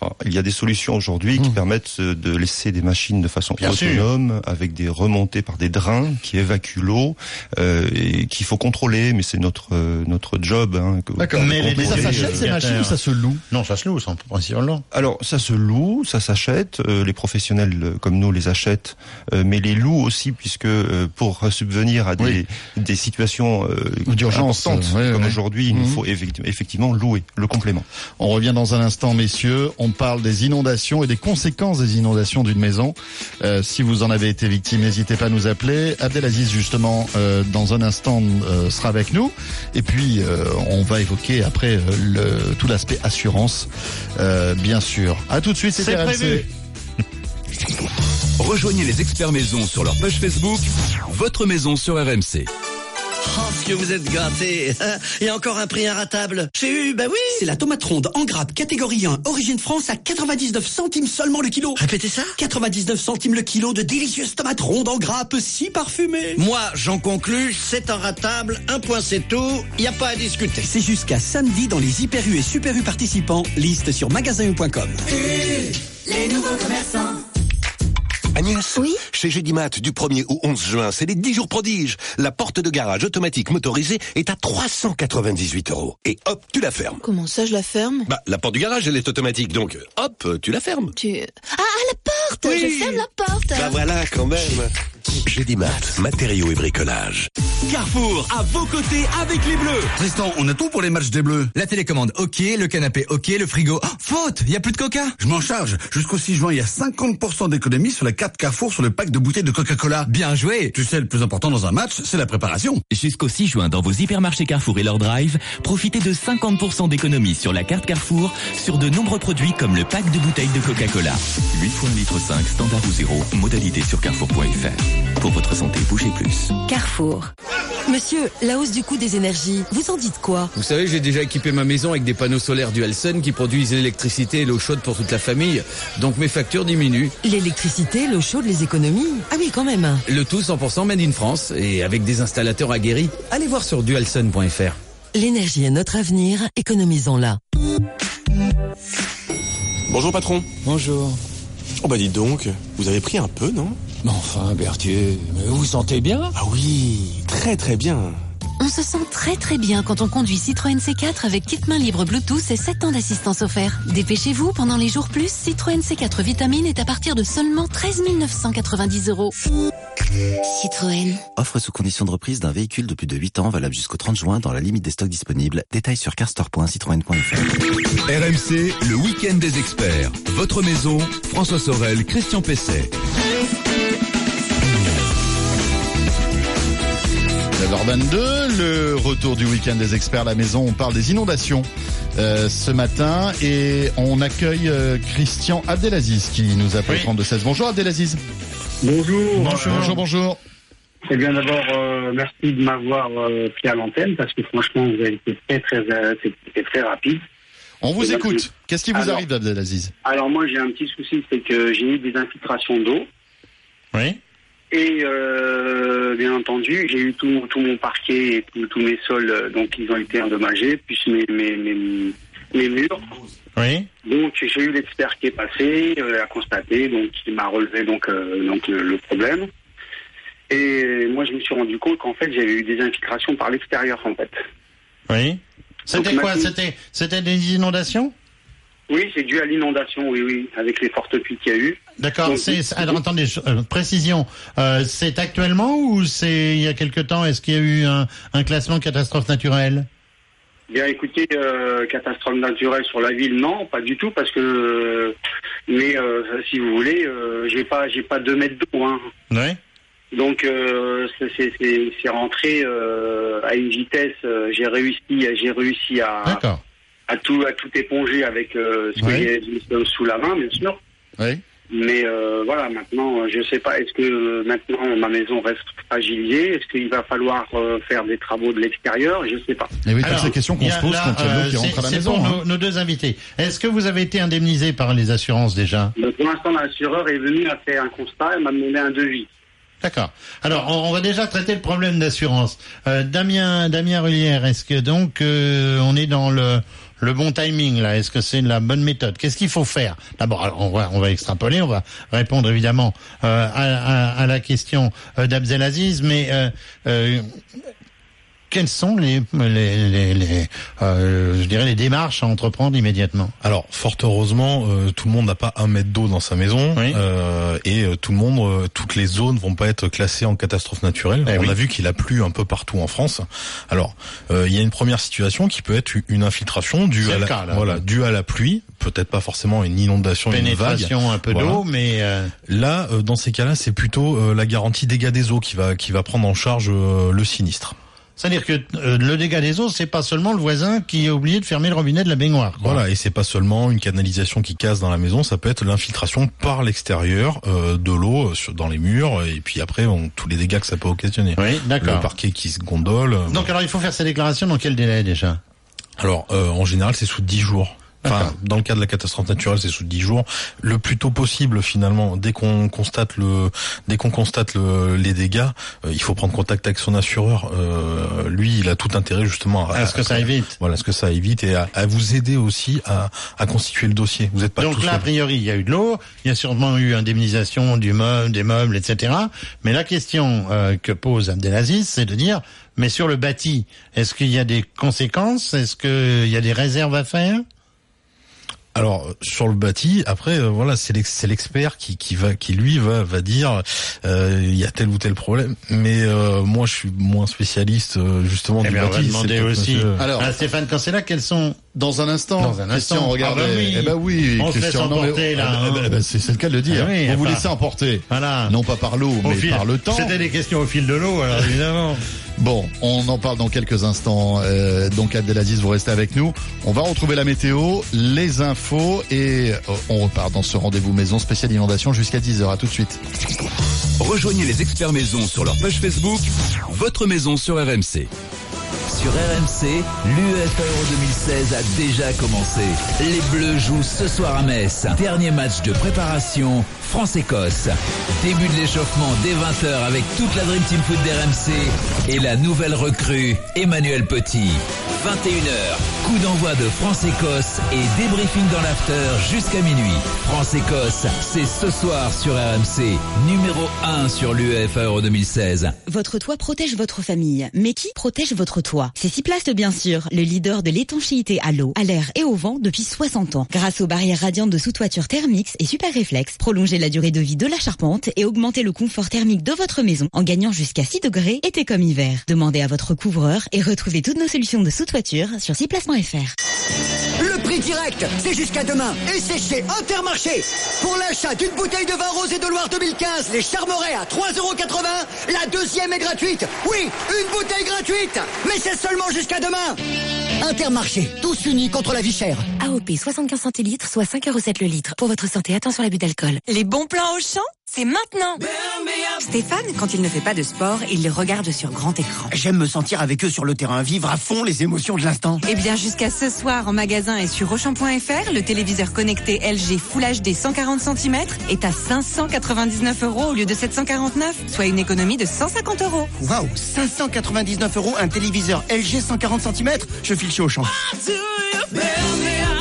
Alors, il y a des solutions aujourd'hui qui permettent euh, de laisser des machines de façon Mmh. Sûr. autonome, avec des remontées par des drains qui évacuent l'eau euh, et qu'il faut contrôler. Mais c'est notre euh, notre job. Hein, que- D'accord. Mais, ça s'achète euh, ces machines ou ça se loue? Non, ça se loue, sans principalement. Alors ça se loue, ça s'achète. euh, les professionnels euh, comme nous les achètent, euh, mais les louent aussi puisque euh, pour subvenir à des, Oui. des situations euh, D'urgence, importantes euh, ouais, comme ouais. aujourd'hui, il nous Mhm. faut effecti- effectivement louer le complément. On revient dans un instant, messieurs. On parle des inondations et des conséquences des inondations d'une maison. Euh, si vous en avez été victime, n'hésitez pas à nous appeler. Abdelaziz, justement, euh, dans un instant, euh, sera avec nous. Et puis, euh, on va évoquer après euh, le, tout l'aspect assurance, euh, bien sûr. À tout de suite, c'est prévu. Rejoignez les experts maison sur leur page Facebook, votre maison sur RMC. Oh, ce que vous êtes gâtés. (laughs) Et encore un prix inratable. J'ai eu, bah oui. C'est la tomate ronde en grappe catégorie 1, origine France à 99 centimes seulement le kilo. Répétez ça. 99 centimes le kilo de délicieuses tomates rondes en grappe si parfumées. Moi, j'en conclus, c'est inratable, un point c'est tout, y a pas à discuter. C'est jusqu'à samedi dans les Hyper U et Super U participants, liste sur magasin.com Les nouveaux commerçants. Agnès Oui Chez Gédimat, du 1er au 11 juin, c'est les 10 jours prodiges. La porte de garage automatique motorisée est à 398 euros. Et hop, tu la fermes. Comment ça, je la ferme? Bah, la porte du garage, elle est automatique, donc hop, tu la fermes. Tu... Ah, la porte Oui. Je ferme la porte Bah voilà, quand même. Gédimat, matériaux et bricolage. Carrefour, à vos côtés avec les Bleus. Tristan, on a tout pour les matchs des Bleus. La télécommande, ok. Le canapé, ok. Le frigo, oh, faute. Il y a plus de Coca. Je m'en charge. Jusqu'au 6 juin, il y a 50% d'économie sur la carte Carrefour sur le pack de bouteilles de Coca-Cola. Bien joué. Tu sais, le plus important dans un match, c'est la préparation. Jusqu'au 6 juin, dans vos hypermarchés Carrefour et leur drive, profitez de 50% d'économie sur la carte Carrefour sur de nombreux produits comme le pack de bouteilles de Coca-Cola. 8 fois 1 litre 5, standard ou zéro, modalité sur carrefour.fr. Pour votre santé, bougez plus. Carrefour. Monsieur, la hausse du coût des énergies, vous en dites quoi? Vous savez, j'ai déjà équipé ma maison avec des panneaux solaires Dualsun qui produisent l'électricité et l'eau chaude pour toute la famille. Donc mes factures diminuent. L'électricité, l'eau chaude, les économies? Ah oui, quand même. Le tout 100% made in France et avec des installateurs aguerris. Allez voir sur dualsun.fr. L'énergie est notre avenir, économisons-la. Bonjour patron. Bonjour. Oh bah dites donc, vous avez pris un peu, non? Mais enfin, Berthier, mais vous vous sentez bien? Ah oui, très très bien. On se sent très très bien quand on conduit Citroën C4 avec kit main libre Bluetooth et 7 ans d'assistance offert. Dépêchez-vous, pendant les jours plus, Citroën C4 Vitamine est à partir de seulement 13 990 euros. Citroën. Offre sous condition de reprise d'un véhicule de plus de 8 ans valable jusqu'au 30 juin dans la limite des stocks disponibles. Détails sur carstore.citroën.fr. RMC, le week-end des experts. Votre maison, François Sorel, Christian Pesset. 9h22, le retour du week-end des experts à la maison. On parle des inondations euh, ce matin et on accueille euh, Christian Abdelaziz qui nous appelle 3216. Bonjour Abdelaziz. Bonjour. Bonjour, bonjour, bonjour. Eh bien d'abord, euh, merci de m'avoir euh, pris à l'antenne parce que franchement, vous avez été très très très rapide. On vous Et écoute. Qu'est-ce qui vous Alors- arrive Abdelaziz? Alors moi, j'ai un petit souci, c'est que j'ai eu des infiltrations d'eau. Oui. Et euh, bien entendu, j'ai eu tout, mon- tout mon parquet et tous tous mes sols, euh, donc ils ont été endommagés, plus mes, mes, mes, mes murs. Oui. Donc j'ai eu l'expert qui est passé, euh, a constaté, donc il m'a relevé donc euh, donc le, le problème. Et moi je me suis rendu compte qu'en fait j'avais eu des infiltrations par l'extérieur en fait. Oui. C'était quoi C'était c'était des inondations? Oui, c'est dû à l'inondation, oui, oui, avec les fortes pluies qu'il y a eu. D'accord. C'est- Alors attendez, euh, précision. Euh, c'est actuellement ou c'est il y a quelque temps Est-ce qu'il y a eu un, un classement catastrophe naturelle? Bien écoutez, euh, catastrophe naturelle sur la ville, non, pas du tout, parce que mais si vous voulez, j'ai pas j'ai pas deux mètres d'eau, hein. Oui. Donc euh, c'est- c'est c'est- c'est rentré euh, à une vitesse. euh, j'ai réussi j'ai réussi à à tout à tout éponger avec ce que j'ai sous la main, bien sûr. Oui. Mais euh, voilà, maintenant, je sais pas, est-ce que euh, maintenant ma maison reste fragilisée Est-ce qu'il va falloir euh, faire des travaux de l'extérieur Je sais pas. Et oui, Alors, c'est la question qu'on se pose là, quand il y a de l'eau euh, qui rentre c'est- à la maison. pour hein. nos, nos deux invités. Est-ce que vous avez été indemnisé par les assurances déjà? Donc, pour l'instant, l'assureur est venu, a fait un constat, et m'a demandé un devis. D'accord. Alors, on, on va déjà traiter le problème d'assurance. Euh, Damien, Damien Rullière, est-ce que donc euh, on est dans le, le bon timing là Est-ce que c'est la bonne méthode? Qu'est-ce qu'il faut faire? D'abord, on va, on va extrapoler, on va répondre évidemment euh, à, à- à la question euh, d'Abdelaziz, mais euh, euh, quelles sont les, les, les, les, euh, je dirais les démarches à entreprendre immédiatement Alors, fort heureusement, euh, tout le monde n'a pas un mètre d'eau dans sa maison euh, et euh, tout le monde, euh, toutes les zones vont pas être classées en catastrophe naturelle. Eh On oui. a vu qu'il a plu un peu partout en France. Alors, euh, il y a une première situation qui peut être une infiltration due à la, cas, là. voilà, due à la pluie, peut-être pas forcément une inondation, une vague. Pénétration un peu Voilà. d'eau, mais euh, Là, euh, dans ces cas-là, c'est plutôt euh, la garantie dégâts des eaux qui va qui va prendre en charge euh, le sinistre. C'est-à-dire que euh, le dégât des eaux, c'est pas seulement le voisin qui a oublié de fermer le robinet de la baignoire. quoi. Voilà, et c'est pas seulement une canalisation qui casse dans la maison, ça peut être l'infiltration par l'extérieur euh, de l'eau euh, dans les murs, et puis après on- tous les dégâts que ça peut occasionner. Oui, d'accord. Le parquet qui se gondole. euh, Donc alors il faut faire ces déclarations dans quel délai déjà? Alors, euh, en général, c'est sous 10 jours. Enfin, dans le cas de la catastrophe naturelle, c'est sous 10 jours. Le plus tôt possible, finalement, dès qu'on constate le, dès qu'on constate le, les dégâts, euh, il faut prendre contact avec son assureur. Euh, lui, il a tout intérêt justement à, À ce que ça aille vite. Voilà, à ce que ça aille vite et à, à vous aider aussi à, à constituer le dossier. Vous n'êtes pas Donc tout là, a priori, il y a eu de l'eau, il y a sûrement eu indemnisation du meuble, des meubles, etc. Mais la question euh, que pose Abdelaziz, c'est de dire, mais sur le bâti, est-ce qu'il y a des conséquences? Est-ce qu'il y a des réserves à faire? Alors sur le bâti, après euh, voilà, c'est l'ex- c'est l'expert qui qui va qui lui va va dire euh, il y a tel ou tel problème. Mais euh, moi je suis moins spécialiste euh, justement Eh du bien, on bâti. va demander aussi monsieur- à Stéphane Cancella quelles sont Dans un instant, Dans un Christian, instant. regardez. Ah bah oui. Eh ben oui, On Christian. laisse non, mais- là, eh ben, hein. eh ben, c'est c'est le cas de le dire. Ah oui, vous laissez emporter. Voilà. Non pas par l'eau, Au mais fil- par le temps. C'était des questions au fil de l'eau, alors évidemment. Bon, on en parle dans quelques instants. Euh, donc Abdelaziz, vous restez avec nous. On va retrouver la météo, les infos et euh, on repart dans ce rendez-vous maison spécial inondation jusqu'à 10h. À tout de suite. Rejoignez les experts maison sur leur page Facebook, votre maison sur RMC. Sur RMC, l'UEFA Euro 2016 a déjà commencé. Les Bleus jouent ce soir à Metz. Dernier match de préparation, France-Écosse. Début de l'échauffement dès 20h avec toute la Dream Team Foot d'RMC et la nouvelle recrue, Emmanuel Petit. 21h, coup d'envoi de France-Écosse et débriefing dans l'after jusqu'à minuit. France-Écosse, c'est ce soir sur RMC, numéro 1 sur l'UEFA Euro 2016. Votre toit protège votre famille. Mais qui protège votre toit? C'est Ciplast bien sûr, le leader de l'étanchéité à l'eau, à l'air et au vent depuis 60 ans. Grâce aux barrières radiantes de sous-toiture Thermix et Super Réflex, prolongez la durée de vie de la charpente et augmentez le confort thermique de votre maison en gagnant jusqu'à 6 degrés été comme hiver. Demandez à votre couvreur et retrouvez toutes nos solutions de sous-toiture sur ciplast.fr. Le prix direct, c'est jusqu'à demain. Et c'est chez Intermarché. Pour l'achat d'une bouteille de vin rosé de Loire 2015, les Charmerets à 3,80€, la deuxième est gratuite. Oui, une bouteille gratuite. Mais c'est seulement jusqu'à demain. Intermarché, tous unis contre la vie chère. AOP 75 centilitres, soit 5,7€ le litre. Pour votre santé, attention à l'abus d'alcool. Les bons plans au champ, c'est maintenant. Stéphane, quand il ne fait pas de sport, il les regarde sur grand écran. J'aime me sentir avec eux sur le terrain, vivre à fond les émotions de l'instant. Eh bien, jusqu'à ce soir en magasin et sur Auchan.fr, le téléviseur connecté LG Full HD 140 cm est à 599 euros au lieu de 749, soit une économie de 150 euros. Waouh, 599 euros un téléviseur LG 140 cm Je file chez Auchan.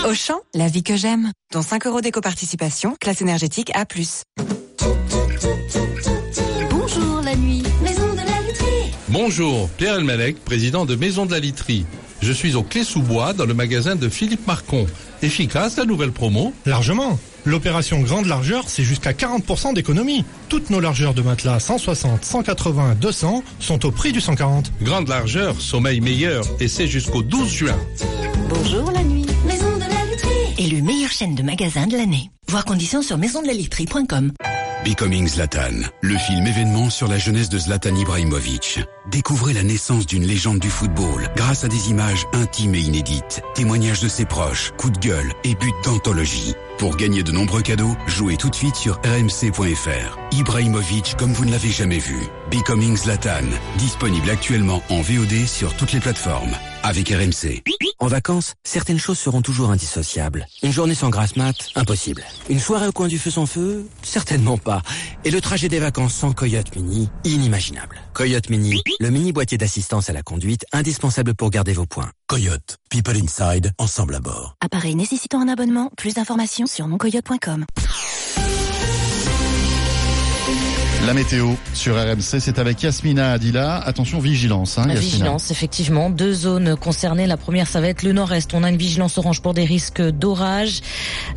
Auchan, la vie que j'aime. Dont 5 euros d'éco-participation, classe énergétique A+. Bonjour la nuit, maison de la literie. Bonjour, Pierre Elmalek, président de Maison de la Literie. Je suis au Clé-sous-Bois dans le magasin de Philippe Marcon. Efficace la nouvelle promo Largement. L'opération grande largeur, c'est jusqu'à 40% d'économie. Toutes nos largeurs de matelas 160, 180, 200 sont au prix du 140. Grande largeur, sommeil meilleur et c'est jusqu'au 12 juin. Bonjour la nuit, Élu meilleure chaîne de magasins de l'année. Voir conditions sur maisondelaliterie.com. Becoming Zlatan, le film événement sur la jeunesse de Zlatan Ibrahimovic. Découvrez la naissance d'une légende du football grâce à des images intimes et inédites, témoignages de ses proches, coups de gueule et buts d'anthologie. Pour gagner de nombreux cadeaux, jouez tout de suite sur rmc.fr. Ibrahimovic comme vous ne l'avez jamais vu. Becoming Zlatan, disponible actuellement en VOD sur toutes les plateformes. Avec RMC. En vacances, certaines choses seront toujours indissociables. Une journée sans grasse mat, impossible. Une soirée au coin du feu sans feu, certainement pas. Et le trajet des vacances sans Coyote Mini, inimaginable. Coyote Mini, le mini boîtier d'assistance à la conduite, indispensable pour garder vos points. Coyote, People Inside, ensemble à bord. Appareil nécessitant un abonnement, plus d'informations sur moncoyote.com. La météo sur RMC, c'est avec Yasmina Adila. Attention, vigilance. Hein, vigilance, effectivement. Deux zones concernées. La première, ça va être le nord-est. On a une vigilance orange pour des risques d'orage.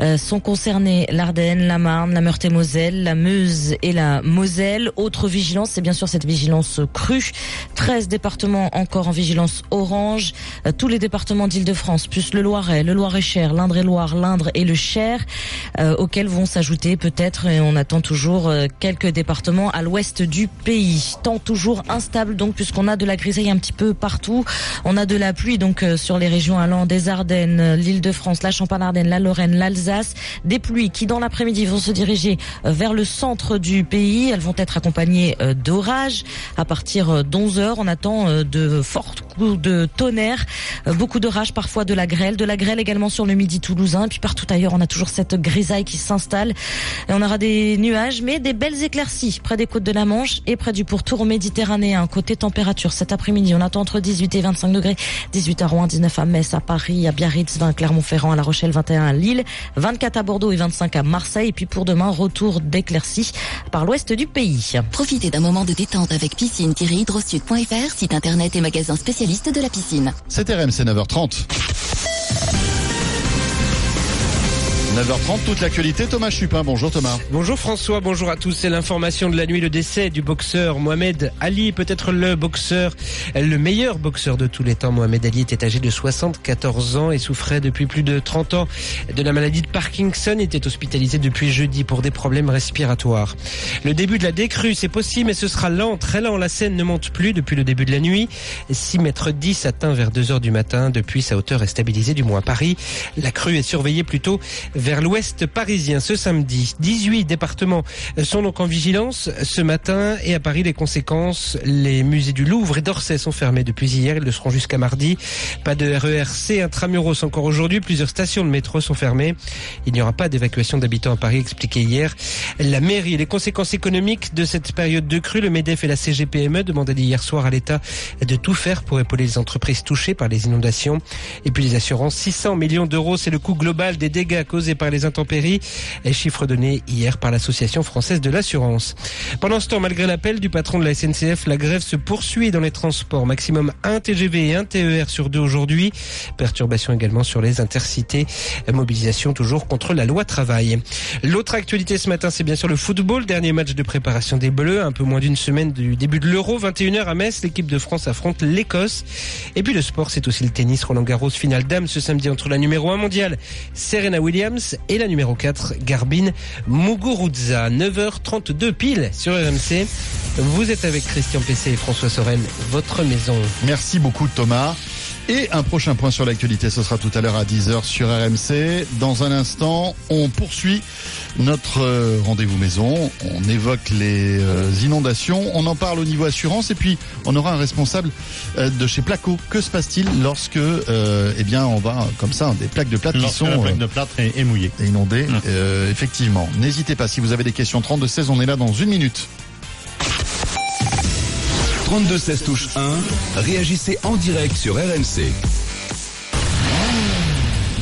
Euh, sont concernés l'Ardenne, la Marne, la Meurthe-et-Moselle, la Meuse et la Moselle. Autre vigilance, c'est bien sûr cette vigilance crue. 13 départements encore en vigilance orange. Euh, tous les départements d'Île-de-France, plus le Loiret, le Loir-et-Cher, l'Indre-et-Loire, l'Indre et le Cher, euh, auxquels vont s'ajouter peut-être, et on attend toujours quelques départements à l'ouest du pays. Temps toujours instable donc puisqu'on a de la grisaille un petit peu partout. On a de la pluie donc euh, sur les régions allant des Ardennes, euh, l'Île-de-France, la Champagne-Ardenne, la Lorraine, l'Alsace. Des pluies qui dans l'après-midi vont se diriger euh, vers le centre du pays. Elles vont être accompagnées d'orages. À partir d'11 heures, on attend de forts coups de tonnerre, beaucoup d'orages, parfois de la grêle, de la grêle également sur le midi toulousain. Puis partout ailleurs, on a toujours cette grisaille qui s'installe. Et on aura des nuages, mais des belles éclaircies près des côtes de la Manche et près du pourtour méditerranéen. Côté température, cet après-midi, on attend entre 18 et 25 degrés. 18 à Rouen, 19 à Metz, à Paris, à Biarritz, 20 à Clermont-Ferrand, à La Rochelle, 21 à Lille, 24 à Bordeaux et 25 à Marseille. Et puis pour demain, retour d'éclaircies par l'ouest du pays. Profitez d'un moment de détente avec piscine-hydrosud.fr, site internet et magasin spécialiste de la piscine. C'est RMC 9h30. 9h30, toute l'actualité, Thomas Chupin. Bonjour Thomas. Bonjour François, bonjour à tous. C'est l'information de la nuit, le décès du boxeur Mohamed Ali, peut-être le boxeur, le meilleur boxeur de tous les temps. Mohamed Ali était âgé de 74 ans et souffrait depuis plus de 30 ans de la maladie de Parkinson. Il était hospitalisé depuis jeudi pour des problèmes respiratoires. Le début de la décrue, c'est possible, mais ce sera lent, très lent. La Seine ne monte plus depuis le début de la nuit. 6 mètres 10 atteint vers 2 heures du matin. Depuis, sa hauteur est stabilisée, du moins à Paris. La crue est surveillée plutôt vers l'ouest parisien ce samedi. 18 départements sont donc en vigilance ce matin et à Paris les conséquences, les musées du Louvre et d'Orsay sont fermés depuis hier, ils le seront jusqu'à mardi. Pas de RERC intramuros encore aujourd'hui, plusieurs stations de métro sont fermées. Il n'y aura pas d'évacuation d'habitants à Paris, expliqué hier la mairie. Les conséquences économiques de cette période de crue, le MEDEF et la CGPME demandaient hier soir à l'État de tout faire pour épauler les entreprises touchées par les inondations. Et puis les assurances, 600 millions d'euros, c'est le coût global des dégâts causés par les intempéries, chiffre donné hier par l'Association française de l'assurance. Pendant ce temps, malgré l'appel du patron de la SNCF, la grève se poursuit dans les transports. Maximum un TGV et un TER sur deux aujourd'hui. Perturbation également sur les intercités. Mobilisation toujours contre la loi travail. L'autre actualité ce matin, c'est bien sûr le football. Dernier match de préparation des Bleus. Un peu moins d'une semaine du début de l'Euro. 21h à Metz, l'équipe de France affronte l'Écosse. Et puis le sport, c'est aussi le tennis. Roland Garros, finale dame ce samedi entre la numéro 1 mondiale, Serena Williams, et la numéro 4, Garbine Muguruza. 9h32 pile sur RMC. Vous êtes avec Christian Pessé et François Sorel, votre maison. Merci beaucoup Thomas. Et un prochain point sur l'actualité, ce sera tout à l'heure à 10h sur RMC. Dans un instant, on poursuit notre euh, rendez-vous maison. On évoque les euh, inondations. On en parle au niveau assurance. Et puis, on aura un responsable euh, de chez Placo. Que se passe-t-il lorsque, eh bien, on va comme ça, des plaques de plâtre qui sont la plaque de plâtre est, est mouillée. et inondées. Euh, effectivement. N'hésitez pas. Si vous avez des questions 32 16, on est là dans une minute. 32 16 touche 1, réagissez en direct sur RMC.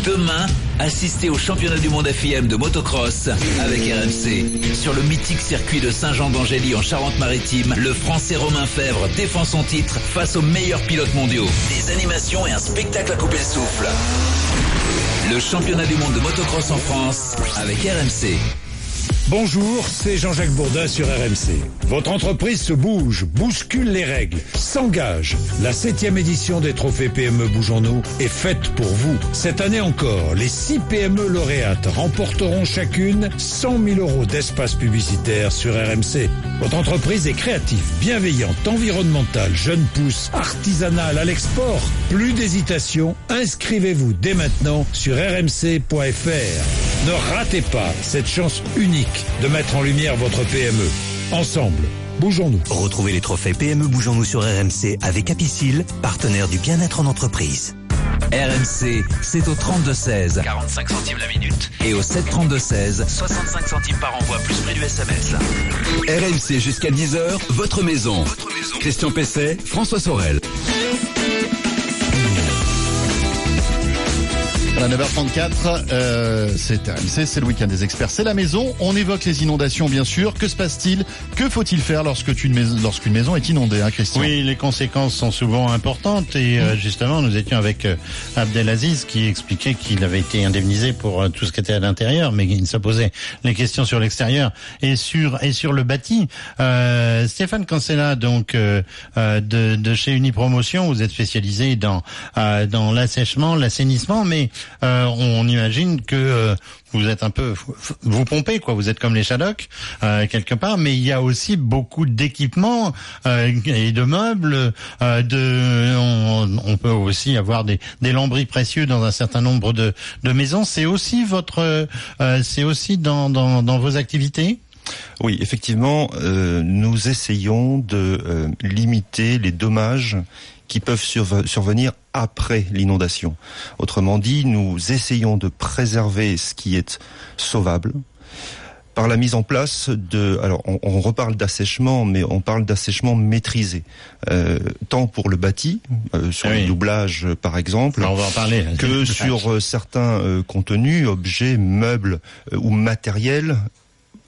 Demain, assistez au championnat du monde FIM de motocross avec RMC. Sur le mythique circuit de Saint-Jean-d'Angély en Charente-Maritime, le français Romain Fèvre défend son titre face aux meilleurs pilotes mondiaux. Des animations et un spectacle à couper le souffle. Le championnat du monde de motocross en France avec RMC. Bonjour, c'est Jean-Jacques Bourdin sur RMC. Votre entreprise se bouge, bouscule les règles, s'engage. La septième édition des trophées PME Bougeons-nous est faite pour vous. Cette année encore, les six PME lauréates remporteront chacune 100 000 euros d'espace publicitaire sur RMC. Votre entreprise est créative, bienveillante, environnementale, jeune pousse, artisanale, à l'export. Plus d'hésitation, inscrivez-vous dès maintenant sur rmc.fr. Ne ratez pas cette chance unique de mettre en lumière votre PME. Ensemble, bougeons-nous. Retrouvez les trophées PME Bougeons-nous sur RMC avec Apicil, partenaire du bien-être en entreprise. RMC, c'est au 32-16. 45 centimes la minute. Et au 732-16. 65 centimes par envoi, plus prix du SMS. RMC jusqu'à 10h, votre maison. Christian Pesset, François Sorel. À 9h34, euh, c'est RMC, c'est le week-end des experts, c'est la maison. On évoque les inondations, bien sûr. Que se passe-t-il? Que faut-il faire lorsque une maison, lorsqu'une maison est inondée, hein, Christian? Oui, les conséquences sont souvent importantes et euh, justement, nous étions avec euh, Abdelaziz qui expliquait qu'il avait été indemnisé pour euh, tout ce qui était à l'intérieur, mais il se posait les questions sur l'extérieur et sur et sur le bâti. Euh, Stéphane Cancella, donc euh, euh, de, de chez Unipromotion, vous êtes spécialisé dans euh, dans l'assèchement, l'assainissement, mais euh, on imagine que euh, vous êtes un peu vous pompez quoi. Vous êtes comme les Shadocks euh, quelque part. Mais il y a aussi beaucoup d'équipements euh, et de meubles euh, de on, peut aussi avoir des, des lambris précieux dans un certain nombre de, de maisons. C'est aussi votre euh, c'est aussi dans, dans, dans vos activités? Oui, effectivement, euh, nous essayons de euh, limiter les dommages qui peuvent surve- survenir après l'inondation. Autrement dit, nous essayons de préserver ce qui est sauvable par la mise en place de, alors on, on reparle d'assèchement, mais on parle d'assèchement maîtrisé, euh, tant pour le bâti, euh, sur Ah oui. doublages euh, par exemple, on va en parler. que (laughs) sur euh, certains euh, contenus, objets, meubles ou matériels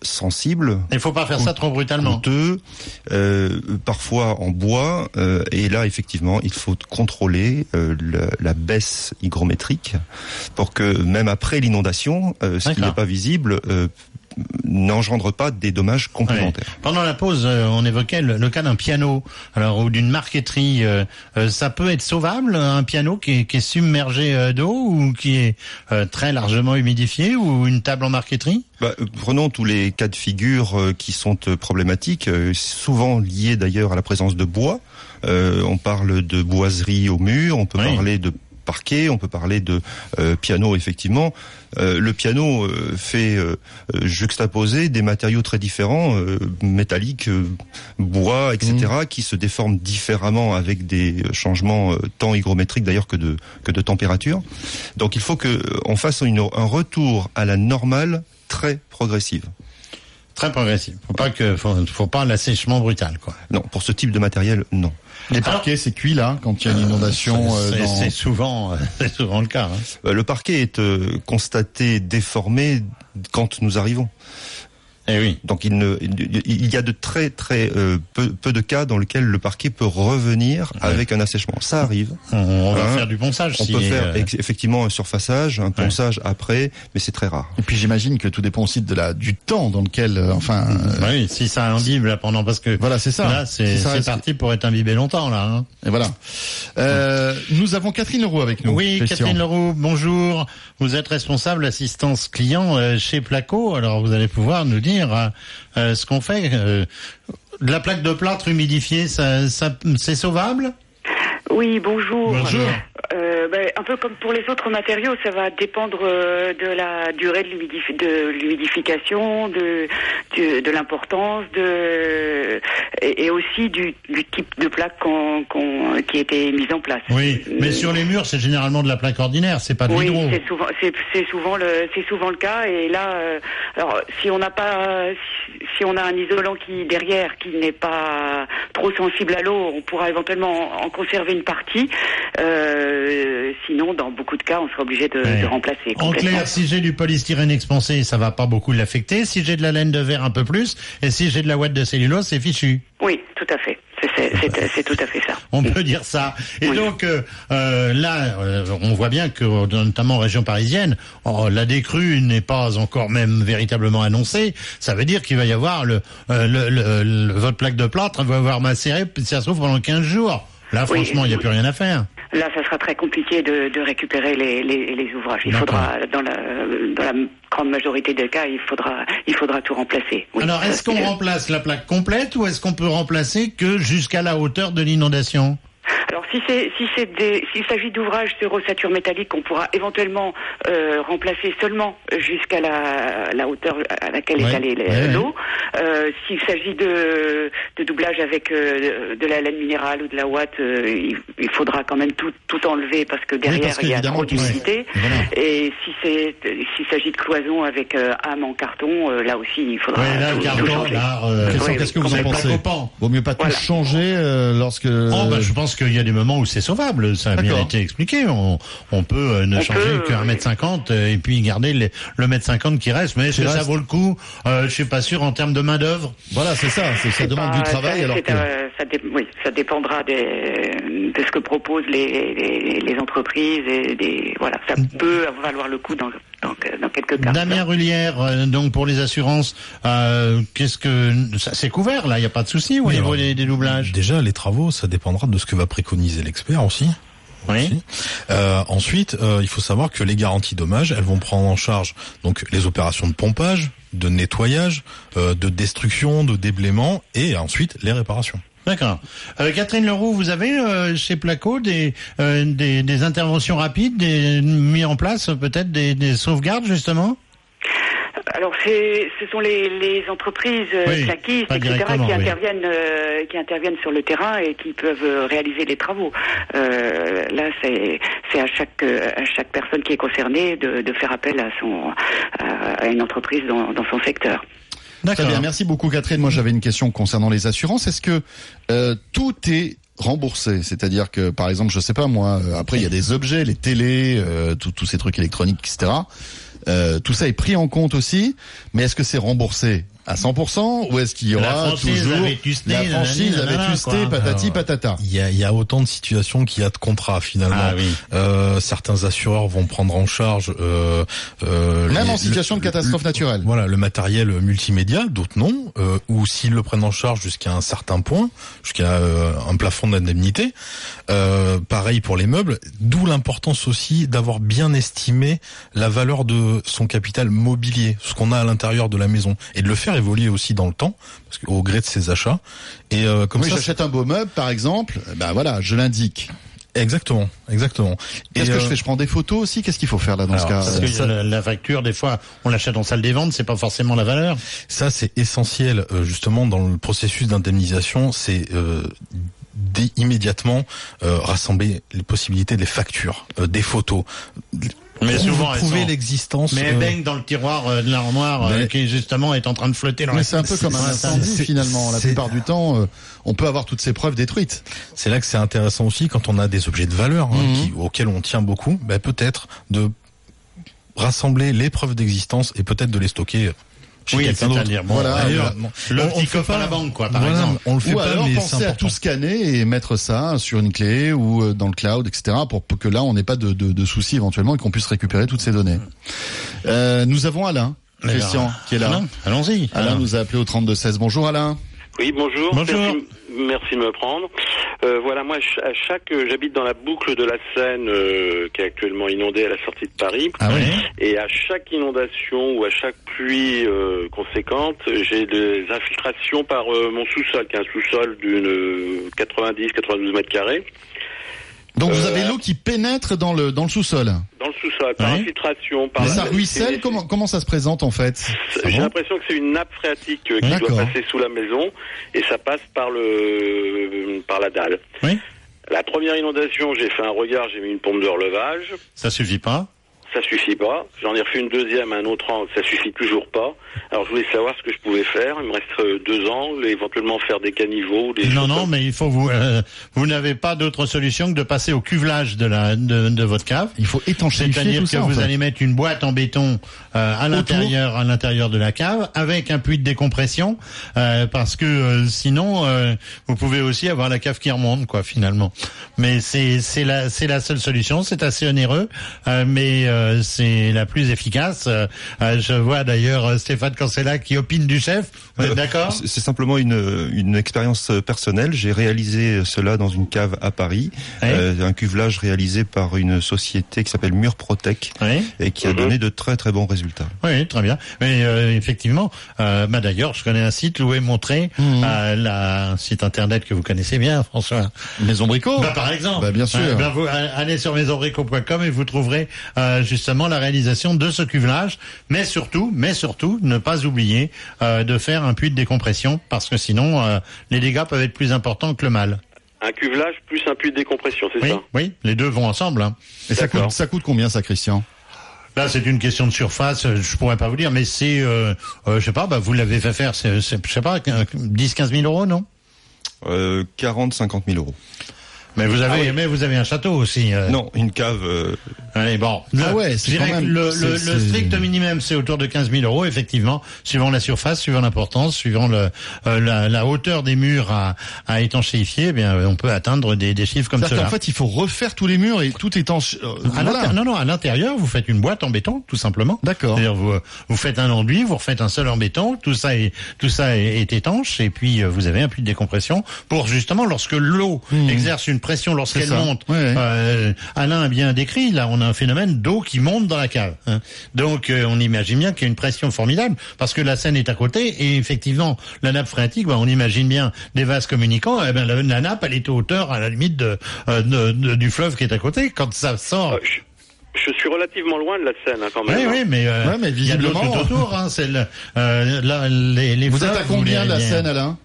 sensibles. Il faut pas faire ça trop brutalement. Coûteux, euh, parfois en bois. euh, et là, effectivement, il faut contrôler euh, le- la baisse hygrométrique pour que même après l'inondation, euh, ce qui n'est pas visible euh, n'engendre pas des dommages complémentaires. Pendant la pause, euh, on évoquait le, le cas d'un piano, alors ou d'une marqueterie. euh, euh, ça peut être sauvable, un piano qui est, qui est submergé euh, d'eau ou qui est euh, très largement humidifié ou une table en marqueterie? Bah, prenons tous les cas de figure qui sont problématiques, souvent liés d'ailleurs à la présence de bois. Euh, on parle de boiserie au mur, on peut parler de parquet, on peut parler de euh, piano effectivement. Euh, le piano euh, fait juxtaposer des matériaux très différents, métalliques, bois, etc., qui se déforment différemment avec des changements tant hygrométriques d'ailleurs que de que de température. Donc il faut que euh, on fasse une- un retour à la normale très progressive. Très progressive. Faut pas que, faut, faut pas l'assèchement brutal, quoi. Non, pour ce type de matériel, non. Les parquets, c'est cuit là quand il y a une inondation. euh, c'est- dans- c'est souvent, euh, (laughs) c'est souvent le cas. hein. Euh, Le parquet est euh, constaté déformé quand nous arrivons. Eh oui. Donc il, ne, il il y a de très très euh, peu, peu de cas dans lesquels le parquet peut revenir avec un assèchement. Ça arrive. On, on va Hein faire du ponçage. On si, peut faire euh, effectivement un surfaçage, un ponçage après, mais c'est très rare. Et puis j'imagine que tout dépend aussi de la du temps dans lequel, euh, enfin. bah oui, si ça imbibe là pendant parce que voilà, c'est ça. là c'est parti pour être imbibé longtemps là. Hein. Et voilà. Euh, nous avons Catherine Leroux avec nous. Oui, Christian. Catherine Leroux, bonjour. Vous êtes responsable assistance client euh, chez Placo. Alors vous allez pouvoir nous dire ce qu'on fait. euh, de la plaque de plâtre humidifiée, ça, ça, c'est sauvable? Oui, bonjour. Bonjour. Euh, ben, un peu comme pour les autres matériaux, ça va dépendre euh, de la durée de l'humidif- de l'humidification, de, l'importance, de et, et aussi du, du type de plaque qui a été mise en place. Oui, mais sur les murs, c'est généralement de la plaque ordinaire, c'est pas de Oui, l'hydro. c'est souvent, c'est, souvent le, c'est souvent le cas. Et là, euh, alors si on n'a pas, si, si on a un isolant qui derrière qui n'est pas trop sensible à l'eau, on pourra éventuellement en, en conserver une partie. Euh, sinon, dans beaucoup de cas, on sera obligé de, de remplacer. En clair, si j'ai du polystyrène expansé, ça va pas beaucoup l'affecter. Si j'ai de la laine de verre, un peu plus. Et si j'ai de la ouate de cellulose, c'est fichu. Oui, tout à fait. C'est, tout à fait ça. On peut dire ça. Et donc euh, euh, là, euh, on voit bien que, notamment en région parisienne, oh, la décrue n'est pas encore même véritablement annoncée. Ça veut dire qu'il va y avoir le, euh, le, le- le- votre plaque de plâtre va avoir macéré, ça se trouve pendant 15 jours. Là, Oui, franchement, il n'y a plus rien à faire. Là, ça sera très compliqué de, de récupérer les, les, les ouvrages. Il faudra, dans la, dans la grande majorité des cas, il faudra, il faudra tout remplacer. Oui, Alors, est-ce qu'on remplace la plaque complète ou est-ce qu'on peut remplacer que jusqu'à la hauteur de l'inondation? Alors si c'est si c'est des s'il s'agit d'ouvrages sur ossature métallique, on pourra éventuellement euh, remplacer seulement jusqu'à la, la hauteur à laquelle Ouais. est allée le- Ouais, ouais. l'eau. Euh, s'il s'agit de, de doublage avec euh, de la laine minérale ou de la ouate, euh, il, il faudra quand même tout tout enlever parce que derrière parce il y a trop d'humidité. Et si c'est s'il s'agit de cloison avec euh, âme en carton, euh, là aussi il faudra Ouais, là, le tout, carton, tout changer. euh, qu'est-ce que vous en pensez? Vaut mieux pas tout changer euh, lorsque. Oh, bah, je pense qu'il y a des moments où c'est sauvable. Ça a bien été expliqué. On, on peut euh, ne On changer qu'un mètre cinquante euh, et puis garder les- le mètre cinquante qui reste. Mais est-ce que ça vaut le coup? Euh, Je suis pas sûr en termes de main d'œuvre. Voilà, c'est ça. c'est- Ça demande du travail alors que. euh, ça, dé- oui, ça dépendra des, de ce que proposent les, les, les entreprises et des voilà, ça peut valoir le coup dans, dans, dans quelques cas. Damien Rullière, euh, donc pour les assurances, euh, qu'est-ce que c'est couvert là Il y a pas de souci au Oui, niveau alors, des, des doublages Déjà, les travaux, ça dépendra de ce que va préconiser l'expert aussi. Aussi. Euh, ensuite, euh, il faut savoir que les garanties dommages, elles vont prendre en charge donc les opérations de pompage, de nettoyage, euh, de destruction, de déblaiement et ensuite les réparations. D'accord. Euh, Catherine Leroux, vous avez euh, chez Placo des, euh, des des interventions rapides, des mis en place peut-être des, des sauvegardes justement? Alors ce sont les, les entreprises Oui, plaquistes, etc., qui oui. interviennent, euh, qui interviennent sur le terrain et qui peuvent réaliser les travaux. Euh, là, c'est, à chaque à chaque personne qui est concernée de, de faire appel à son à, à une entreprise dans, dans son secteur. Très bien, merci beaucoup Catherine. Moi j'avais une question concernant les assurances. Est-ce que euh, tout est remboursé? C'est-à-dire que par exemple, je sais pas moi, euh, après il y a des objets, les télés, euh, tous ces trucs électroniques, etc. Euh, tout ça est pris en compte aussi, mais est-ce que c'est remboursé? À 100% ou est-ce qu'il y La aura franchise toujours vétusté, la nanani, franchise nanana, vétusté, quoi. patati Alors, patata Il y a, il y a autant de situations qu'il y a de contrats finalement. Ah oui. Euh, certains assureurs vont prendre en charge euh, euh, Même les- en situation le- de catastrophe le- naturelle. Voilà, le matériel multimédia, d'autres non, euh, ou s'ils le prennent en charge jusqu'à un certain point, jusqu'à euh, un plafond d'indemnité. Euh, pareil pour les meubles, d'où l'importance aussi d'avoir bien estimé la valeur de son capital mobilier, ce qu'on a à l'intérieur de la maison, et de le faire évoluer aussi dans le temps, parce qu'au gré de ses achats. Et euh, comme oui, ça, j'achète un beau meuble, par exemple, ben voilà, je l'indique. Exactement, exactement. Qu'est-ce que euh, je fais Je prends des photos aussi? Qu'est-ce qu'il faut faire là dans ce cas Parce que la, la facture, des fois, on l'achète en salle des ventes, c'est pas forcément la valeur. Ça, c'est essentiel euh, justement dans le processus d'indemnisation. C'est euh, immédiatement euh, rassembler les possibilités des factures, euh, des photos. Mais souvent, prouver sont- l'existence. Mais elle euh, baigne dans le tiroir euh, de l'armoire euh, Mais- qui justement est en train de flotter dans Mais c'est un peu comme un incendie finalement. La plupart du temps, euh, on peut avoir toutes ces preuves détruites. C'est là que c'est intéressant aussi quand on a des objets de valeur hein, Mhm. qui- auxquels on tient beaucoup, ben, peut-être de rassembler les preuves d'existence et peut-être de les stocker chez Oui, quelqu'un d'autre. c'est-à-dire, bon, Voilà, d'ailleurs, bon. le On- petit le fait coffre à la banque, quoi, par Voilà, exemple. On le fait Ou pas, alors mais c'est penser à tout scanner et mettre ça sur une clé ou euh, dans le cloud, etc. pour, que là on n'ait pas de, de, de soucis éventuellement et qu'on puisse récupérer toutes ces données. Euh, nous avons Alain, Mais Christian, alors, qui est là. Alain, Allons-y. Alain Alors. nous a appelé au 3216. Bonjour Alain. Oui, bonjour. Bonjour. Merci, merci de me prendre. Euh, voilà, moi, à chaque, euh, j'habite dans la boucle de la Seine euh, qui est actuellement inondée à la sortie de Paris. Ah oui. Et à chaque inondation ou à chaque pluie euh, conséquente, j'ai des infiltrations par euh, mon sous-sol, qui est un sous-sol d'une euh, 90-92 mètres carrés. Donc vous Euh, avez l'eau qui pénètre dans le dans le sous-sol. Dans le sous-sol, par Ouais. infiltration, par. Mais ça ruisselle. Comment comment ça se présente en fait? J'ai l'impression que c'est une nappe phréatique euh, qui doit passer sous la maison et ça passe par le par la dalle. Oui. La première inondation, j'ai fait un regard, j'ai mis une pompe de relevage. Ça suffit pas? Ça suffit pas. J'en ai refait une deuxième à un autre angle, ça suffit toujours pas. Alors je voulais savoir ce que je pouvais faire. Il me reste euh, deux angles, et éventuellement faire des caniveaux. Des Non, non, mais il faut vous, euh, vous n'avez pas d'autre solution que de passer au cuvelage de la de, de votre cave. Il faut étanchéifier C'est-à-dire que ça. en vous fait. allez mettre une boîte en béton euh, à l'intérieur, à l'intérieur de la cave, avec un puits de décompression, euh, parce que euh, sinon, euh, vous pouvez aussi avoir la cave qui remonte, quoi, finalement. Mais c'est c'est la c'est la seule solution. C'est assez onéreux, euh, mais euh, c'est la plus efficace. Euh, euh, je vois d'ailleurs Stéphane Cancella qui opine du chef. Vous êtes d'accord C'est c'est simplement une, une expérience personnelle. J'ai réalisé cela dans une cave à Paris. Euh, un cuvelage réalisé par une société qui s'appelle Murprotec Oui. et qui a Mhm. donné de très très bons résultats. Oui, très bien. Mais euh, effectivement, euh, bah d'ailleurs, je connais un site où est montré Mhm. euh, la, un site internet que vous connaissez bien, François. Maison Brico. Bah, par exemple. Bah, bien sûr. Euh, bah, vous euh, allez sur maisonbrico.com et vous trouverez euh, justement la réalisation de ce cuvelage. Mais surtout, mais surtout, ne pas oublier euh, de faire un puits de décompression parce que sinon, euh, les dégâts peuvent être plus importants que le mal. Un cuvelage plus un puits de décompression, c'est Oui, ça oui, les deux vont ensemble. Hein. Et ça coûte ça coûte combien ça, Christian? Là, c'est une question de surface, euh, je pourrais pas vous dire, mais c'est, euh, euh, je sais pas, bah, vous l'avez fait faire, c'est, c'est, je sais pas, 10-15 000 euros, non? Euh, 40-50 000 euros. Mais vous avez, Ah oui. mais vous avez un château aussi. euh. Non, une cave. euh, Allez, bon. Ah Le- ouais, je c'est dirais que même- le, le, le strict minimum, c'est autour de 15 000 euros, effectivement, suivant la surface, suivant l'importance, suivant le, euh, la, la hauteur des murs à, à étanchifier, eh bien, on peut atteindre des, des chiffres comme cela. qu'en fait, il faut refaire tous les murs et tout en. euh, voilà. Non, non, à l'intérieur, vous faites une boîte en béton, tout simplement. D'accord. C'est-à-dire, vous, vous faites un enduit, vous refaites un seul en béton, tout ça est, tout ça est, est étanche, et puis euh, vous avez un puits de décompression pour justement, lorsque l'eau exerce une pression, lorsqu'elle monte, Ouais, ouais. euh, Alain a bien décrit, là, on a un phénomène d'eau qui monte dans la cave. hein. Donc, euh, on imagine bien qu'il y a une pression formidable, parce que la Seine est à côté, et effectivement, la nappe phréatique, bah, on imagine bien des vases communicants, eh ben, la, la nappe, elle est aux hauteur, à la limite de, euh, de- de- du fleuve qui est à côté. Quand ça sort, je, suis relativement loin de la Seine, hein, quand même. oui, hein. oui, mais, euh, Ouais, mais il y a de l'eau visiblement- autour. Hein, c'est le, euh, là, les, les Vous fleuves, êtes à combien de la. Seine, Alain?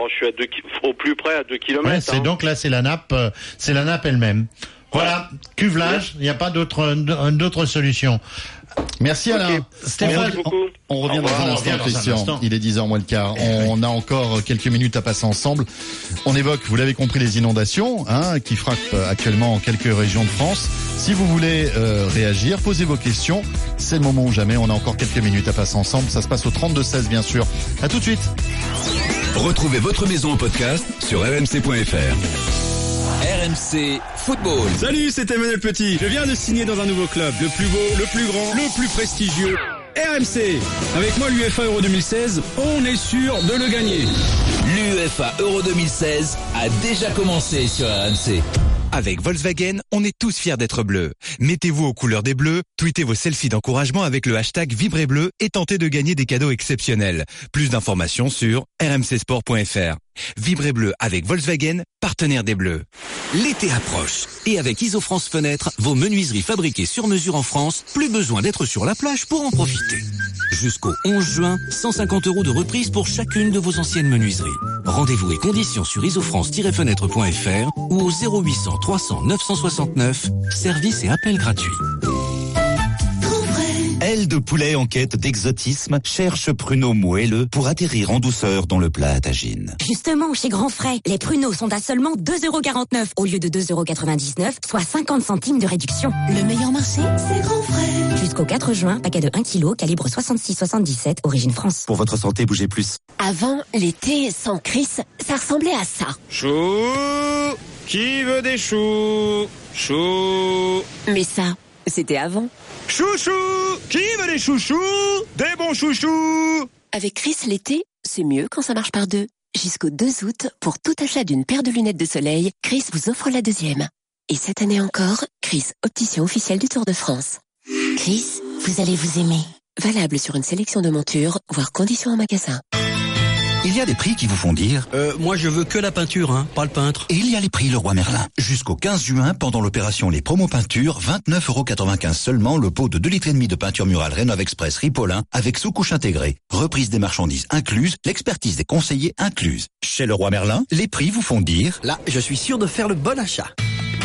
Oh, je suis à deux, au plus près à deux kilomètres. Ouais, c'est hein. donc là, c'est la nappe, euh, c'est la nappe elle-même. Voilà, cuvelage, il n'y a pas d'autre d'autre solution. Merci Alain. Stéphane, Merci beaucoup. On revient dans un instant, revient dans un Christian. instant. Il est 10h moins le quart. On a encore quelques minutes à passer ensemble. On évoque, vous l'avez compris, les inondations hein, qui frappent actuellement en quelques régions de France. Si vous voulez euh, réagir, posez vos questions. C'est le moment ou jamais. On a encore quelques minutes à passer ensemble. Ça se passe au 32-16, bien sûr. À tout de suite. Retrouvez votre maison en podcast sur rmc.fr. RMC Football. Salut, c'est Emmanuel Petit. Je viens de signer dans un nouveau club, le plus beau, le plus grand, le plus prestigieux. RMC. Avec moi, l'UFA Euro 2016, on est sûr de le gagner. L'UEFA Euro 2016 a déjà commencé sur RMC. Avec Volkswagen, on est tous fiers d'être bleus. Mettez-vous aux couleurs des bleus, tweetez vos selfies d'encouragement avec le hashtag Vibrebleu et tentez de gagner des cadeaux exceptionnels. Plus d'informations sur rmcsport.fr. Vibrez bleu avec Volkswagen, partenaire des bleus. L'été approche. Et avec Isofrance Fenêtre, vos menuiseries fabriquées sur mesure en France, plus besoin d'être sur la plage pour en profiter. Jusqu'au 11 juin, 150 euros de reprise pour chacune de vos anciennes menuiseries. Rendez-vous et conditions sur isofrance-fenêtre.fr ou au 0800 300 969, service et appel gratuit. Aile de poulet en quête d'exotisme cherche pruneau moelleux pour atterrir en douceur dans le plat à tagine. Justement, chez Grand Frais, les pruneaux sont à seulement 2,49€ au lieu de 2,99€, soit 50 centimes de réduction. Le meilleur marché, c'est Grand Frais. Jusqu'au 4 juin, paquet de 1 kg, calibre 66-77, origine France. Pour votre santé, bougez plus. Avant, l'été sans Chris, ça ressemblait à ça. Chou Qui veut des choux? Chou Mais ça, c'était avant. Chouchou Qui veut des chouchous? Des bons chouchous Avec Chris, l'été, c'est mieux quand ça marche par deux. Jusqu'au 2 août, pour tout achat d'une paire de lunettes de soleil, Chris vous offre la deuxième. Et cette année encore, Chris, opticien officiel du Tour de France. Chris, vous allez vous aimer. Valable sur une sélection de montures, voire conditions en magasin. Il y a des prix qui vous font dire Euh, moi je veux que la peinture, hein, pas le peintre. Et il y a les prix Leroy Merlin. Jusqu'au 15 juin, pendant l'opération Les Promos Peintures, 29,95€ seulement le pot de 2 litres et demi de peinture murale Rénov Express Ripolin avec sous-couche intégrée. Reprise des marchandises incluse, l'expertise des conseillers incluse. Chez Leroy Merlin, les prix vous font dire Là, je suis sûr de faire le bon achat.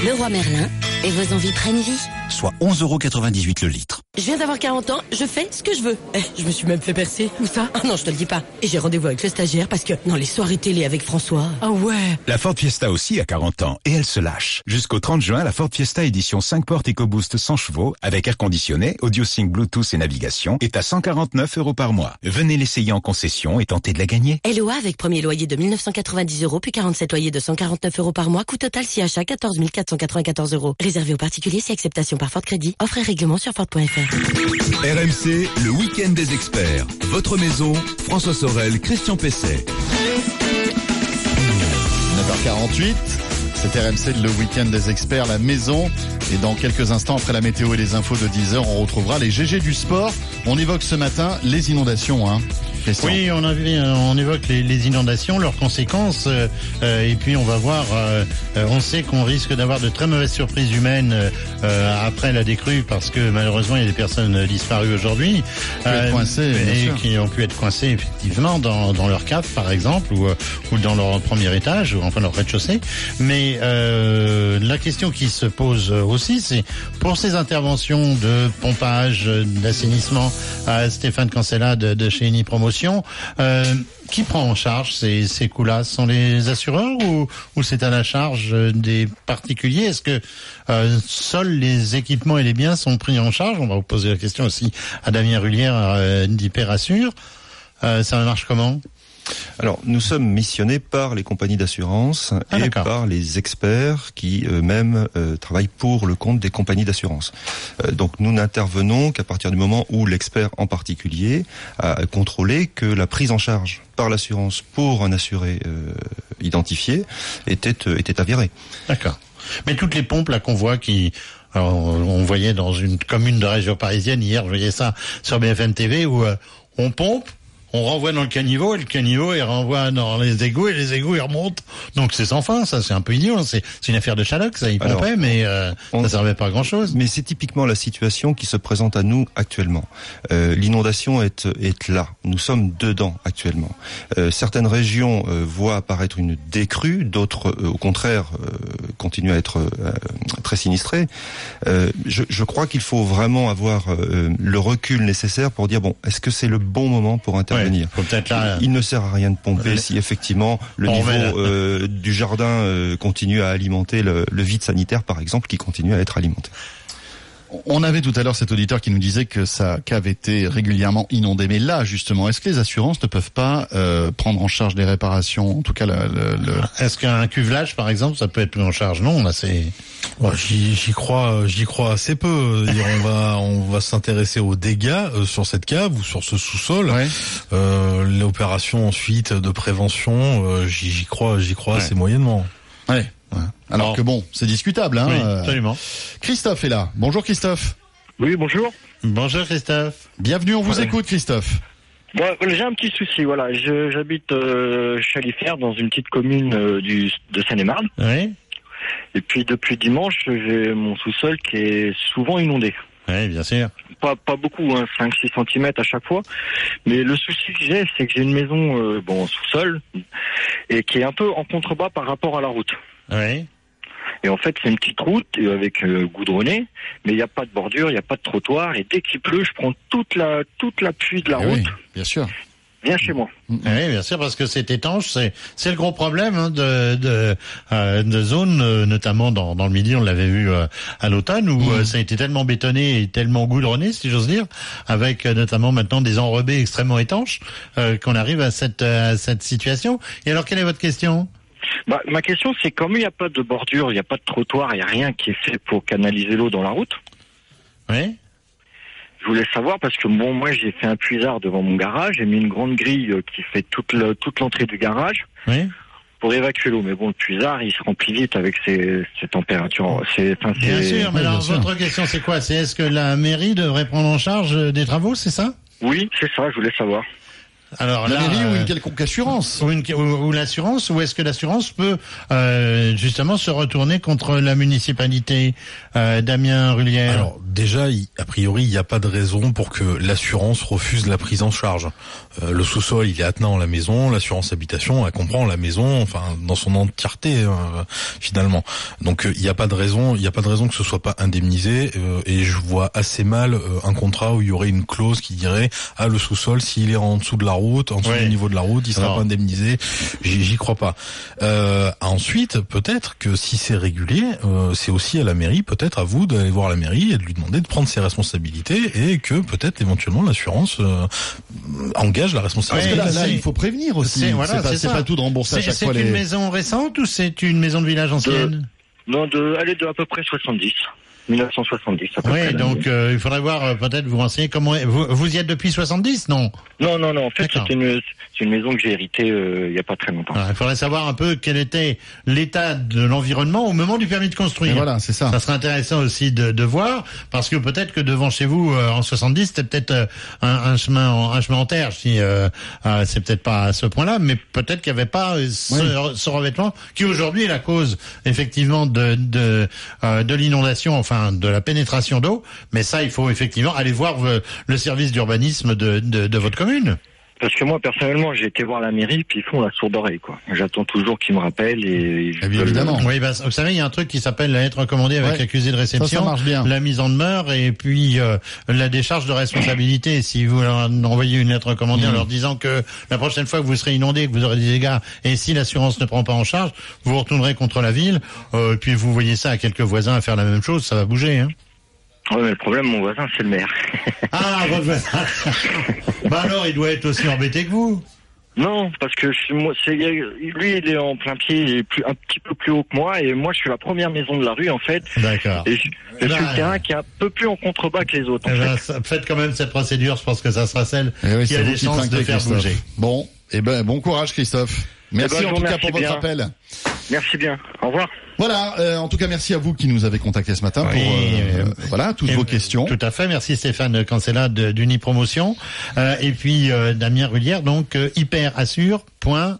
Le roi Merlin, et vos envies prennent vie. soit 11,98€ le litre. Je viens d'avoir 40 ans, je fais ce que je veux. Eh, je me suis même fait percer. Où ça? Ah non, je te le dis pas. Et j'ai rendez-vous avec le stagiaire parce que dans les soirées télé avec François. Ah ouais. La Ford Fiesta aussi a 40 ans et elle se lâche. Jusqu'au 30 juin, la Ford Fiesta édition 5 portes EcoBoost 100 chevaux avec air conditionné, audio sync Bluetooth et navigation est à 149 euros par mois. Venez l'essayer en concession et tenter de la gagner. LOA avec premier loyer de 1990 euros, puis 47 loyers de 149 euros par mois, coût total si achat 14 494 euros. Réservé aux particuliers si acceptation par Ford Crédit. Offre et règlement sur Ford.fr. RMC, le week-end des experts. Votre maison, François Sorel, Christian Pesset. 9h48. C'est RMC, le week-end des experts, la maison. Et dans quelques instants, après la météo et les infos de 10h, on retrouvera les GG du sport. On évoque ce matin les inondations, hein. Christian. Oui, on, a euh, on évoque les, les inondations, leurs conséquences, euh, euh, et puis on va voir. euh, on sait qu'on risque d'avoir de très mauvaises surprises humaines euh, après la décrue, parce que malheureusement il y a des personnes disparues aujourd'hui, et qui ont pu être coincées effectivement dans, dans leur cave par exemple, ou, ou dans leur premier étage, ou enfin leur rez-de-chaussée. Mais euh, la question qui se pose aussi, c'est pour ces interventions de pompage, d'assainissement à Stéphane Cancella de, de chez Eni Euh, qui prend en charge ces, ces coûts-là? Sont les assureurs ou, c'est à la charge des particuliers? Est-ce que euh, seuls les équipements et les biens sont pris en charge? On va vous poser la question aussi à Damien Rullière euh, d'Hyperassure. Euh, ça marche comment? Alors, nous sommes missionnés par les compagnies d'assurance Ah, et par les experts qui eux-mêmes euh, travaillent pour le compte des compagnies d'assurance. Euh, donc, nous n'intervenons qu'à partir du moment où l'expert en particulier a contrôlé que la prise en charge par l'assurance pour un assuré euh, identifié était, était avérée. D'accord. Mais toutes les pompes là qu'on voit qui alors, on voyait dans une commune de région parisienne hier, je voyais ça sur BFM TV où on pompe, on renvoie dans le caniveau et le caniveau il renvoie dans les égouts et les égouts ils remontent. Donc c'est sans fin, ça c'est un peu idiot, hein. c'est une affaire de Chaloc, ça il pompait mais euh, ça servait pas à grand chose. Mais c'est typiquement la situation qui se présente à nous actuellement. Euh, L'inondation est, est là. Nous sommes dedans actuellement. Euh, certaines régions euh, voient apparaître une décrue, d'autres, euh, au contraire, euh, continuent à être euh, très. Euh, je, je, crois qu'il faut vraiment avoir euh, le recul nécessaire pour dire bon, est-ce que c'est le bon moment pour intervenir là, il, ne sert à rien de pomper si effectivement le niveau euh, du jardin euh, continue à alimenter le, le vide sanitaire, par exemple, qui continue à être alimenté. On avait tout à l'heure cet auditeur qui nous disait que sa cave était régulièrement inondée. Mais là, justement, est-ce que les assurances ne peuvent pas euh, prendre en charge des réparations En tout cas, le, le... est-ce qu'un cuvelage, par exemple, ça peut être pris en charge? Non, là, c'est. Ouais, j'y crois, j'y crois assez peu. (laughs) on va, on va s'intéresser aux dégâts euh, sur cette cave ou sur ce sous-sol. Ouais. Euh, L'opération ensuite de prévention, euh, j'y crois, j'y crois ouais. assez moyennement. Ouais. Alors que bon, c'est discutable. Hein, oui, absolument. Christophe est là. Bonjour Christophe. Oui, bonjour. Bonjour Christophe. Bienvenue, on vous ouais. écoute Christophe. Bon, j'ai un petit souci, voilà. J'habite euh, Chalifert, dans une petite commune euh, du, de Seine-et-Marne. Oui. Et puis depuis dimanche, j'ai mon sous-sol qui est souvent inondé. Oui, bien sûr. Pas, pas beaucoup, hein, 5-6 cm à chaque fois. Mais le souci que j'ai, c'est que j'ai une maison euh, bon sous-sol et qui est un peu en contrebas par rapport à la route. Oui. Et en fait, c'est une petite route avec euh, goudronné, mais il n'y a pas de bordure, il n'y a pas de trottoir. Et dès qu'il pleut, je prends toute la toute la pluie de la et route. Oui, bien sûr. Viens chez moi. Oui, bien sûr, parce que c'est étanche. C'est c'est le gros problème hein, de de, euh, de zones, euh, notamment dans dans le midi. On l'avait vu euh, à l'automne où mmh. ça a été tellement bétonné et tellement goudronné, si j'ose dire, avec euh, notamment maintenant des enrobés extrêmement étanches, qu'on arrive à cette à cette situation. Et alors, quelle est votre question? Bah, ma question, c'est comme il n'y a pas de bordure, il n'y a pas de trottoir, il n'y a rien qui est fait pour canaliser l'eau dans la route. Oui. Je voulais savoir parce que bon, moi j'ai fait un puisard devant mon garage, j'ai mis une grande grille qui fait toute le, toute l'entrée du garage. Oui. Pour évacuer l'eau, mais bon, le puisard, il se remplit vite avec ces, ces températures. C'est, enfin, bien sûr, mais alors bien votre sûr. question, c'est quoi? C'est est-ce que la mairie devrait prendre en charge des travaux, c'est ça? Oui, c'est ça. Je voulais savoir. Alors la là, mairie ou euh, une quelconque assurance? ou, une, ou, ou l'assurance ou est-ce que l'assurance peut euh, justement se retourner contre la municipalité euh, Damien Rullière? Alors déjà, a priori, il n'y a pas de raison pour que l'assurance refuse la prise en charge. Euh, le sous-sol, il est attenant à la maison, l'assurance habitation, elle comprend la maison, enfin dans son entièreté euh, finalement. Donc il n'y a pas de raison, il n'y a pas de raison que ce soit pas indemnisé. euh, et je vois assez mal un contrat où il y aurait une clause qui dirait ah le sous-sol s'il est en dessous de la route, en dessous du niveau de la route, il sera Alors. pas indemnisé. J'y crois pas. Euh, ensuite, peut-être que si c'est régulier, euh, c'est aussi à la mairie, peut-être à vous d'aller voir la mairie et de lui demander de prendre ses responsabilités et que peut-être éventuellement l'assurance euh, engage la Parce responsabilité. que là, là, il faut prévenir aussi. C'est C'est voilà, pas, c'est c'est ça. pas tout de rembourser à C'est chaque c'est fois une les. maison récente ou c'est une maison de village ancienne? Non, de, elle est de à peu près 70. 1970 à peu près. Oui, donc euh, il faudrait voir euh, peut-être vous renseigner comment vous, vous y êtes depuis 70, non? Non, non, non. En fait, c'est une, maison que j'ai héritée euh, il y a pas très longtemps. Alors, Il faudrait savoir un peu quel était l'état de l'environnement au moment du permis de construire. Et voilà, c'est ça. Ça serait intéressant aussi de, de voir, parce que peut-être que devant chez vous, euh, en 70, c'était peut-être euh, un, un chemin en, un chemin en terre, si euh, euh, c'est peut-être pas à ce point-là, mais peut-être qu'il n'y avait pas ce, ce revêtement qui aujourd'hui est la cause effectivement de de, euh, de l'inondation, enfin de la pénétration d'eau. Mais ça, il faut effectivement aller voir euh, le service d'urbanisme de, votre commune. Parce que moi, personnellement, j'ai été voir la mairie, puis ils font la sourde oreille, quoi. J'attends toujours qu'ils me rappellent et... Bien, évidemment. Oui, bah, vous savez, il y a un truc qui s'appelle la lettre recommandée avec Ouais. accusé de réception, Ça, ça marche bien. la mise en demeure et puis euh, la décharge de responsabilité. Si vous leur envoyez une lettre recommandée en Mmh. leur disant que la prochaine fois que vous serez inondé, que vous aurez des dégâts, et si l'assurance ne prend pas en charge, vous vous retournerez contre la ville, euh, puis vous voyez ça à quelques voisins à faire la même chose, ça va bouger. Hein. Ouais, mais le problème, mon voisin, c'est le maire. Ah, votre voisin (laughs) Bah alors, il doit être aussi embêté que vous. Non, parce que je suis, moi, c'est, lui, il est en plein pied, il est plus, un petit peu plus haut que moi, et moi, je suis la première maison de la rue, en fait. D'accord. Et je, je Bah, suis le terrain qui est un peu plus en contrebas que les autres. en Eh fait. ben, faites quand même cette procédure, je pense que ça sera celle Eh oui, qui a des chances de faire Christophe. bouger. Bon, eh ben, bon courage, Christophe. Merci Eh ben, en tout cas pour votre appel. Merci bien. Au revoir. Voilà, euh, en tout cas, merci à vous qui nous avez contacté ce matin Oui, pour euh, euh, voilà toutes vos questions. Tout à fait, merci Stéphane Cancella d'Unipromotion. Euh, et puis euh, Damien Rullière, donc euh, hyperassure.com.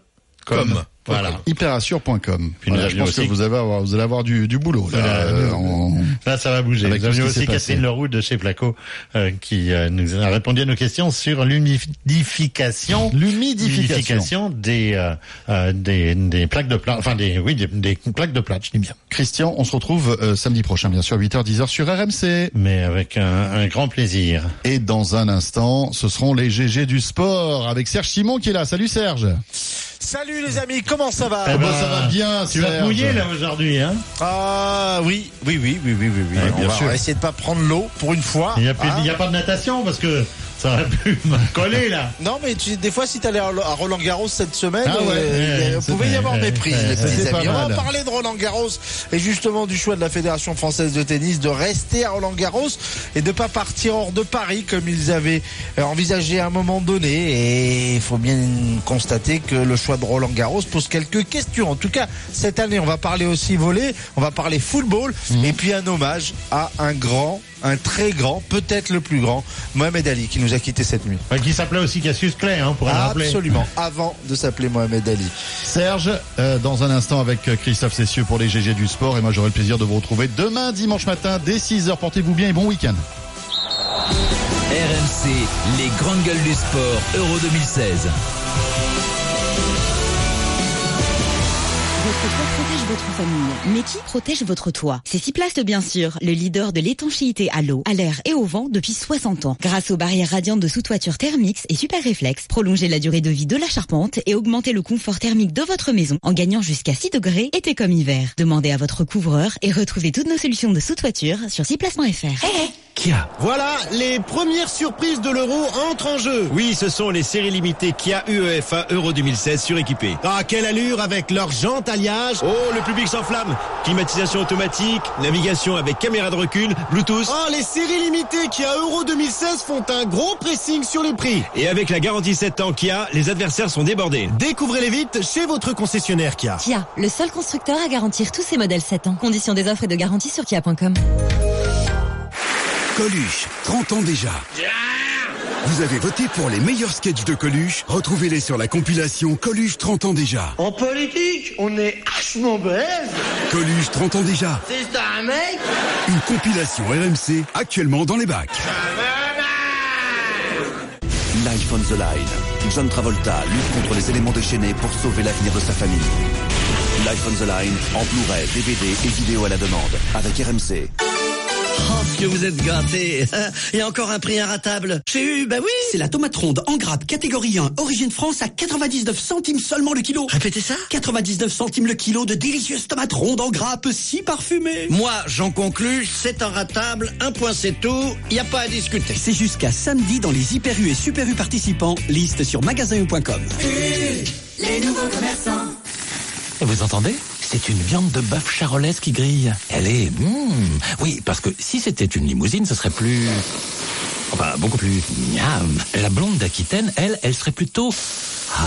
Voilà. Hyperassure.com. Voilà, je pense que vous, avez, avoir- vous allez avoir du, du boulot. Là, Voilà, euh, en- Là, ça va bouger. Avec Nous avions aussi. Catherine Leroux de chez Placo euh, qui euh, nous a répondu à nos questions sur l'humidification, L'humidification. des, euh, euh, des des plaques de plâtre, enfin des oui des, des plaques de plâtre, je dis bien. Christian, on se retrouve euh, samedi prochain, bien sûr, 8h-10h sur RMC. Mais avec un, un grand plaisir. Et dans un instant, ce seront les GG du sport avec Serge Simon qui est là. Salut Serge. Salut les amis, comment ça va Eh ben, ça va bien, Tu vas mouiller là aujourd'hui, hein Ah oui, oui, oui, oui, oui, oui, oui. On, bien va, sûr. on va essayer de pas prendre l'eau pour une fois. Il y a, plus- hein. il y a pas de natation parce que ça aurait pu me coller là. Non, mais tu- des fois, si t'allais à à Roland Garros cette semaine, Ah ouais, euh, il ouais, pouvez y avoir méprise, ouais, les petits amis. On va parler de Roland Garros et justement du choix de la Fédération française de tennis de rester à Roland Garros et de pas partir hors de Paris comme ils avaient envisagé à un moment donné. Et il faut bien constater que le choix de Roland Garros pose quelques questions. En tout cas, cette année, on va parler aussi volley, on va parler football Mhm. et puis un hommage à un grand, un très grand, peut-être le plus grand, Mohamed Ali qui nous a quitté cette nuit. Qui s'appelait aussi Cassius Clay, hein, pour le rappeler. Absolument, avant de s'appeler Mohamed Ali. Serge, euh, dans un instant avec euh, Christophe Cessieux pour les GG du sport. Et moi, j'aurai le plaisir de vous retrouver demain, dimanche matin, dès 6h. Portez-vous bien et bon week-end. RMC, les grandes gueules du sport, Euro 2016. Votre toit protège votre famille, mais qui protège votre toit? C'est Ciplast bien sûr, le leader de l'étanchéité à l'eau, à l'air et au vent depuis 60 ans. Grâce aux barrières radiantes de sous-toiture Thermix et Super Réflex, prolongez la durée de vie de la charpente et augmentez le confort thermique de votre maison en gagnant jusqu'à 6 degrés été comme hiver. Demandez à votre couvreur et retrouvez toutes nos solutions de sous-toiture sur ciplast.fr. Kia. Voilà, les premières surprises de l'euro entrent en jeu. Oui, ce sont les séries limitées Kia UEFA Euro 2016 suréquipées. Ah, quelle allure avec leurs jantes alliage. Oh, le public s'enflamme. Climatisation automatique, navigation avec caméra de recul, Bluetooth. Oh, les séries limitées Kia Euro 2016 font un gros pressing sur les prix. Et avec la garantie 7 ans Kia, les adversaires sont débordés. Découvrez-les vite chez votre concessionnaire Kia. Kia, le seul constructeur à garantir tous ses modèles 7 ans. Conditions des offres et de garantie sur kia.com. Coluche, 30 ans déjà. Vous avez voté pour les meilleurs sketchs de Coluche Retrouvez-les sur la compilation Coluche 30 ans déjà. En politique, on est vachement balèze. Coluche 30 ans déjà. C'est ça un mec Une compilation RMC actuellement dans les bacs. Life on the line. John Travolta lutte contre les éléments déchaînés pour sauver l'avenir de sa famille. Life on the line en Blu-ray, DVD et vidéo à la demande avec RMC. Oh, ce que vous êtes gâtés. (laughs) Et encore un prix inratable. J'ai eu, bah oui. C'est la tomate ronde en grappe catégorie 1, origine France à 99 centimes seulement le kilo. Répétez ça 99 centimes le kilo de délicieuses tomates rondes en grappe si parfumées. Moi, j'en conclus, c'est inratable, un point c'est tout, y a pas à discuter. C'est jusqu'à samedi dans les Hyper U et Super U participants, liste sur magasin.com. Les nouveaux commerçants. Vous entendez? C'est une viande de bœuf charolaise qui grille. Elle est... mm, oui, parce que si c'était une limousine, ce serait plus... Enfin, beaucoup plus... Miam. La blonde d'Aquitaine, elle, elle serait plutôt... Ah...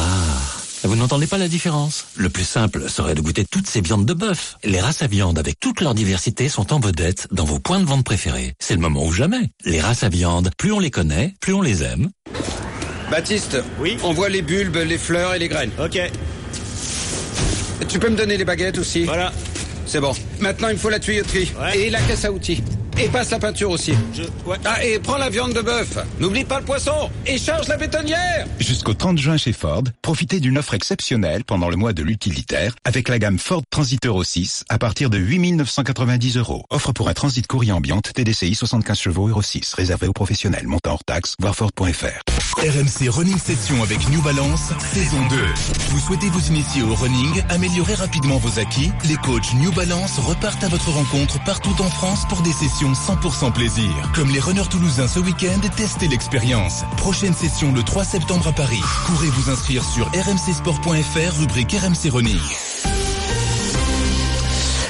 Vous n'entendez pas la différence? Le plus simple serait de goûter toutes ces viandes de bœuf. Les races à viande avec toute leur diversité sont en vedette dans vos points de vente préférés. C'est le moment ou jamais. Les races à viande, plus on les connaît, plus on les aime. Baptiste, oui. On voit les bulbes, les fleurs et les graines. Ok. Tu peux me donner les baguettes aussi Voilà. C'est bon. Maintenant, il me faut la tuyauterie. Et la caisse à outils. Et passe la peinture aussi. Ah, et prends la viande de bœuf. N'oublie pas le poisson. Et charge la bétonnière. Jusqu'au 30 juin chez Ford, profitez d'une offre exceptionnelle pendant le mois de l'utilitaire avec la gamme Ford Transit Euro 6 à partir de 8 990 euros. Offre pour un transit courrier ambiante TDCI 75 chevaux Euro 6 réservé aux professionnels montant hors taxe voir Ford.fr. RMC Running Session avec New Balance, saison 2. Vous souhaitez vous initier au running, améliorer rapidement vos acquis? Les coachs New Balance repartent à votre rencontre partout en France pour des sessions 100% plaisir. Comme les runners toulousains ce week-end, testez l'expérience. Prochaine session le 3 septembre à Paris. Courez vous inscrire sur rmcsport.fr, rubrique RMC Running.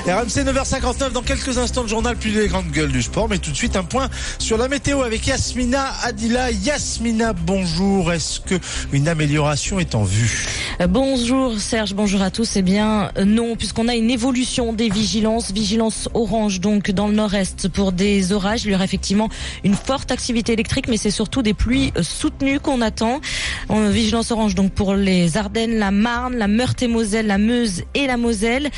RMC 9h59 dans quelques instants le journal puis les grandes gueules du sport. Mais tout de suite un point sur la météo avec Yasmina Adila. Yasmina, bonjour. Est-ce que une amélioration est en vue? Euh, Bonjour Serge, bonjour à tous. Eh bien euh, non, puisqu'on a une évolution des vigilances. Vigilance orange donc dans le nord-est pour des orages. Il y aura effectivement une forte activité électrique, mais c'est surtout des pluies euh, soutenues qu'on attend. En vigilance orange donc pour les Ardennes, la Marne, la Meurthe-et-Moselle, la Meuse et la Moselle.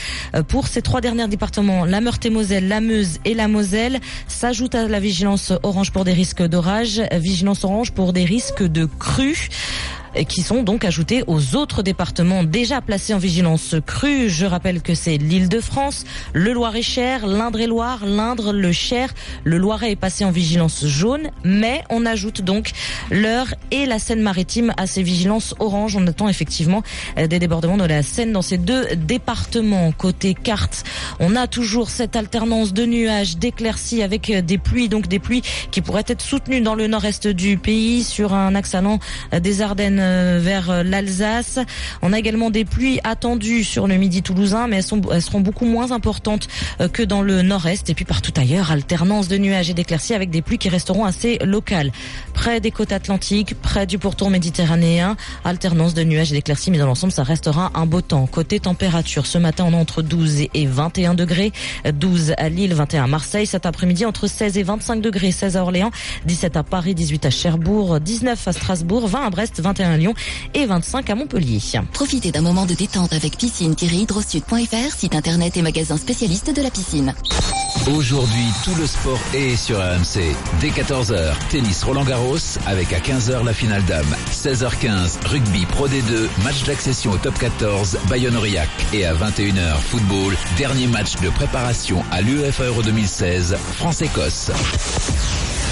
Pour ces trois derniers départements, la Meurthe-et-Moselle, la Meuse et la Moselle, s'ajoute à la vigilance orange pour des risques d'orage, vigilance orange pour des risques de crues et qui sont donc ajoutés aux autres départements déjà placés en vigilance crue. Je rappelle que c'est l'Île-de-France, le Loir-et-Cher, l'Indre-et-Loire, l'Indre, le Cher, le Loiret est passé en vigilance jaune, mais on ajoute donc l'Eure et la Seine-Maritime à ces vigilances orange. On attend effectivement euh, des débordements de la Seine dans ces deux départements. Côté carte, on a toujours cette alternance de nuages, d'éclaircies avec euh, des pluies, donc des pluies qui pourraient être soutenues dans le nord-est du pays sur un axe allant euh, des Ardennes euh, vers euh, l'Alsace. On a également des pluies attendues sur le midi toulousain, mais elles, sont, seront beaucoup moins importantes euh, que dans le nord-est. Et puis partout ailleurs, alternance de nuages et d'éclaircies avec des pluies qui resteront assez locales. Près des côtes atlantiques, près du pourtour méditerranéen, alternance de nuages et d'éclaircies, mais dans l'ensemble, ça restera un beau temps. Côté température, ce matin, on est entre 12 et 21 degrés. 12 à Lille, 21 à Marseille. Cet après-midi, entre 16 et 25 degrés, 16 à Orléans, 17 à Paris, 18 à Cherbourg, 19 à Strasbourg, 20 à Brest, 21 à Lyon et 25 à Montpellier. Profitez d'un moment de détente avec piscine-hydrosud.fr, site internet et magasin spécialiste de la piscine. Aujourd'hui, tout le sport est sur RMC. Dès 14h, tennis Roland Garros avec à 15h la finale dame. 16h15, rugby Pro D2, match d'accession au top 14, Bayonne-Aurillac. Et à 21h, football, dernier match de préparation à l'UEFA Euro 2016, France-Écosse.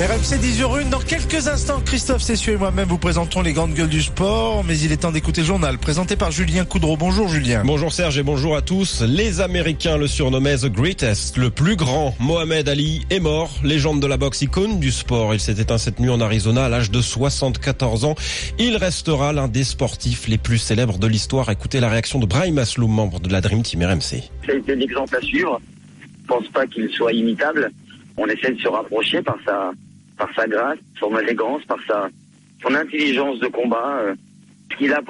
RMC 10 h 1 dans quelques instants, Christophe Cessieux et moi-même vous présenterons les grandes gueules du sport, mais il est temps d'écouter le journal présenté par Julien Coudreau. Bonjour Julien. Bonjour Serge et bonjour à tous. Les Américains le surnommaient The Greatest, le plus grand. Mohamed Ali est mort, légende de la boxe, icône du sport. Il s'est éteint cette nuit en Arizona à l'âge de 74 ans. Il restera l'un des sportifs les plus célèbres de l'histoire. Écoutez la réaction de Brahim Asloum, membre de la Dream Team RMC. C'est l'exemple à suivre. Je pense pas qu'il soit imitable. On essaie de se rapprocher par sa, par sa grâce, son élégance, par sa, son intelligence de combat. euh, ce qu'il a